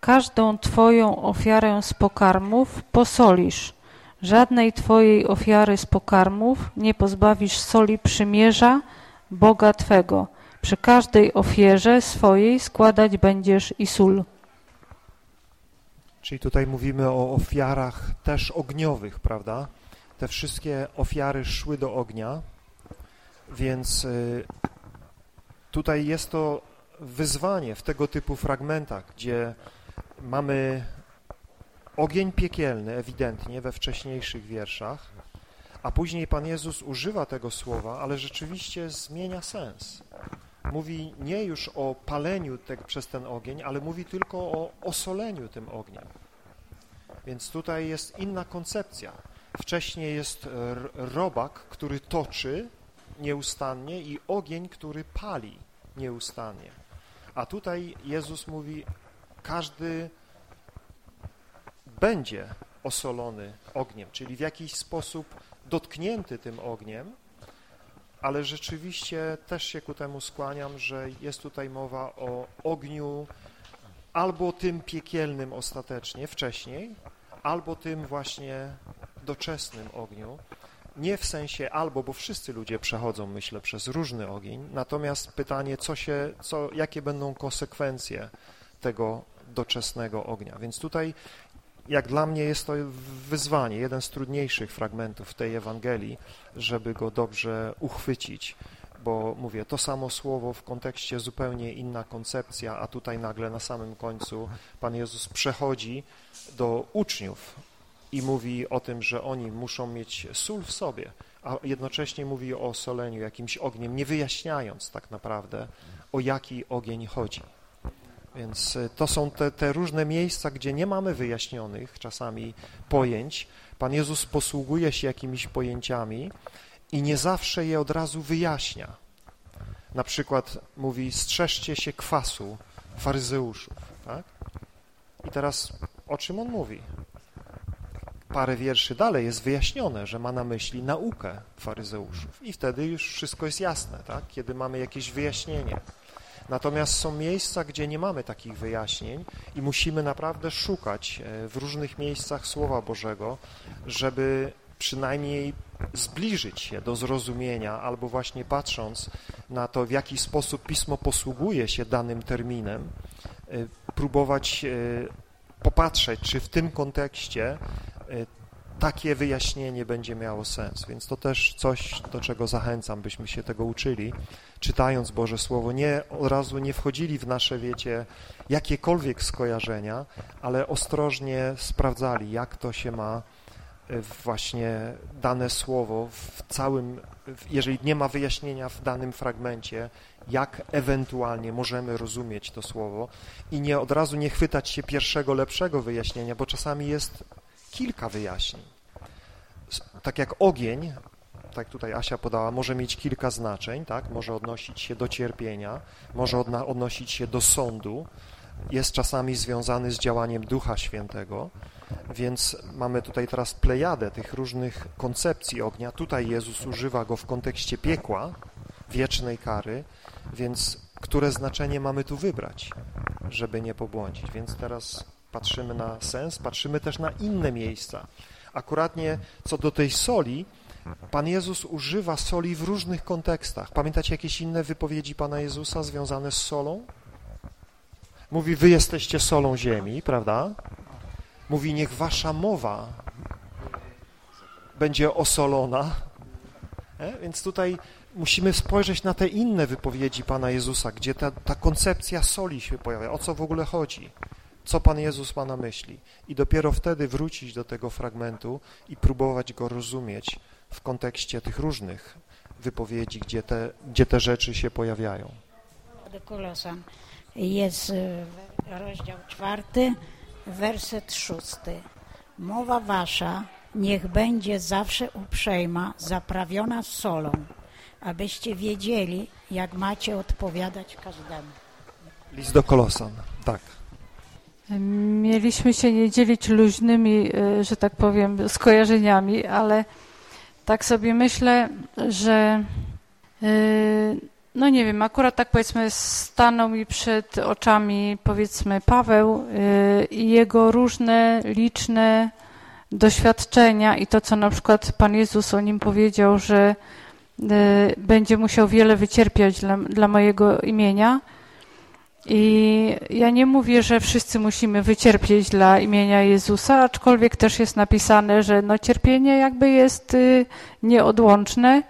Każdą Twoją ofiarę z pokarmów posolisz, żadnej Twojej ofiary z pokarmów nie pozbawisz soli przymierza Boga Twego. Przy każdej ofierze swojej składać będziesz i sól. Czyli tutaj mówimy o ofiarach też ogniowych, prawda? Te wszystkie ofiary szły do ognia, więc y, tutaj jest to wyzwanie w tego typu fragmentach, gdzie mamy ogień piekielny ewidentnie we wcześniejszych wierszach, a później Pan Jezus używa tego słowa, ale rzeczywiście zmienia sens. Mówi nie już o paleniu te, przez ten ogień, ale mówi tylko o osoleniu tym ogniem. Więc tutaj jest inna koncepcja. Wcześniej jest robak, który toczy nieustannie i ogień, który pali nieustannie. A tutaj Jezus mówi, każdy będzie osolony ogniem, czyli w jakiś sposób dotknięty tym ogniem, ale rzeczywiście też się ku temu skłaniam, że jest tutaj mowa o ogniu albo tym piekielnym ostatecznie, wcześniej, albo tym właśnie doczesnym ogniu. Nie w sensie albo, bo wszyscy ludzie przechodzą, myślę, przez różny ogień, natomiast pytanie, co się, co, jakie będą konsekwencje tego doczesnego ognia. Więc tutaj jak dla mnie jest to wyzwanie, jeden z trudniejszych fragmentów tej Ewangelii, żeby go dobrze uchwycić, bo mówię, to samo słowo w kontekście zupełnie inna koncepcja, a tutaj nagle na samym końcu Pan Jezus przechodzi do uczniów i mówi o tym, że oni muszą mieć sól w sobie, a jednocześnie mówi o soleniu jakimś ogniem, nie wyjaśniając tak naprawdę, o jaki ogień chodzi. Więc y, to są te, te różne miejsca, gdzie nie mamy wyjaśnionych czasami pojęć. Pan Jezus posługuje się jakimiś pojęciami i nie zawsze je od razu wyjaśnia. Na przykład mówi, strzeżcie się kwasu faryzeuszów. Tak? I teraz o czym on mówi? Parę wierszy dalej jest wyjaśnione, że ma na myśli naukę faryzeuszów. I wtedy już wszystko jest jasne, tak? kiedy mamy jakieś wyjaśnienie. Natomiast są miejsca, gdzie nie mamy takich wyjaśnień i musimy naprawdę szukać e, w różnych miejscach Słowa Bożego, żeby przynajmniej zbliżyć się do zrozumienia albo właśnie patrząc na to, w jaki sposób Pismo posługuje się danym terminem, e, próbować e, popatrzeć, czy w tym kontekście takie wyjaśnienie będzie miało sens. Więc to też coś, do czego zachęcam, byśmy się tego uczyli, czytając Boże Słowo. Nie od razu nie wchodzili w nasze, wiecie, jakiekolwiek skojarzenia, ale ostrożnie sprawdzali, jak to się ma właśnie dane słowo w całym, jeżeli nie ma wyjaśnienia w danym fragmencie, jak ewentualnie możemy rozumieć to słowo i nie od razu nie chwytać się pierwszego, lepszego wyjaśnienia, bo czasami jest kilka wyjaśnień. Tak jak ogień, tak tutaj Asia podała, może mieć kilka znaczeń, tak? Może odnosić się do cierpienia, może odnosić się do sądu, jest czasami związany z działaniem Ducha Świętego, więc mamy tutaj teraz plejadę tych różnych koncepcji ognia. Tutaj Jezus używa go w kontekście piekła, wiecznej kary, więc które znaczenie mamy tu wybrać, żeby nie pobłądzić. Więc teraz patrzymy na sens, patrzymy też na inne miejsca. Akuratnie co do tej soli, Pan Jezus używa soli w różnych kontekstach. Pamiętacie jakieś inne wypowiedzi Pana Jezusa związane z solą? Mówi, wy jesteście solą ziemi, prawda? Mówi, niech wasza mowa będzie osolona. E? Więc tutaj musimy spojrzeć na te inne wypowiedzi Pana Jezusa, gdzie ta, ta koncepcja soli się pojawia. O co w ogóle chodzi? co Pan Jezus ma na myśli i dopiero wtedy wrócić do tego fragmentu i próbować go rozumieć w kontekście tych różnych wypowiedzi, gdzie te, gdzie te rzeczy się pojawiają. Jest e, rozdział czwarty, werset szósty. Mowa wasza niech będzie zawsze uprzejma, zaprawiona solą, abyście wiedzieli, jak macie odpowiadać każdemu. List do Kolosan, tak. Mieliśmy się nie dzielić luźnymi, e, że tak powiem, skojarzeniami, ale tak sobie myślę, że e, no nie wiem, akurat tak powiedzmy stanął mi przed oczami powiedzmy Paweł e, i jego różne liczne doświadczenia i to, co na przykład Pan Jezus o nim powiedział, że y, będzie musiał wiele wycierpieć dla, dla mojego imienia. I ja nie mówię, że wszyscy musimy wycierpieć dla imienia Jezusa, aczkolwiek też jest napisane, że no cierpienie jakby jest y, nieodłączne.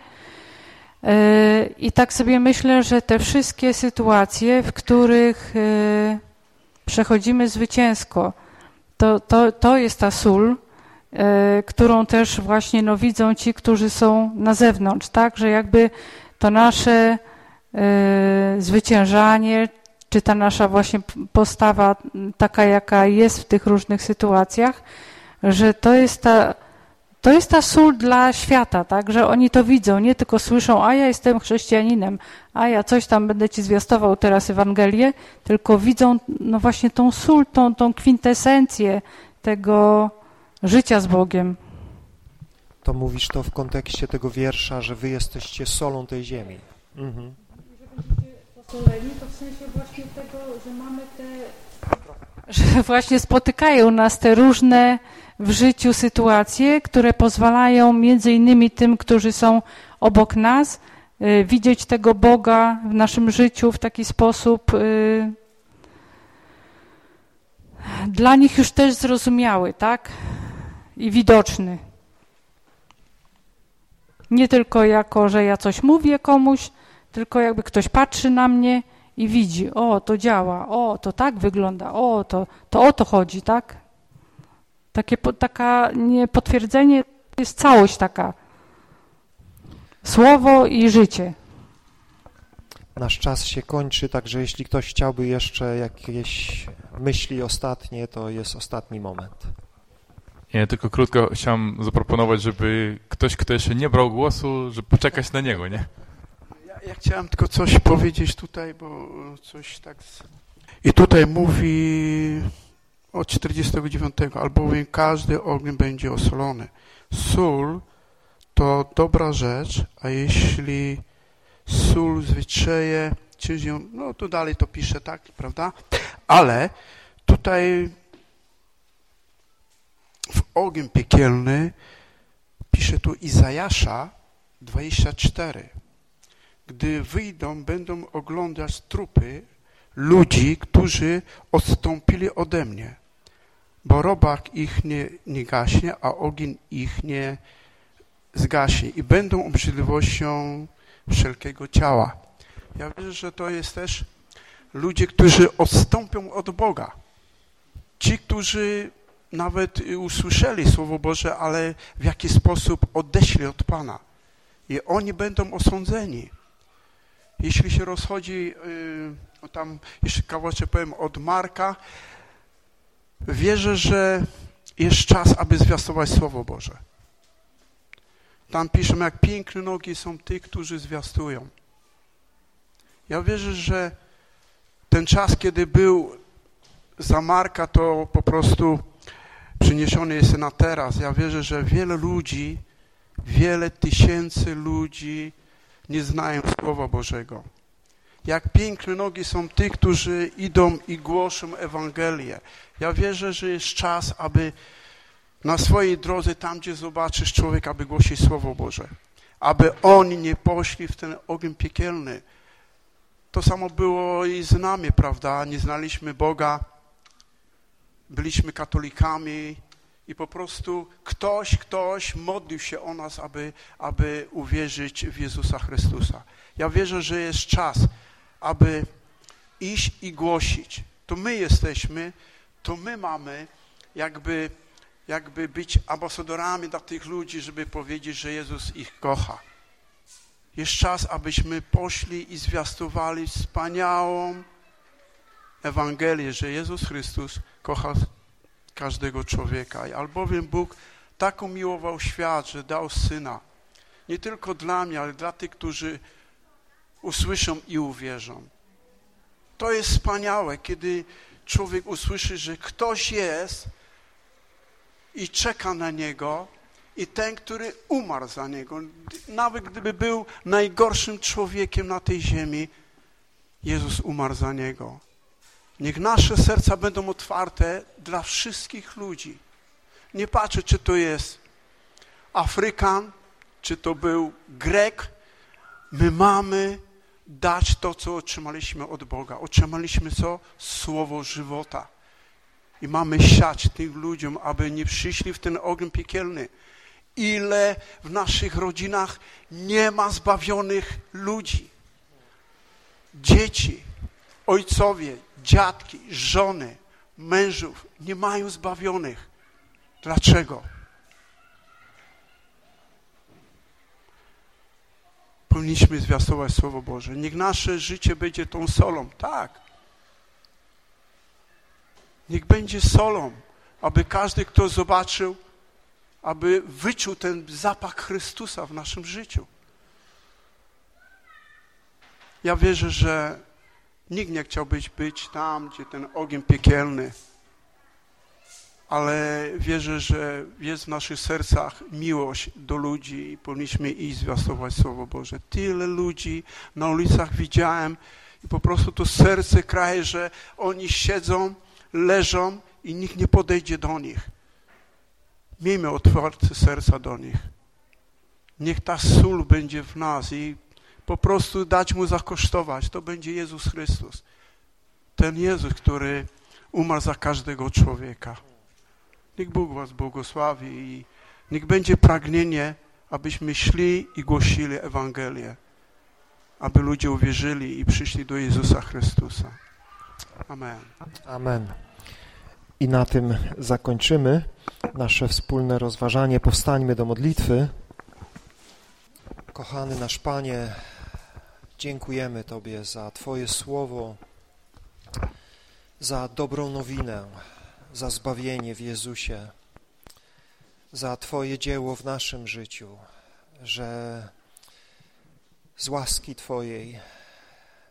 Y, I tak sobie myślę, że te wszystkie sytuacje, w których y, przechodzimy zwycięsko, to, to, to jest ta sól, E, którą też właśnie no, widzą ci, którzy są na zewnątrz, tak, że jakby to nasze e, zwyciężanie, czy ta nasza właśnie postawa taka, jaka jest w tych różnych sytuacjach, że to jest ta, to jest ta sól dla świata, tak, że oni to widzą, nie tylko słyszą, a ja jestem chrześcijaninem, a ja coś tam będę ci zwiastował teraz Ewangelię, tylko widzą no właśnie tą sól, tą, tą kwintesencję tego, życia z Bogiem. To mówisz to w kontekście tego wiersza, że wy jesteście solą tej ziemi. Mhm. Posoleni, to w sensie właśnie tego, że mamy te... Że właśnie spotykają nas te różne w życiu sytuacje, które pozwalają między innymi tym, którzy są obok nas, y, widzieć tego Boga w naszym życiu w taki sposób y, dla nich już też zrozumiały, tak? i widoczny. Nie tylko jako, że ja coś mówię komuś, tylko jakby ktoś patrzy na mnie i widzi, o, to działa, o, to tak wygląda, o, to, to o to chodzi, tak? Takie, taka nie potwierdzenie jest całość taka. Słowo i życie. Nasz czas się kończy, także jeśli ktoś chciałby jeszcze jakieś myśli ostatnie, to jest ostatni moment. Ja tylko krótko chciałem zaproponować, żeby ktoś, kto jeszcze nie brał głosu, żeby poczekać na niego, nie? Ja, ja chciałem tylko coś powiedzieć tutaj, bo coś tak... Z... I tutaj mówi od 49, albowiem każdy ogień będzie osolony. Sól to dobra rzecz, a jeśli sól zwyczaje, czy ją, no to dalej to pisze, tak, prawda? Ale tutaj w ogień piekielny, pisze tu Izajasza 24. Gdy wyjdą, będą oglądać trupy ludzi, którzy odstąpili ode mnie, bo robak ich nie, nie gaśnie, a ogień ich nie zgaśnie i będą obrzydliwością wszelkiego ciała. Ja wierzę, że to jest też ludzie, którzy odstąpią od Boga. Ci, którzy nawet usłyszeli Słowo Boże, ale w jaki sposób odeszli od Pana. I oni będą osądzeni. Jeśli się rozchodzi, yy, tam jeszcze kawałeczek powiem od Marka, wierzę, że jest czas, aby zwiastować Słowo Boże. Tam piszemy, jak piękne nogi są tych, którzy zwiastują. Ja wierzę, że ten czas, kiedy był za Marka, to po prostu przyniesiony jest na teraz. Ja wierzę, że wiele ludzi, wiele tysięcy ludzi nie znają Słowa Bożego. Jak piękne nogi są tych, którzy idą i głoszą Ewangelię. Ja wierzę, że jest czas, aby na swojej drodze, tam gdzie zobaczysz człowieka, aby głosić Słowo Boże. Aby oni nie poszli w ten ogień piekielny. To samo było i z nami, prawda? Nie znaliśmy Boga, byliśmy katolikami i po prostu ktoś, ktoś modlił się o nas, aby, aby uwierzyć w Jezusa Chrystusa. Ja wierzę, że jest czas, aby iść i głosić. To my jesteśmy, to my mamy jakby, jakby być ambasadorami dla tych ludzi, żeby powiedzieć, że Jezus ich kocha. Jest czas, abyśmy poszli i zwiastowali wspaniałą Ewangelię, że Jezus Chrystus kocha każdego człowieka. Albowiem Bóg tak umiłował świat, że dał Syna. Nie tylko dla mnie, ale dla tych, którzy usłyszą i uwierzą. To jest wspaniałe, kiedy człowiek usłyszy, że ktoś jest i czeka na Niego i ten, który umarł za Niego. Nawet gdyby był najgorszym człowiekiem na tej ziemi, Jezus umarł za Niego. Niech nasze serca będą otwarte dla wszystkich ludzi, Nie patrzę, czy to jest Afrykan, czy to był Grek. My mamy dać to, co otrzymaliśmy od Boga. Otrzymaliśmy co? Słowo żywota. I mamy siać tym ludziom, aby nie przyszli w ten ogień piekielny. Ile w naszych rodzinach nie ma zbawionych ludzi. Dzieci, ojcowie, dziadki, żony, mężów nie mają zbawionych. Dlaczego? Powinniśmy zwiastować Słowo Boże. Niech nasze życie będzie tą solą. Tak. Niech będzie solą, aby każdy, kto zobaczył, aby wyczuł ten zapach Chrystusa w naszym życiu. Ja wierzę, że nikt nie chciałby być tam, gdzie ten ogień piekielny, ale wierzę, że jest w naszych sercach miłość do ludzi i powinniśmy iść zwiastować Słowo Boże. Tyle ludzi na ulicach widziałem i po prostu to serce kraje, że oni siedzą, leżą i nikt nie podejdzie do nich. Miejmy otwarte serca do nich. Niech ta sól będzie w nas i po prostu dać Mu zakosztować. To będzie Jezus Chrystus. Ten Jezus, który umarł za każdego człowieka. Niech Bóg was błogosławi i niech będzie pragnienie, abyśmy szli i głosili Ewangelię, aby ludzie uwierzyli i przyszli do Jezusa Chrystusa. Amen. Amen. I na tym zakończymy nasze wspólne rozważanie. Powstańmy do modlitwy. Kochany nasz Panie, dziękujemy Tobie za Twoje słowo, za dobrą nowinę, za zbawienie w Jezusie, za Twoje dzieło w naszym życiu, że z łaski Twojej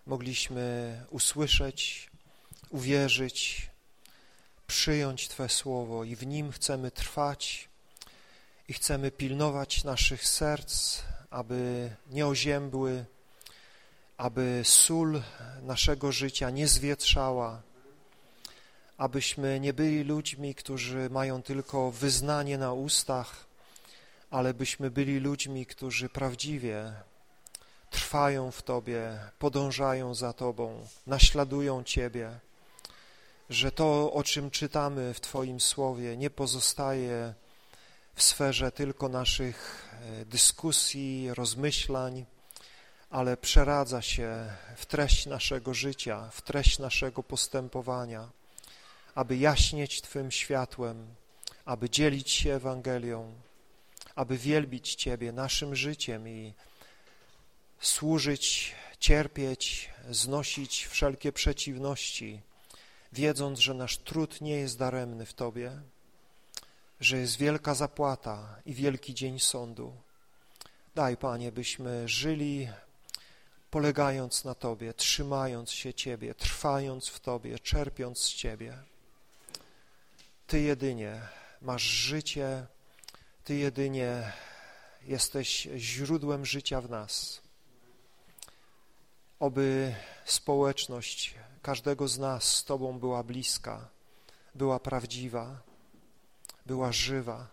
mogliśmy usłyszeć, uwierzyć, przyjąć Twe słowo i w nim chcemy trwać i chcemy pilnować naszych serc, aby nie oziębły, aby sól naszego życia nie zwietrzała, abyśmy nie byli ludźmi, którzy mają tylko wyznanie na ustach, ale byśmy byli ludźmi, którzy prawdziwie trwają w Tobie, podążają za Tobą, naśladują Ciebie, że to, o czym czytamy w Twoim Słowie, nie pozostaje w sferze tylko naszych e, dyskusji, rozmyślań, ale przeradza się w treść naszego życia, w treść naszego postępowania aby jaśnieć Twym światłem, aby dzielić się Ewangelią, aby wielbić Ciebie naszym życiem i służyć, cierpieć, znosić wszelkie przeciwności, wiedząc, że nasz trud nie jest daremny w Tobie, że jest wielka zapłata i wielki dzień sądu. Daj, Panie, byśmy żyli polegając na Tobie, trzymając się Ciebie, trwając w Tobie, czerpiąc z Ciebie. Ty jedynie masz życie, Ty jedynie jesteś źródłem życia w nas. Oby społeczność każdego z nas z Tobą była bliska, była prawdziwa, była żywa.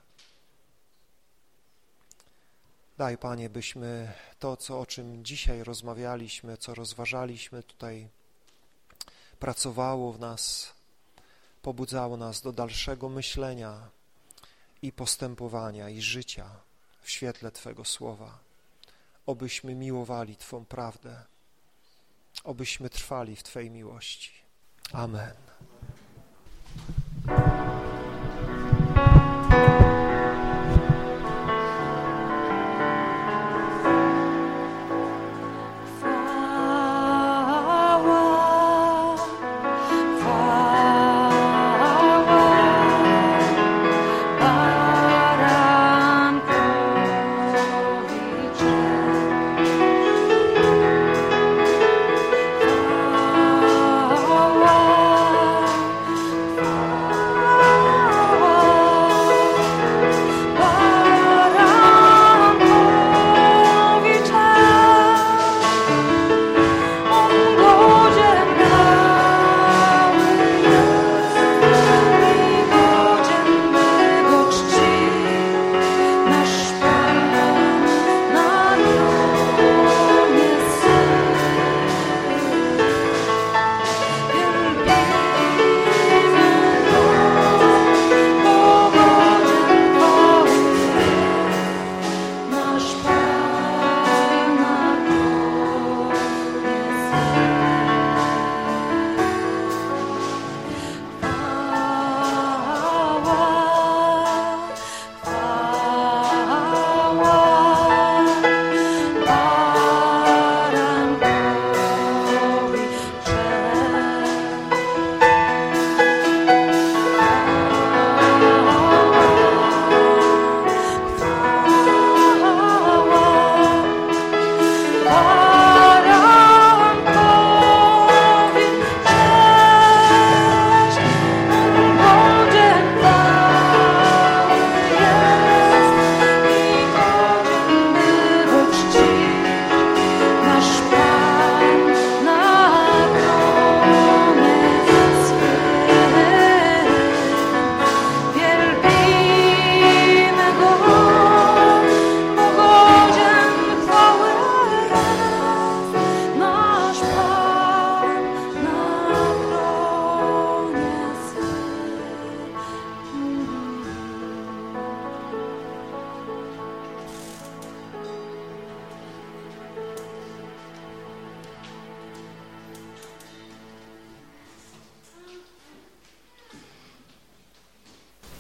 Daj, Panie, byśmy to, co, o czym dzisiaj rozmawialiśmy, co rozważaliśmy tutaj, pracowało w nas, pobudzało nas do dalszego myślenia i postępowania i życia w świetle Twego Słowa. Obyśmy miłowali Twą prawdę, obyśmy trwali w Twojej miłości. Amen.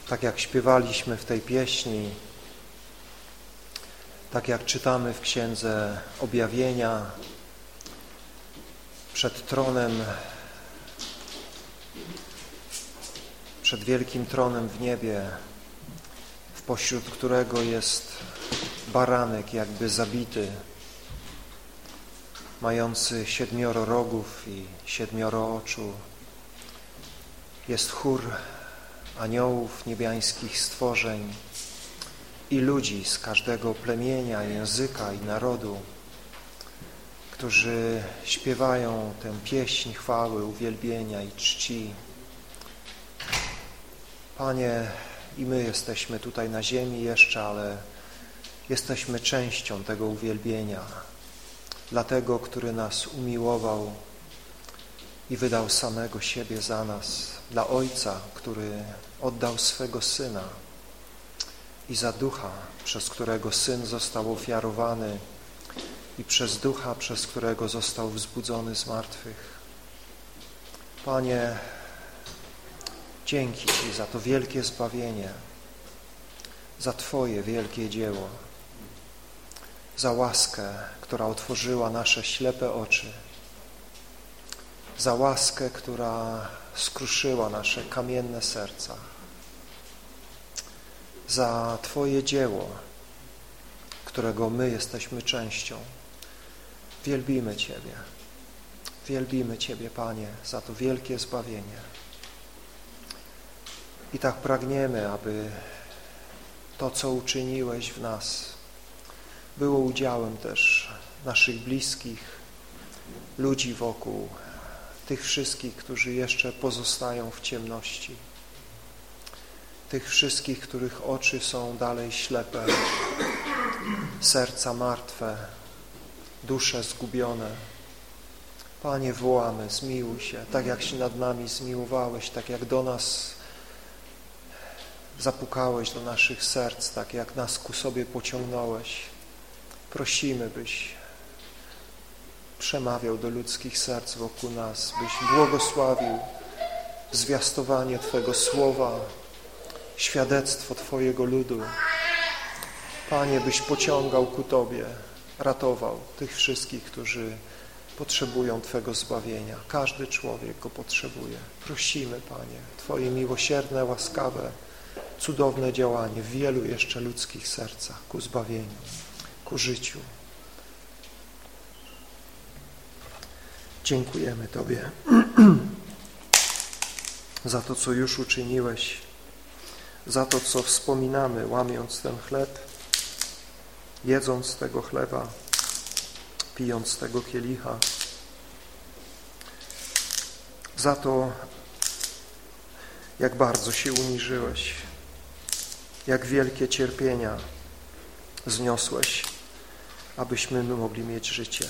Tak jak śpiewaliśmy w tej pieśni, tak jak czytamy w Księdze Objawienia, przed tronem, przed wielkim tronem w niebie, w pośród którego jest baranek jakby zabity, mający siedmioro rogów i siedmioro oczu. Jest chór aniołów, niebiańskich stworzeń i ludzi z każdego plemienia, języka i narodu, którzy śpiewają tę pieśń chwały, uwielbienia i czci. Panie, i my jesteśmy tutaj na ziemi jeszcze, ale jesteśmy częścią tego uwielbienia dla tego, który nas umiłował i wydał samego siebie za nas, dla Ojca, który oddał swego Syna i za Ducha, przez którego Syn został ofiarowany i przez Ducha, przez którego został wzbudzony z martwych. Panie, dzięki Ci za to wielkie zbawienie, za Twoje wielkie dzieło, za łaskę, która otworzyła nasze ślepe oczy, za łaskę, która skruszyła nasze kamienne serca, za Twoje dzieło, którego my jesteśmy częścią. Wielbimy Ciebie. Wielbimy Ciebie, Panie, za to wielkie zbawienie. I tak pragniemy, aby to, co uczyniłeś w nas, było udziałem też naszych bliskich, ludzi wokół, tych wszystkich, którzy jeszcze pozostają w ciemności, tych wszystkich, których oczy są dalej ślepe, serca martwe, dusze zgubione. Panie, wołamy, zmiłuj się, tak jak się nad nami zmiłowałeś, tak jak do nas zapukałeś do naszych serc, tak jak nas ku sobie pociągnąłeś. Prosimy, byś przemawiał do ludzkich serc wokół nas, byś błogosławił zwiastowanie Twego Słowa, świadectwo Twojego ludu. Panie, byś pociągał ku Tobie, ratował tych wszystkich, którzy potrzebują Twego zbawienia. Każdy człowiek go potrzebuje. Prosimy, Panie, Twoje miłosierne, łaskawe, cudowne działanie w wielu jeszcze ludzkich sercach ku zbawieniu, ku życiu. Dziękujemy Tobie za to, co już uczyniłeś, za to, co wspominamy, łamiąc ten chleb, jedząc tego chleba, pijąc tego kielicha, za to, jak bardzo się uniżyłeś, jak wielkie cierpienia zniosłeś, abyśmy my mogli mieć życie.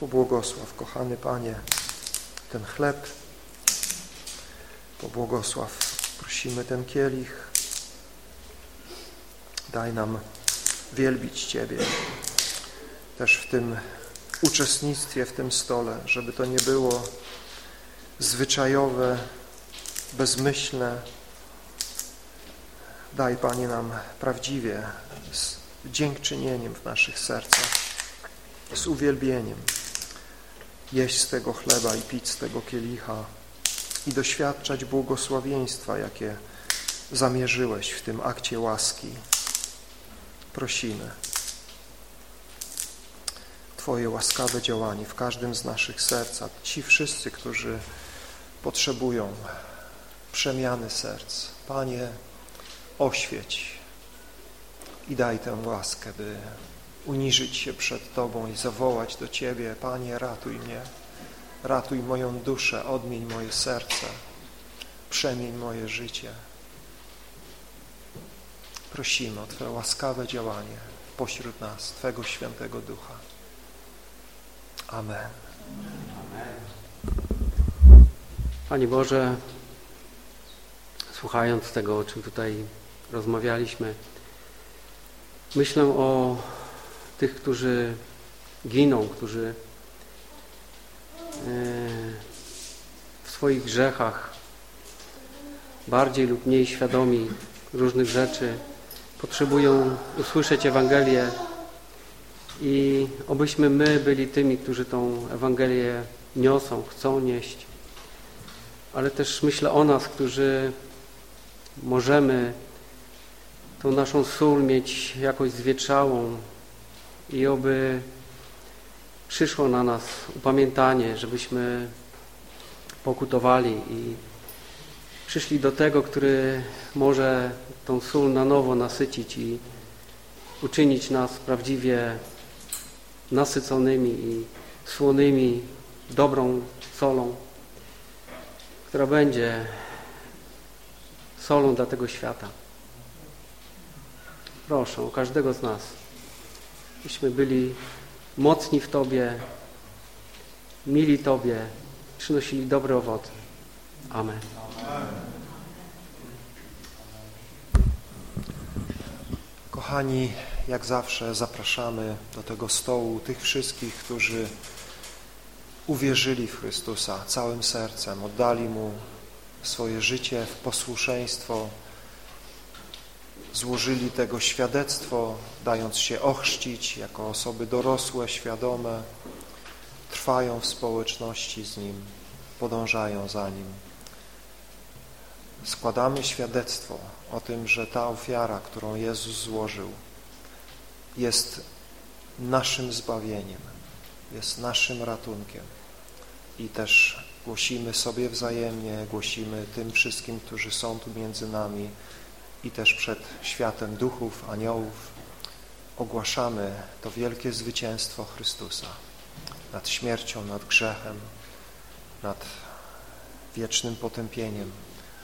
Pobłogosław, kochany Panie, ten chleb, pobłogosław, prosimy ten kielich, daj nam wielbić Ciebie też w tym uczestnictwie w tym stole, żeby to nie było zwyczajowe, bezmyślne. Daj, Panie, nam prawdziwie z dziękczynieniem w naszych sercach, z uwielbieniem jeść z tego chleba i pić z tego kielicha i doświadczać błogosławieństwa, jakie zamierzyłeś w tym akcie łaski. Prosimy Twoje łaskawe działanie w każdym z naszych serc, ci wszyscy, którzy potrzebują przemiany serc. Panie, oświeć i daj tę łaskę, by uniżyć się przed Tobą i zawołać do Ciebie, Panie, ratuj mnie, ratuj moją duszę, odmień moje serce, przemień moje życie. Prosimy o Twoje łaskawe działanie pośród nas, Twego Świętego Ducha. Amen. Panie Boże, słuchając tego, o czym tutaj rozmawialiśmy, myślę o tych, którzy giną, którzy e, w swoich grzechach bardziej lub mniej świadomi różnych rzeczy, potrzebują usłyszeć Ewangelię i obyśmy my byli tymi, którzy tą Ewangelię niosą, chcą nieść. Ale też myślę o nas, którzy możemy tą naszą sól mieć jakoś zwietrzałą i oby przyszło na nas upamiętanie, żebyśmy pokutowali i przyszli do tego, który może tą sól na nowo nasycić i uczynić nas prawdziwie nasyconymi i słonymi, dobrą solą, która będzie solą dla tego świata. Proszę o każdego z nas, byśmy byli mocni w Tobie, mili Tobie, przynosili dobre owoce. Amen. Kochani, jak zawsze zapraszamy do tego stołu tych wszystkich, którzy uwierzyli w Chrystusa całym sercem, oddali Mu swoje życie w posłuszeństwo, złożyli tego świadectwo, dając się ochrzcić jako osoby dorosłe, świadome, trwają w społeczności z Nim, podążają za Nim. Składamy świadectwo o tym, że ta ofiara, którą Jezus złożył, jest naszym zbawieniem, jest naszym ratunkiem i też głosimy sobie wzajemnie, głosimy tym wszystkim, którzy są tu między nami i też przed światem duchów, aniołów ogłaszamy to wielkie zwycięstwo Chrystusa nad śmiercią, nad grzechem, nad wiecznym potępieniem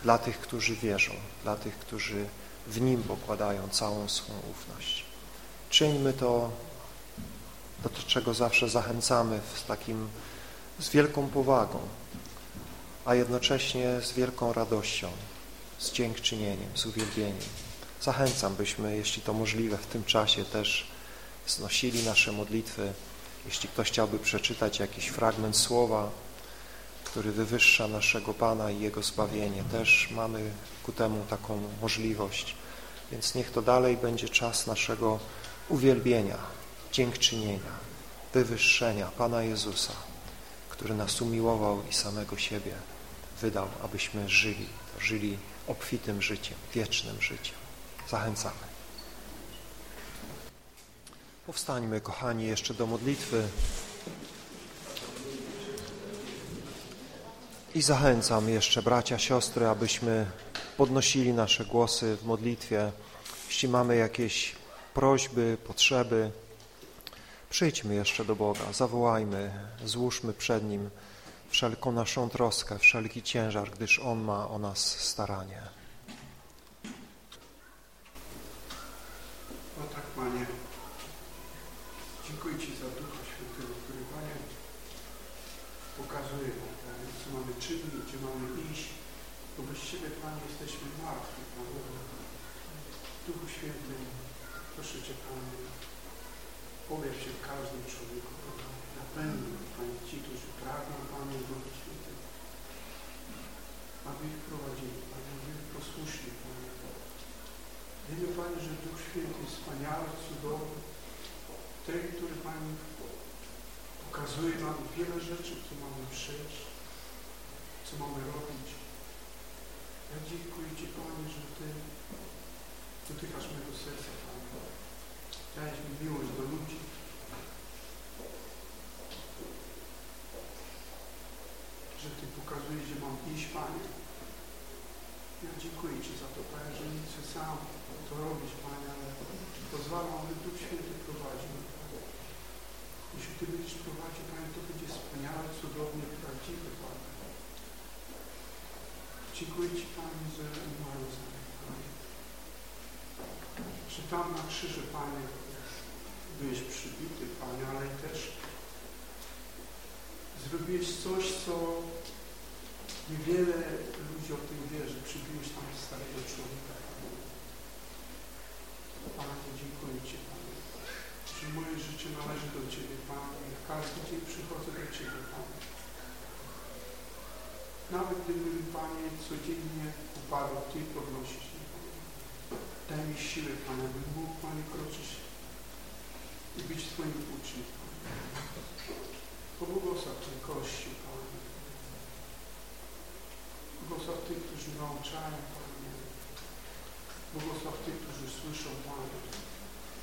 dla tych, którzy wierzą, dla tych, którzy w Nim pokładają całą swą ufność. Czyńmy to, do czego zawsze zachęcamy z takim, z wielką powagą, a jednocześnie z wielką radością, z dziękczynieniem, z uwielbieniem. Zachęcam, byśmy, jeśli to możliwe, w tym czasie też znosili nasze modlitwy. Jeśli ktoś chciałby przeczytać jakiś fragment słowa, który wywyższa naszego Pana i Jego zbawienie, też mamy ku temu taką możliwość. Więc niech to dalej będzie czas naszego uwielbienia, dziękczynienia, wywyższenia Pana Jezusa, który nas umiłował i samego siebie wydał, abyśmy żyli, żyli obfitym życiem, wiecznym życiem. Zachęcamy. Powstańmy, kochani, jeszcze do modlitwy. I zachęcam jeszcze bracia, siostry, abyśmy podnosili nasze głosy w modlitwie. Jeśli mamy jakieś prośby, potrzeby, przyjdźmy jeszcze do Boga, zawołajmy, złóżmy przed Nim wszelką naszą troskę, wszelki ciężar, gdyż On ma o nas staranie. O tak, Panie, dziękuję Ci za Ducha Świętego, który, Panie, pokazuje nam, Panie, co mamy czynić, gdzie mamy iść, bo bez Ciebie, Panie, jesteśmy martwi, Panie. Duchu Święty, proszę Cię, Panie, objaw się każdym człowieku, Panie, napędź, Panie, ci, którzy pragną, Panie, Duchu Święty, aby ich prowadzili, Panie, aby ich posłuszli, Panie. Wiemy, Panie, że Duch Święty jest wspaniały, cudowny, ten, który, Panie, pokazuje nam wiele rzeczy, co mamy przejść, co mamy robić. Ja dziękuję Ci, Panie, że Ty dotykasz mego serca, Panie. Dajesz mi miłość do ludzi. Że Ty pokazujesz, że mam iść, Panie. Ja dziękuję Ci za to, Panie, że nie chcę sam to robić, Panie, ale pozwalam, aby Duch Święty prowadził. Jeśli Ty będziesz prowadził, Panie, to będzie wspaniałe, cudownie, prawdziwe, Panie. Dziękuję Ci, Panie, że umarł za mnie, Panie. Że tam na krzyżu, Panie, byłeś przybity, Panie, ale też zrobiłeś coś, co niewiele ludzi o tym wie, że przybiłeś tam starego człowieka, Panie. Panie, dziękuję Ci, Panie, że moje życie należy do Ciebie, Panie. Ja każdy dzień przychodzę do Ciebie, Panie. Nawet gdybym, Panie, codziennie upadał, Ty podnosisz mnie, Panie. Daj mi siłę, Panie, bym mógł, Panie, kroczyć i być Twoim uczniem, Panie. Pobłogosław ten Kościół, Panie. Błogosław tych, którzy nauczają, Panie. Błogosław tych, którzy słyszą, Panie.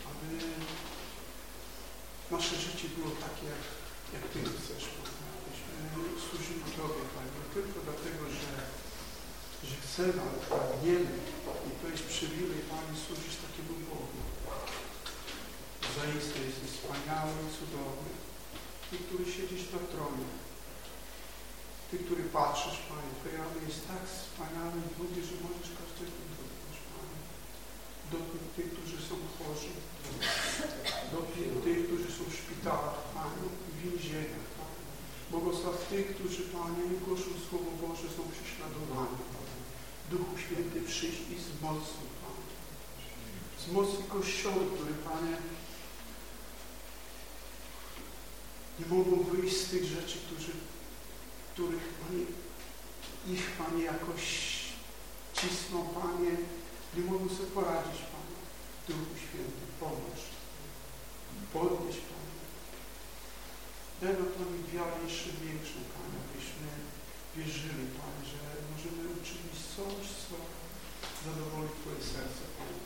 Aby nasze życie było takie, jak, jak Ty chcesz, Panie. Abyśmy służyli Tobie, Panie. Nie tylko dlatego, że, że chcemy, ale pragniemy. I to jest przywilej, Panie, służyć takiemu Bogu. Zaiste jesteś wspaniały, cudowny. Ty, który siedzisz na tronie. Ty, który patrzysz, Panie, Twoje ramię jest tak wspaniałe i długie, że możesz każdego. Dotknąć tych, którzy są chorzy. Dotknąć tych, którzy są w szpitalach, Panie, w więzieniach, Panie. Błogosław tych, którzy, Panie, głoszą Słowo Boże, są prześladowani, Panie. Duchu Święty przyjść i wzmocnij, Panie. Wzmocnij Kościoły, który, Panie, nie mogą wyjść z tych rzeczy, którzy, których, Panie, ich, Panie, jakoś cisną, Panie, nie mogą sobie poradzić, Panie. Duchu Święty, pomóż. Podnieś, Panie. Daj nam, Panie, wiarę jeszcze większą, Panie, abyśmy wierzyli, Panie, że możemy uczynić coś, co zadowoli Twoje serce, Panie.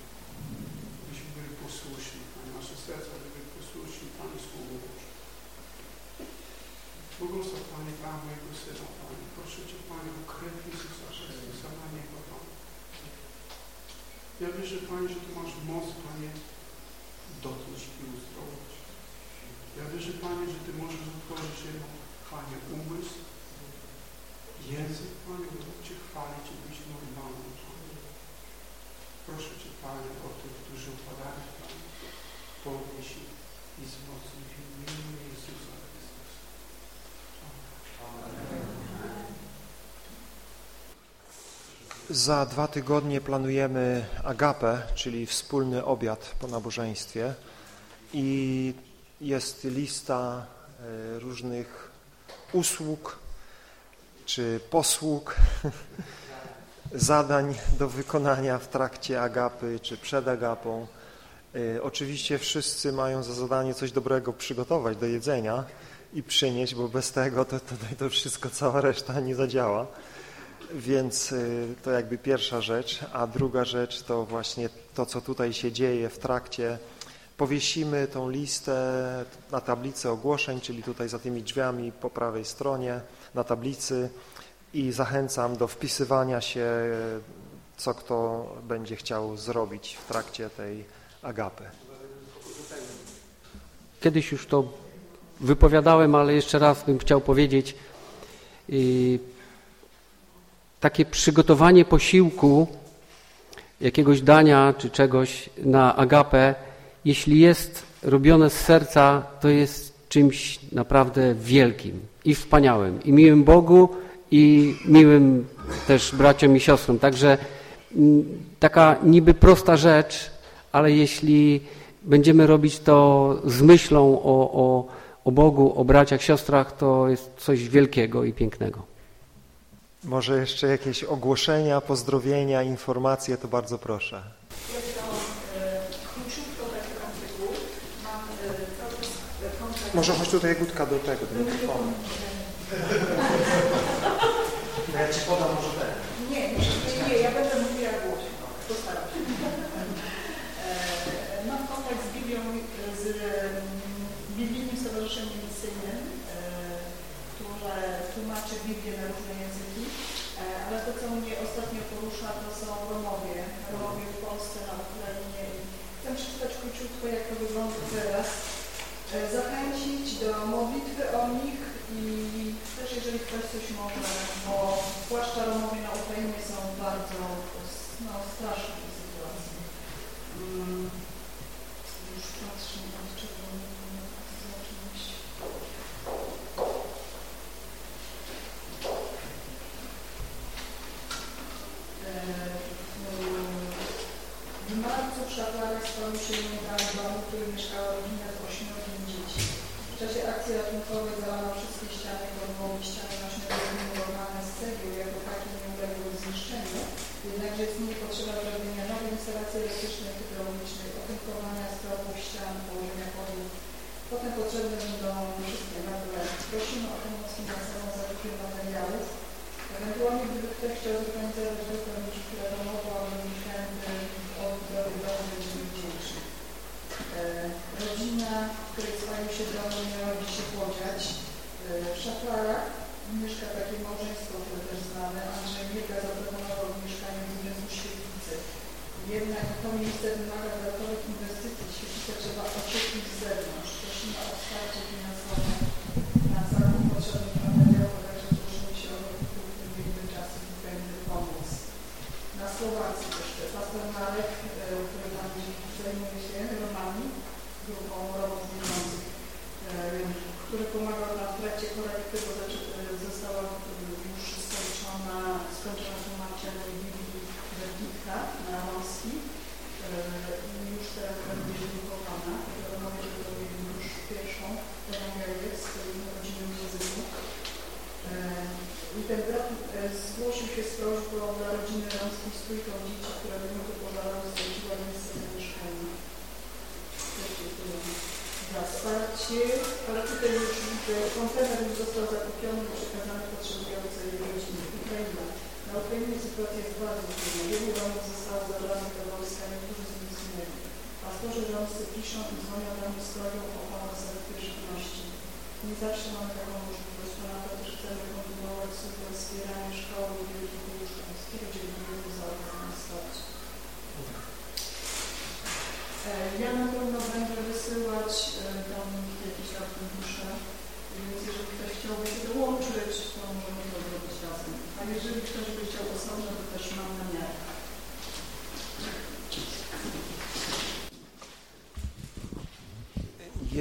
Abyśmy byli posłuszni, Panie. Nasze serca były posłuszni, Panie, Słowo Boże. Błogosław, Panie, Pana mojego Syna, Panie. Proszę Cię, Panie, o krew Jezusa Chrystusa na Niego, Panie. Ja wierzę, Panie, że Ty masz moc, Panie, dotknąć i uzdrowić. Ja wierzę, Panie, że Ty możesz otworzyć Jego, Panie, umysł, język, Panie, by Cię chwalić i być normalny, Panie. Proszę Cię, Panie, o tych, którzy upadają, Panie, podnieś ich i wzmocnij w imieniu Jezusa Chrystusa. Za dwa tygodnie planujemy agapę, czyli wspólny obiad po nabożeństwie i jest lista e, różnych usług czy posług, zadań do wykonania w trakcie agapy czy przed agapą. E, oczywiście wszyscy mają za zadanie coś dobrego przygotować do jedzenia i przynieść, bo bez tego to, to, to wszystko, cała reszta nie zadziała. Więc y, to jakby pierwsza rzecz, a druga rzecz to właśnie to, co tutaj się dzieje w trakcie. Powiesimy tą listę na tablicy ogłoszeń, czyli tutaj za tymi drzwiami po prawej stronie na tablicy i zachęcam do wpisywania się, co kto będzie chciał zrobić w trakcie tej agapy. Kiedyś już to wypowiadałem, ale jeszcze raz bym chciał powiedzieć, yy, takie przygotowanie posiłku, jakiegoś dania czy czegoś na agapę, jeśli jest robione z serca, to jest czymś naprawdę wielkim i wspaniałym, i miłym Bogu, i miłym też braciom i siostrom. Także mm, taka niby prosta rzecz, ale jeśli będziemy robić to z myślą o, o, o Bogu, o braciach, siostrach, to jest coś wielkiego i pięknego. Może jeszcze jakieś ogłoszenia, pozdrowienia, informacje, to bardzo proszę. Może chodź tutaj Gutka do tego, do mikrofonu. No ja Ci podam może ten. Nie, nie, nie, nie, ja będę mówiła głośno. Postaram się. Mam kontakt z Biblią, z Biblijnym Stowarzyszeniem Misyjnym, które tłumaczy Biblię na różne języki, ale to, co mnie ostatnio porusza, to są Romowie. Romowie w Polsce, na Ukrainie. Chcę przeczytać króciutko, jak to wygląda teraz. Zachęcić do modlitwy o nich i też jeżeli ktoś coś może, bo zwłaszcza Romowie na Ukrainie są bardzo no, straszne sytuacje. Um, już patrzę na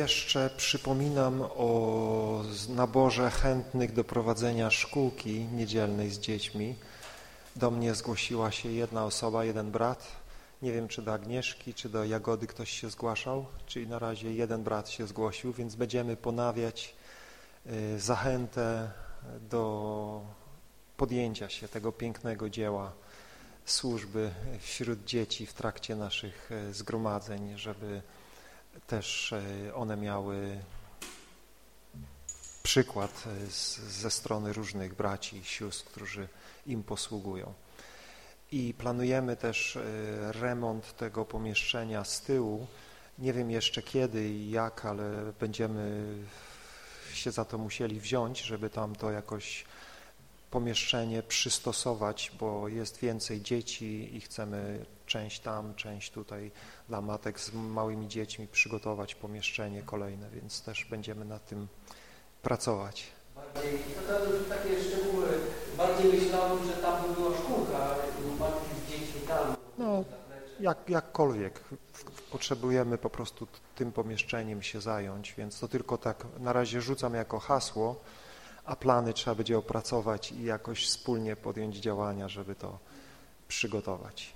Jeszcze przypominam o naborze chętnych do prowadzenia szkółki niedzielnej z dziećmi. Do mnie zgłosiła się jedna osoba, jeden brat. Nie wiem, czy do Agnieszki, czy do Jagody ktoś się zgłaszał, czyli na razie jeden brat się zgłosił, więc będziemy ponawiać y, zachętę do podjęcia się tego pięknego dzieła służby wśród dzieci w trakcie naszych y, zgromadzeń, żeby też e, one miały przykład e, z, ze strony różnych braci i sióstr, którzy im posługują. I planujemy też e, remont tego pomieszczenia z tyłu. Nie wiem jeszcze kiedy i jak, ale będziemy się za to musieli wziąć, żeby tam to jakoś pomieszczenie przystosować, bo jest więcej dzieci i chcemy część tam, część tutaj dla matek z małymi dziećmi przygotować pomieszczenie kolejne, więc też będziemy nad tym pracować. Bardziej, to, to takie szczegóły, bardziej myślałem, że tam by była szkółka, matki z dziećmi tam. No, jak, jakkolwiek. Potrzebujemy po prostu tym pomieszczeniem się zająć, więc to tylko tak na razie rzucam jako hasło, a plany trzeba będzie opracować i jakoś wspólnie podjąć działania, żeby to przygotować.